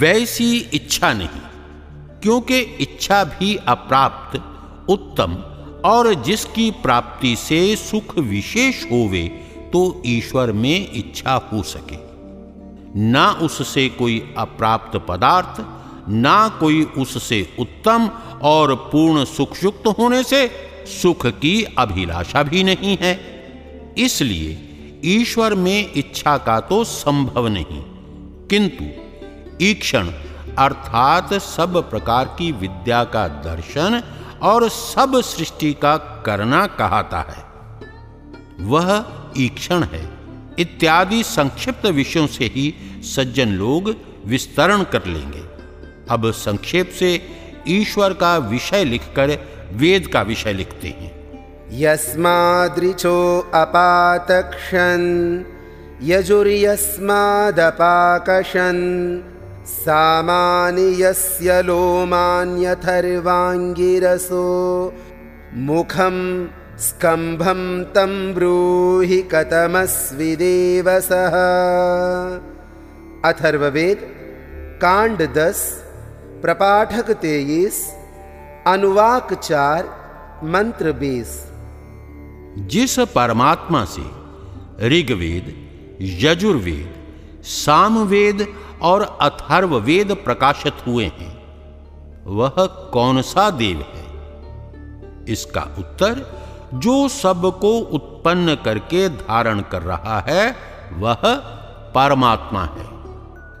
वैसी इच्छा नहीं क्योंकि इच्छा भी अप्राप्त उत्तम और जिसकी प्राप्ति से सुख विशेष होवे तो ईश्वर में इच्छा हो सके। ना उससे कोई अप्राप्त पदार्थ ना कोई उससे उत्तम और पूर्ण सुखयुक्त होने से सुख की अभिलाषा भी नहीं है। इसलिए ईश्वर में इच्छा का तो संभव नहीं। किंतु ईक्षण अर्थात सब प्रकार की विद्या का दर्शन और सब सृष्टि का करना कहता है। वह ईक्षण है। इत्यादि संक्षिप्त विषयों से ही सज्जन लोग विस्तरण कर लेंगे। अब संक्षेप से ईश्वर का विषय लिखकर वेद का विषय लिखते हैं। यस्मादृचो अपातक्षन् यजुर्यस्मादपाकशन् सामानि यस्य लोमान्यथर्वाङ्गिरसो, मुखं स्कम्भं तं ब्रूहि कतमस्विदेव सः अथर्ववेद कांड दस प्रपाठक तेईस अनुवाक चार मंत्र बीस जिस परमात्मा से ऋग्वेद, यजुर्वेद, सामवेद और अथर्ववेद प्रकाशित हुए हैं, वह कौन सा देव है? इसका उत्तर, जो सबको उत्पन्न करके धारण कर रहा है, वह परमात्मा है।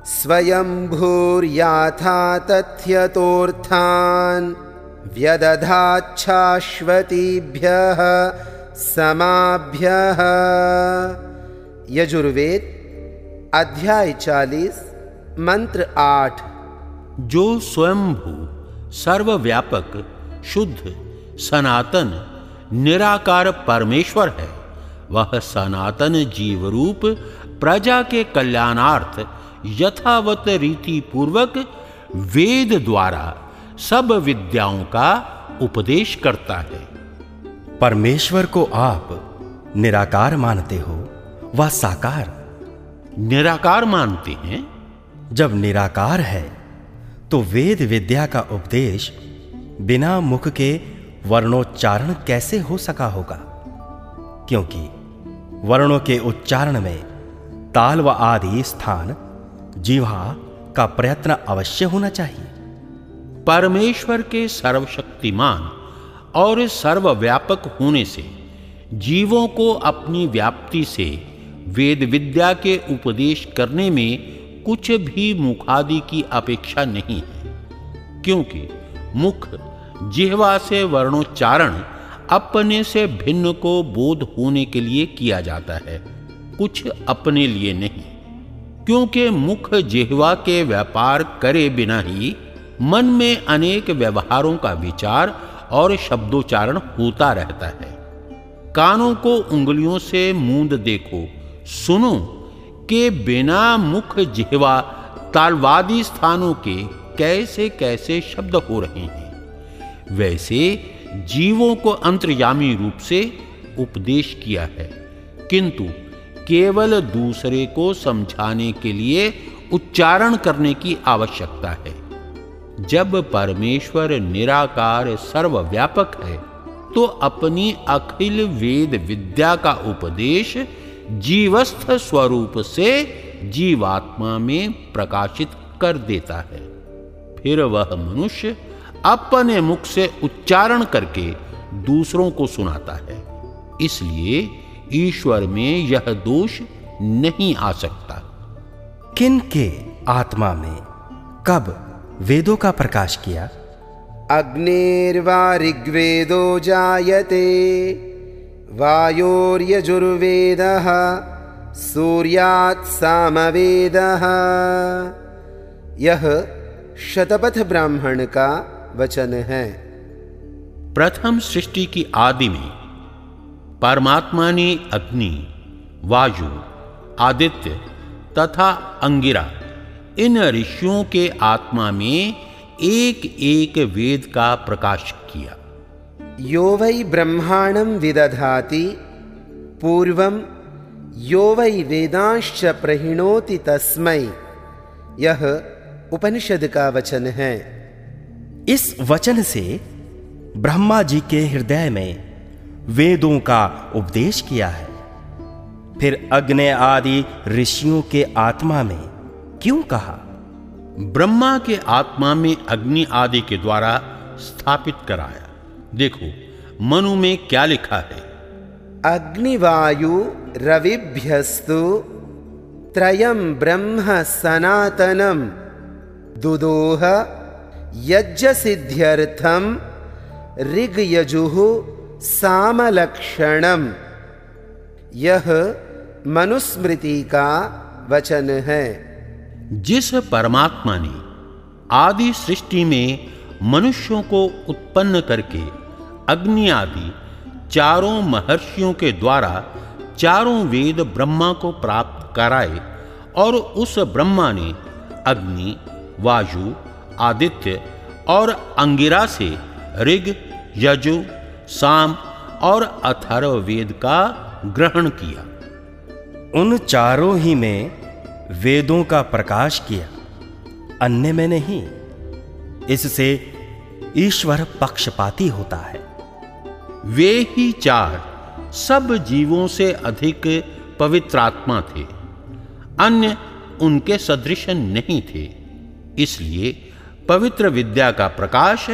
स्वयंभूर्याथा तथ्यतोऽर्थान् व्यदधाच्छाश्वतीभ्यः समाभ्यः। यजुर्वेद, अध्याय चालीस, मंत्र आठ। जो स्वयंभू, सर्वव्यापक, शुद्ध, सनातन, निराकार परमेश्वर है, वह सनातन जीव रूप प्रजा के कल्याणार्थ यथावत रीति पूर्वक वेद द्वारा सब विद्याओं का उपदेश करता है। परमेश्वर को आप निराकार मानते हो व साकार? निराकार मानते हैं। जब निराकार है तो वेद विद्या का उपदेश बिना मुख के वर्णोच्चारण कैसे हो सका होगा? क्योंकि वर्णों के उच्चारण में ताल व आदि स्थान जीवा का प्रयत्न अवश्य होना चाहिए। परमेश्वर के सर्वशक्तिमान और सर्वव्यापक होने से, जीवों को अपनी व्याप्ति से वेद विद्या के उपदेश करने में कुछ भी मुखादि की अपेक्षा नहीं है, क्योंकि मुख, जिहवा से वर्णोच्चारण, अपने से भिन्न को बोध होने के लिए किया जाता है, कुछ अपने लिए नहीं। क्योंकि मुख जिहवा के व्यापार करे बिना ही मन में अनेक व्यवहारों का विचार और शब्दोच्चारण होता रहता है। कानों को उंगलियों से मूंद देखो, सुनो के बिना मुख जिहवा तालवादी स्थानों के कैसे कैसे शब्द हो रहे हैं। वैसे जीवों को अंतर्यामी रूप से उपदेश किया है, किंतु केवल दूसरे को समझाने के लिए उच्चारण करने की आवश्यकता है। जब परमेश्वर निराकार सर्वव्यापक है तो अपनी अखिल वेद विद्या का उपदेश जीवस्थ स्वरूप से जीवात्मा में प्रकाशित कर देता है। फिर वह मनुष्य अपने मुख से उच्चारण करके दूसरों को सुनाता है। इसलिए ईश्वर में यह दोष नहीं आ सकता। किन के आत्मा में कब वेदों का प्रकाश किया? अग्निर्वा ऋग्वेदो जायते वायोर्यजुर्वेदः सूर्यात् सामवेदः। यह शतपथ ब्राह्मण का वचन है। प्रथम सृष्टि की आदि में परमात्मा ने अग्नि वायु आदित्य तथा अंगिरा। इन ऋषियों के आत्मा में एक एक वेद का प्रकाश किया। यो वै ब्रह्मांडं विदधाति पूर्वं यो वै वेदांश्च प्रहिणोति तस्मै। यह उपनिषद का वचन है। इस वचन से ब्रह्मा जी के हृदय में वेदों का उपदेश किया है। फिर अग्नि आदि ऋषियों के आत्मा में क्यों कहा? ब्रह्मा के आत्मा में अग्नि आदि के द्वारा स्थापित कराया। देखो मनु में क्या लिखा है? अग्निवायु रविभ्यस्तु त्रयं ब्रह्म सनातनम दुदोह यज्ञ सिद्ध्यर्थम ऋग ऋग्यजुः सामलक्षणम। यह मनुस्मृति का वचन है। जिस परमात्मा ने आदि सृष्टि में मनुष्यों को उत्पन्न करके अग्नि आदि चारों महर्षियों के द्वारा चारों वेद ब्रह्मा को प्राप्त कराए और उस ब्रह्मा ने अग्नि, वायु, आदित्य और अंगिरा से ऋग, यजु साम और अथर्व वेद का ग्रहण किया। उन चारों ही में वेदों का प्रकाश किया, अन्य में नहीं। इससे ईश्वर पक्षपाती होता है। वे ही चार सब जीवों से अधिक पवित्र आत्मा थे, अन्य उनके सदृश नहीं थे, इसलिए पवित्र विद्या का प्रकाश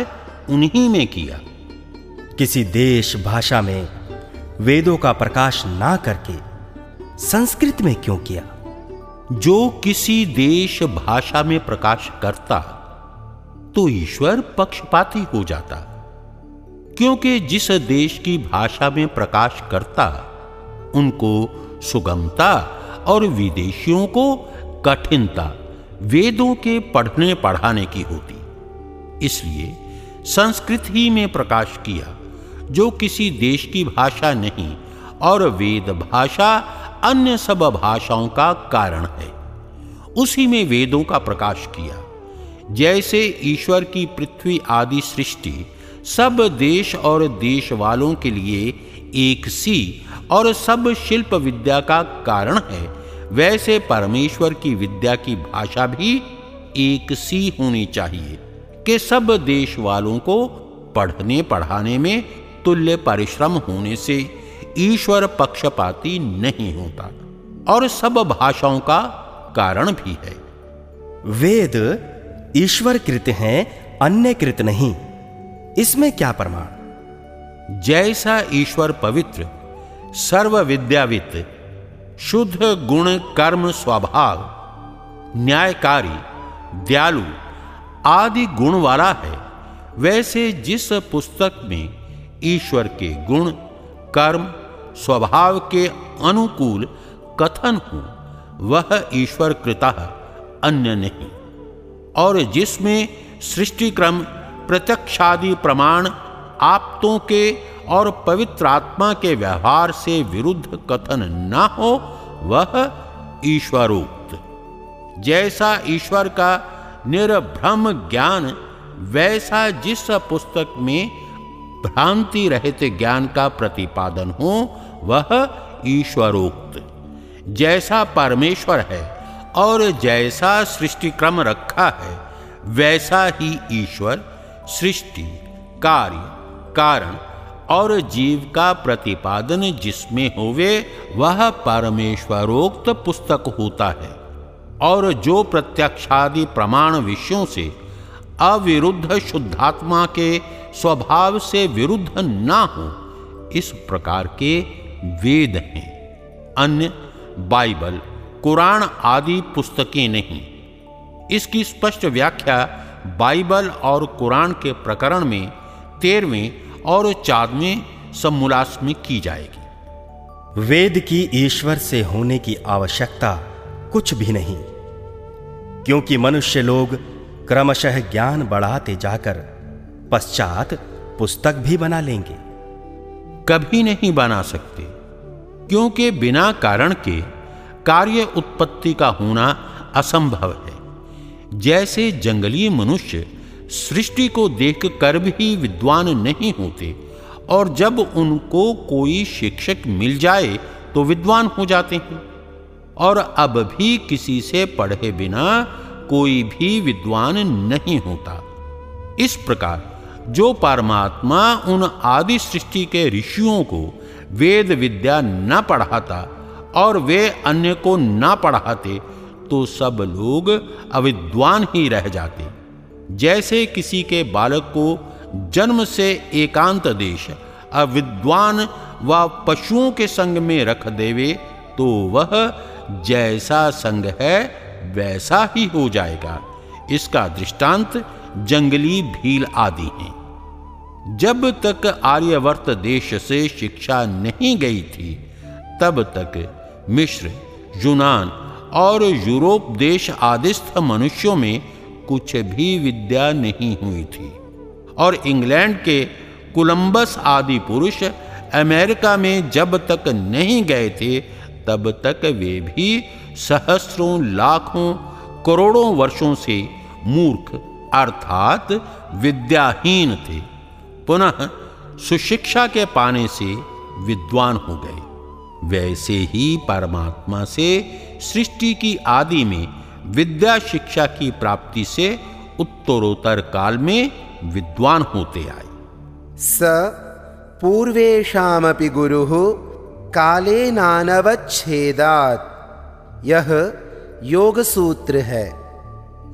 उन्हीं में किया। किसी देश भाषा में वेदों का प्रकाश ना करके संस्कृत में क्यों किया? जो किसी देश भाषा में प्रकाश करता तो ईश्वर पक्षपाती हो जाता। क्योंकि जिस देश की भाषा में प्रकाश करता, उनको सुगमता और विदेशियों को कठिनता वेदों के पढ़ने पढ़ाने की होती। इसलिए संस्कृत ही में प्रकाश किया। जो किसी देश की भाषा नहीं, और वेद भाषा अन्य सब भाषाओं का कारण है। उसी में वेदों का प्रकाश किया। जैसे ईश्वर की पृथ्वी आदि सृष्टि सब देश और देश वालों के लिए एक सी और सब शिल्प विद्या का कारण है, वैसे परमेश्वर की विद्या की भाषा भी एक सी होनी चाहिए कि सब देश वालों को पढ़ने पढ़ाने में तुल्य परिश्रम होने से ईश्वर पक्षपाती नहीं होता और सब भाषाओं का कारण भी है। वेद ईश्वर कृत हैं, अन्य कृत नहीं। इसमें क्या प्रमाण? जैसा ईश्वर पवित्र सर्व विद्यावित शुद्ध गुण कर्म स्वभाव, न्यायकारी, दयालु आदि गुण वाला है, वैसे जिस पुस्तक में ईश्वर के गुण, कर्म, स्वभाव के अनुकूल कथन हो, वह ईश्वर कृता अन्य नहीं। और जिसमें सृष्टि क्रम प्रत्यक्षादि प्रमाण, आप्तों के और पवित्र आत्मा के व्यवहार से विरुद्ध कथन न हो, वह ईश्वरोक्त। जैसा ईश्वर का निर्भ्रम ज्ञान, वैसा जिस पुस्तक में भ्रांति रहित ज्ञान का प्रतिपादन हो, वह ईश्वरोक्त। जैसा परमेश्वर है और जैसा सृष्टि क्रम रखा है, वैसा ही ईश्वर सृष्टि, कार्य, कारण और जीव का प्रतिपादन जिसमें होवे, वह परमेश्वरोक्त पुस्तक होता है। और जो प्रत्यक्षादि प्रमाण विषयों से अविरुद्ध शुद्धात्मा के स्वभाव से विरुद्ध ना हो, इस प्रकार के वेद हैं। अन्य बाइबल कुरान आदि पुस्तकें नहीं। इसकी स्पष्ट व्याख्या बाइबल और कुरान के प्रकरण में, तेरहवें और चौदहवें समूलास में की जाएगी। वेद की ईश्वर से होने की आवश्यकता कुछ भी नहीं, क्योंकि मनुष्य लोग क्रमशः ज्ञान बढ़ाते जाकर पश्चात पुस्तक भी बना लेंगे। कभी नहीं बना सकते, क्योंकि बिना कारण के कार्य उत्पत्ति का होना असंभव है। जैसे जंगली मनुष्य सृष्टि को देख कर भी विद्वान नहीं होते, और जब उनको कोई शिक्षक मिल जाए तो विद्वान हो जाते हैं। और अब भी किसी से पढ़े बिना कोई भी विद्वान नहीं होता। इस प्रकार जो परमात्मा उन आदि सृष्टि के ऋषियों को वेद विद्या न पढ़ाता और वे अन्य को न पढ़ाते तो सब लोग अविद्वान ही रह जाते। जैसे किसी के बालक को जन्म से एकांत देश, अविद्वान व पशुओं के संग में रख देवे तो वह जैसा संग है, वैसा ही हो जाएगा। इसका दृष्टांत जंगली भील आदि हैं। जब तक आर्यवर्त देश से शिक्षा नहीं गई थी, तब तक मिश्र यूनान और यूरोप देश आदिस्थ मनुष्यों में कुछ भी विद्या नहीं हुई थी। और इंग्लैंड के कोलंबस आदि पुरुष अमेरिका में जब तक नहीं गए थे, तब तक वे भी सहस्रों, लाखों, करोड़ों वर्षों से मूर्ख अर्थात विद्याहीन थे। पुनः सुशिक्षा के पाने से विद्वान हो गए। वैसे ही परमात्मा से सृष्टि की आदि में विद्या शिक्षा की प्राप्ति से उत्तरोत्तर काल में विद्वान होते आए। स पूर्वेशामपि गुरुः काले नानवच्छेदात। यह योग सूत्र है।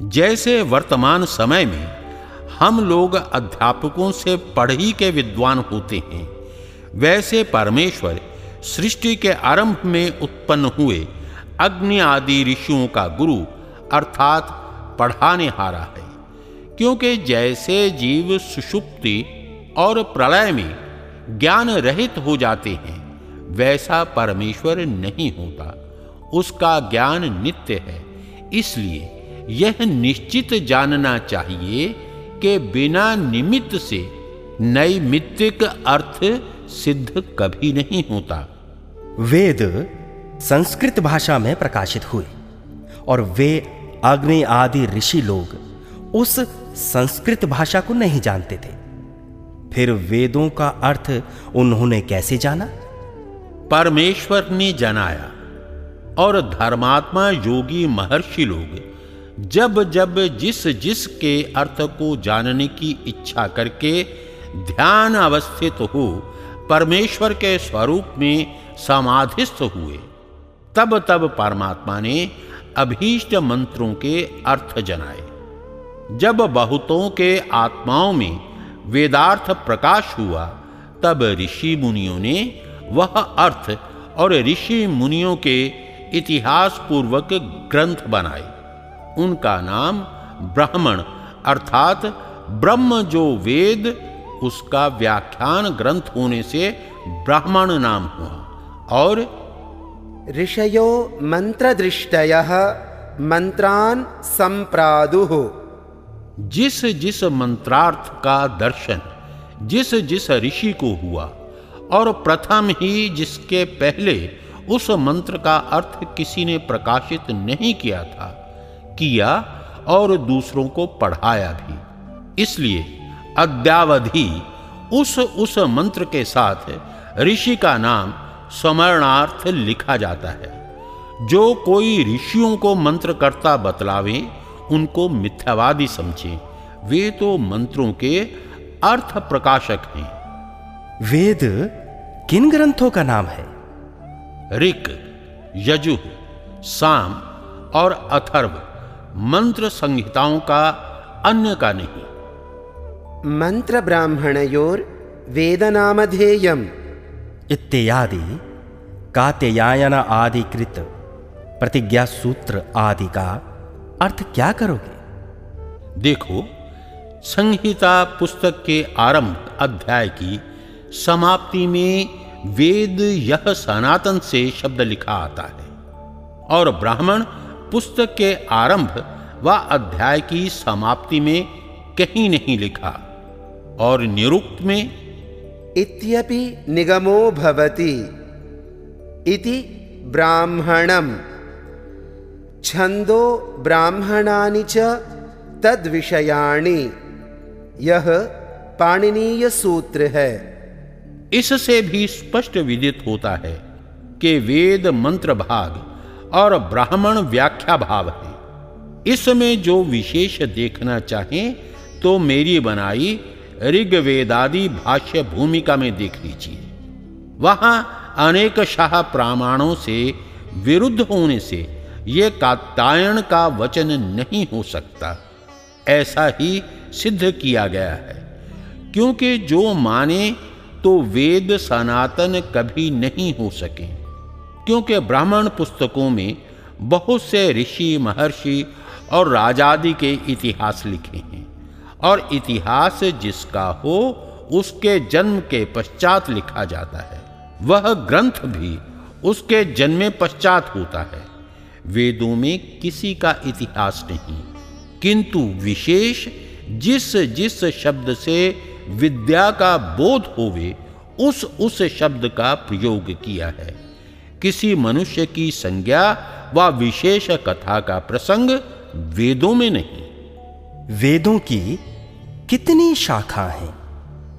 जैसे वर्तमान समय में हम लोग अध्यापकों से पढ़ ही के विद्वान होते हैं। वैसे परमेश्वर सृष्टि के आरंभ में उत्पन्न हुए अग्नि आदि ऋषियों का गुरु अर्थात पढ़ाने हारा है। क्योंकि जैसे जीव सुषुप्ति और प्रलय में ज्ञान रहित हो जाते हैं, वैसा परमेश्वर नहीं होता। उसका ज्ञान नित्य है, इसलिए यह निश्चित जानना चाहिए के बिना निमित्त से नैमित्तिक अर्थ सिद्ध कभी नहीं होता। वेद संस्कृत भाषा में प्रकाशित हुए और वे अग्नि आदि ऋषि लोग उस संस्कृत भाषा को नहीं जानते थे। फिर वेदों का अर्थ उन्होंने कैसे जाना? परमेश्वर ने जनाया और धर्मात्मा योगी महर्षि लोग जब जब जिस जिस के अर्थ को जानने की इच्छा करके ध्यान अवस्थित हो, परमेश्वर के स्वरूप में समाधिस्थ हुए, तब तब परमात्मा ने अभीष्ट मंत्रों के अर्थ जनाए। जब बहुतों के आत्माओं में वेदार्थ प्रकाश हुआ, तब ऋषि मुनियों ने वह अर्थ और ऋषि मुनियों के इतिहास पूर्वक ग्रंथ बनाए। उनका नाम ब्राह्मण अर्थात ब्रह्म जो वेद उसका व्याख्यान ग्रंथ होने से ब्राह्मण नाम हुआ। और ऋषयो मंत्रदृष्टय मंत्रान संप्रादु। जिस जिस मंत्रार्थ का दर्शन जिस जिस ऋषि को हुआ और प्रथम ही जिसके पहले उस मंत्र का अर्थ किसी ने प्रकाशित नहीं किया था किया और दूसरों को पढ़ाया भी। इसलिए अद्यावधि उस उस मंत्र के साथ ऋषि का नाम स्मरणार्थ लिखा जाता है। जो कोई ऋषियों को मंत्र करता बतलावे उनको मिथ्यावादी समझे वे तो मंत्रों के अर्थ प्रकाशक हैं। वेद किन ग्रंथों का नाम है? ऋक यजु साम और अथर्व। मंत्र संहिताओं का अन्य का नहीं। मंत्र ब्राह्मणयोर वेदनामधेयम। इत्यादि कात्यायन आदि कृत प्रतिज्ञा सूत्र आदि का अर्थ क्या करोगे? देखो संहिता पुस्तक के आरंभ अध्याय की समाप्ति में वेद यह सनातन से शब्द लिखा आता है और ब्राह्मण पुस्तक के आरंभ व अध्याय की समाप्ति में कहीं नहीं लिखा। और निरुक्त में इत्यपि निगमो भवति। इति ब्राह्मणम। छंदो ब्राह्मणानि च तद्विषयाणि। यह पाणिनीय सूत्र है इससे भी स्पष्ट विदित होता है कि वेद मंत्र भाग और ब्राह्मण व्याख्या भाव है। इसमें जो विशेष देखना चाहें तो मेरी बनाई ऋग्वेदादि भाष्य भूमिका में देख लीजिए। वहाँ अनेक शाह प्रामाणों से विरुद्ध होने से यह कात्यायन का वचन नहीं हो सकता। ऐसा ही सिद्ध किया गया है। क्योंकि जो माने तो वेद सनातन कभी नहीं हो सके। क्योंकि ब्राह्मण पुस्तकों में बहुत से ऋषि, महर्षि और राजादि के इतिहास लिखे हैं और इतिहास जिसका हो, उसके जन्म के पश्चात लिखा जाता है। वह ग्रंथ भी उसके जन्मे पश्चात होता है। वेदों में किसी का इतिहास नहीं, किंतु विशेष जिस जिस शब्द से विद्या का बोध होवे, उस उस शब्द का प्रयोग किया है। किसी मनुष्य की संज्ञा व विशेष कथा का प्रसंग वेदों में नहीं। वेदों की कितनी शाखा है?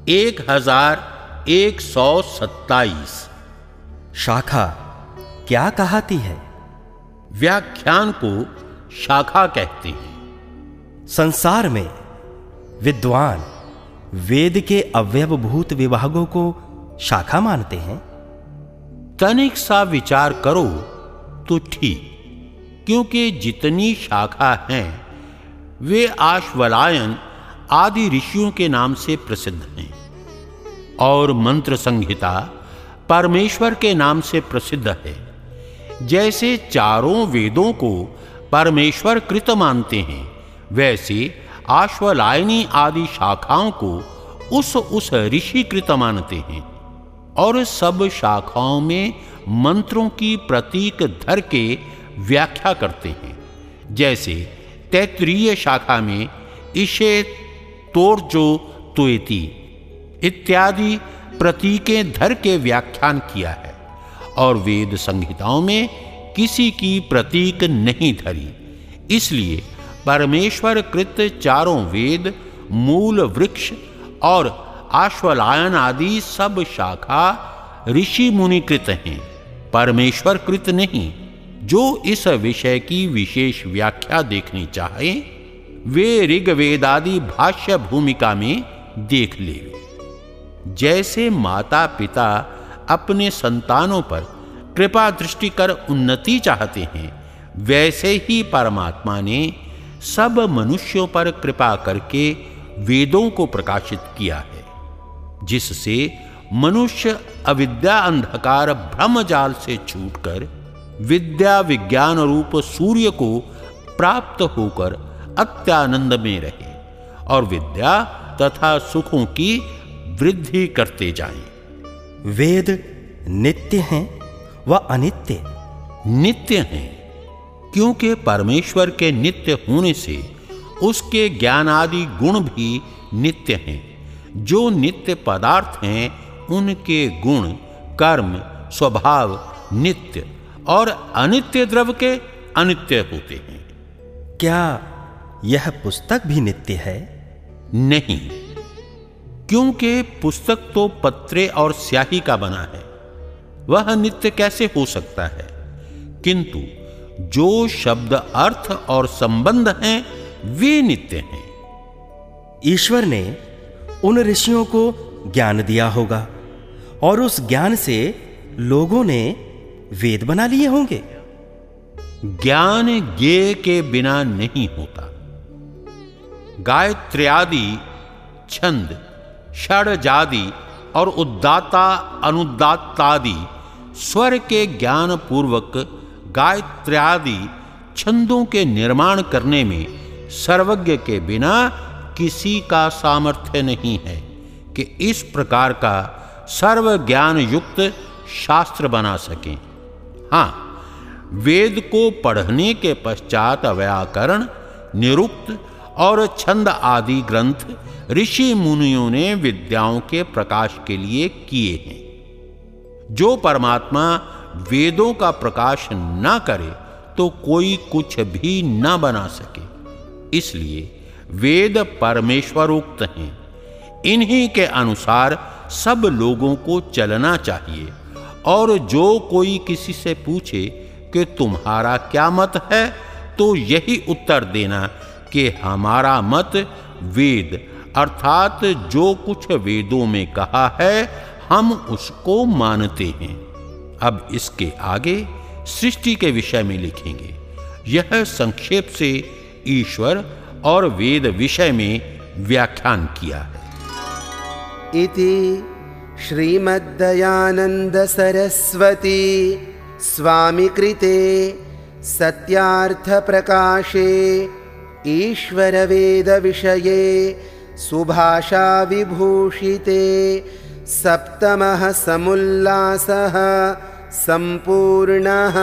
एक हज़ार एक सौ सत्ताईस। शाखा क्या कहती है? व्याख्यान को शाखा कहते हैं। संसार में विद्वान वेद के अवयवभूत विभागों को शाखा मानते हैं? तनिक सा विचार करो तो ठीक, क्योंकि जितनी शाखा हैं, वे आश्वलायन आदि ऋषियों के नाम से प्रसिद्ध हैं। और मंत्र संहिता परमेश्वर के नाम से प्रसिद्ध है। जैसे चारों वेदों को परमेश्वर कृत मानते हैं, वैसे आश्वलायनी आदि शाखाओं को उस उस ऋषि कृत मानते हैं। और सब शाखाओं में मंत्रों की प्रतीक धर के व्याख्या करते हैं। जैसे तैतरीय शाखा में इशे तोरजो तुएती इत्यादि प्रतीकें धर के व्याख्यान किया है। और वेद संहिताओं में किसी की प्रतीक नहीं धरी। इसलिए परमेश्वर कृत चारों वेद, मूल वृक्ष और आश्वलायन आदि सब शाखा ऋषि मुनि कृत हैं, परमेश्वर कृत नहीं। जो इस विषय की विशेष व्याख्या देखनी चाहे, वे ऋग्वेदादि भाष्य भूमिका में देख ले। जैसे माता पिता अपने संतानों पर कृपा दृष्टि कर उन्नति चाहते हैं, वैसे ही परमात्मा ने सब मनुष्यों पर कृपा करके वेदों को प्रकाशित किया है। जिससे मनुष्य अविद्या अंधकार भ्रम जाल से छूटकर विद्या विज्ञान रूप सूर्य को प्राप्त होकर अत्यानंद में रहे और विद्या तथा सुखों की वृद्धि करते जाएँ। वेद नित्य हैं व अनित्य नित्य हैं क्योंकि परमेश्वर के नित्य होने से उसके ज्ञान आदि गुण भी नित्य हैं जो नित्य पदार्थ हैं उनके गुण कर्म स्वभाव नित्य और अनित्य द्रव्य के अनित्य होते हैं। क्या यह पुस्तक भी नित्य है? नहीं क्योंकि पुस्तक तो पत्रे और स्याही का बना है। वह नित्य कैसे हो सकता है? किंतु जो शब्द अर्थ और संबंध हैं वे नित्य हैं। ईश्वर ने उन ऋषियों को ज्ञान दिया होगा, और उस ज्ञान से लोगों ने वेद बना लिए होंगे। ज्ञान ज्ञे के बिना नहीं होता। गायत्र्यादि, छंद षड जादि और उद्दाता अनुदातादि स्वर के ज्ञान पूर्वक गायत्र्यादि छंदों के निर्माण करने में सर्वज्ञ के बिना किसी का सामर्थ्य नहीं है कि इस प्रकार का सर्व ज्ञान युक्त शास्त्र बना सकें। हाँ वेद को पढ़ने के पश्चात व्याकरण निरुक्त और छंद आदि ग्रंथ ऋषि मुनियों ने विद्याओं के प्रकाश के लिए किए हैं। जो परमात्मा वेदों का प्रकाश न करे तो कोई कुछ भी न बना सके। इसलिए वेद परमेश्वर उक्त हैं। इन्हीं के अनुसार सब लोगों को चलना चाहिए। और जो कोई किसी से पूछे कि तुम्हारा क्या मत है तो यही उत्तर देना कि हमारा मत वेद, अर्थात जो कुछ वेदों में कहा है, हम उसको मानते हैं। अब इसके आगे सृष्टि के विषय में लिखेंगे। यह संक्षेप से ईश्वर और वेद विषय में व्याख्यान किया। है इति श्रीमद्दयानंद सरस्वती स्वामी कृते सत्यार्थ प्रकाशे ईश्वर वेद विषये सुभाषा विभूषिते सप्तमः समुल्लासः सम्पूर्णः।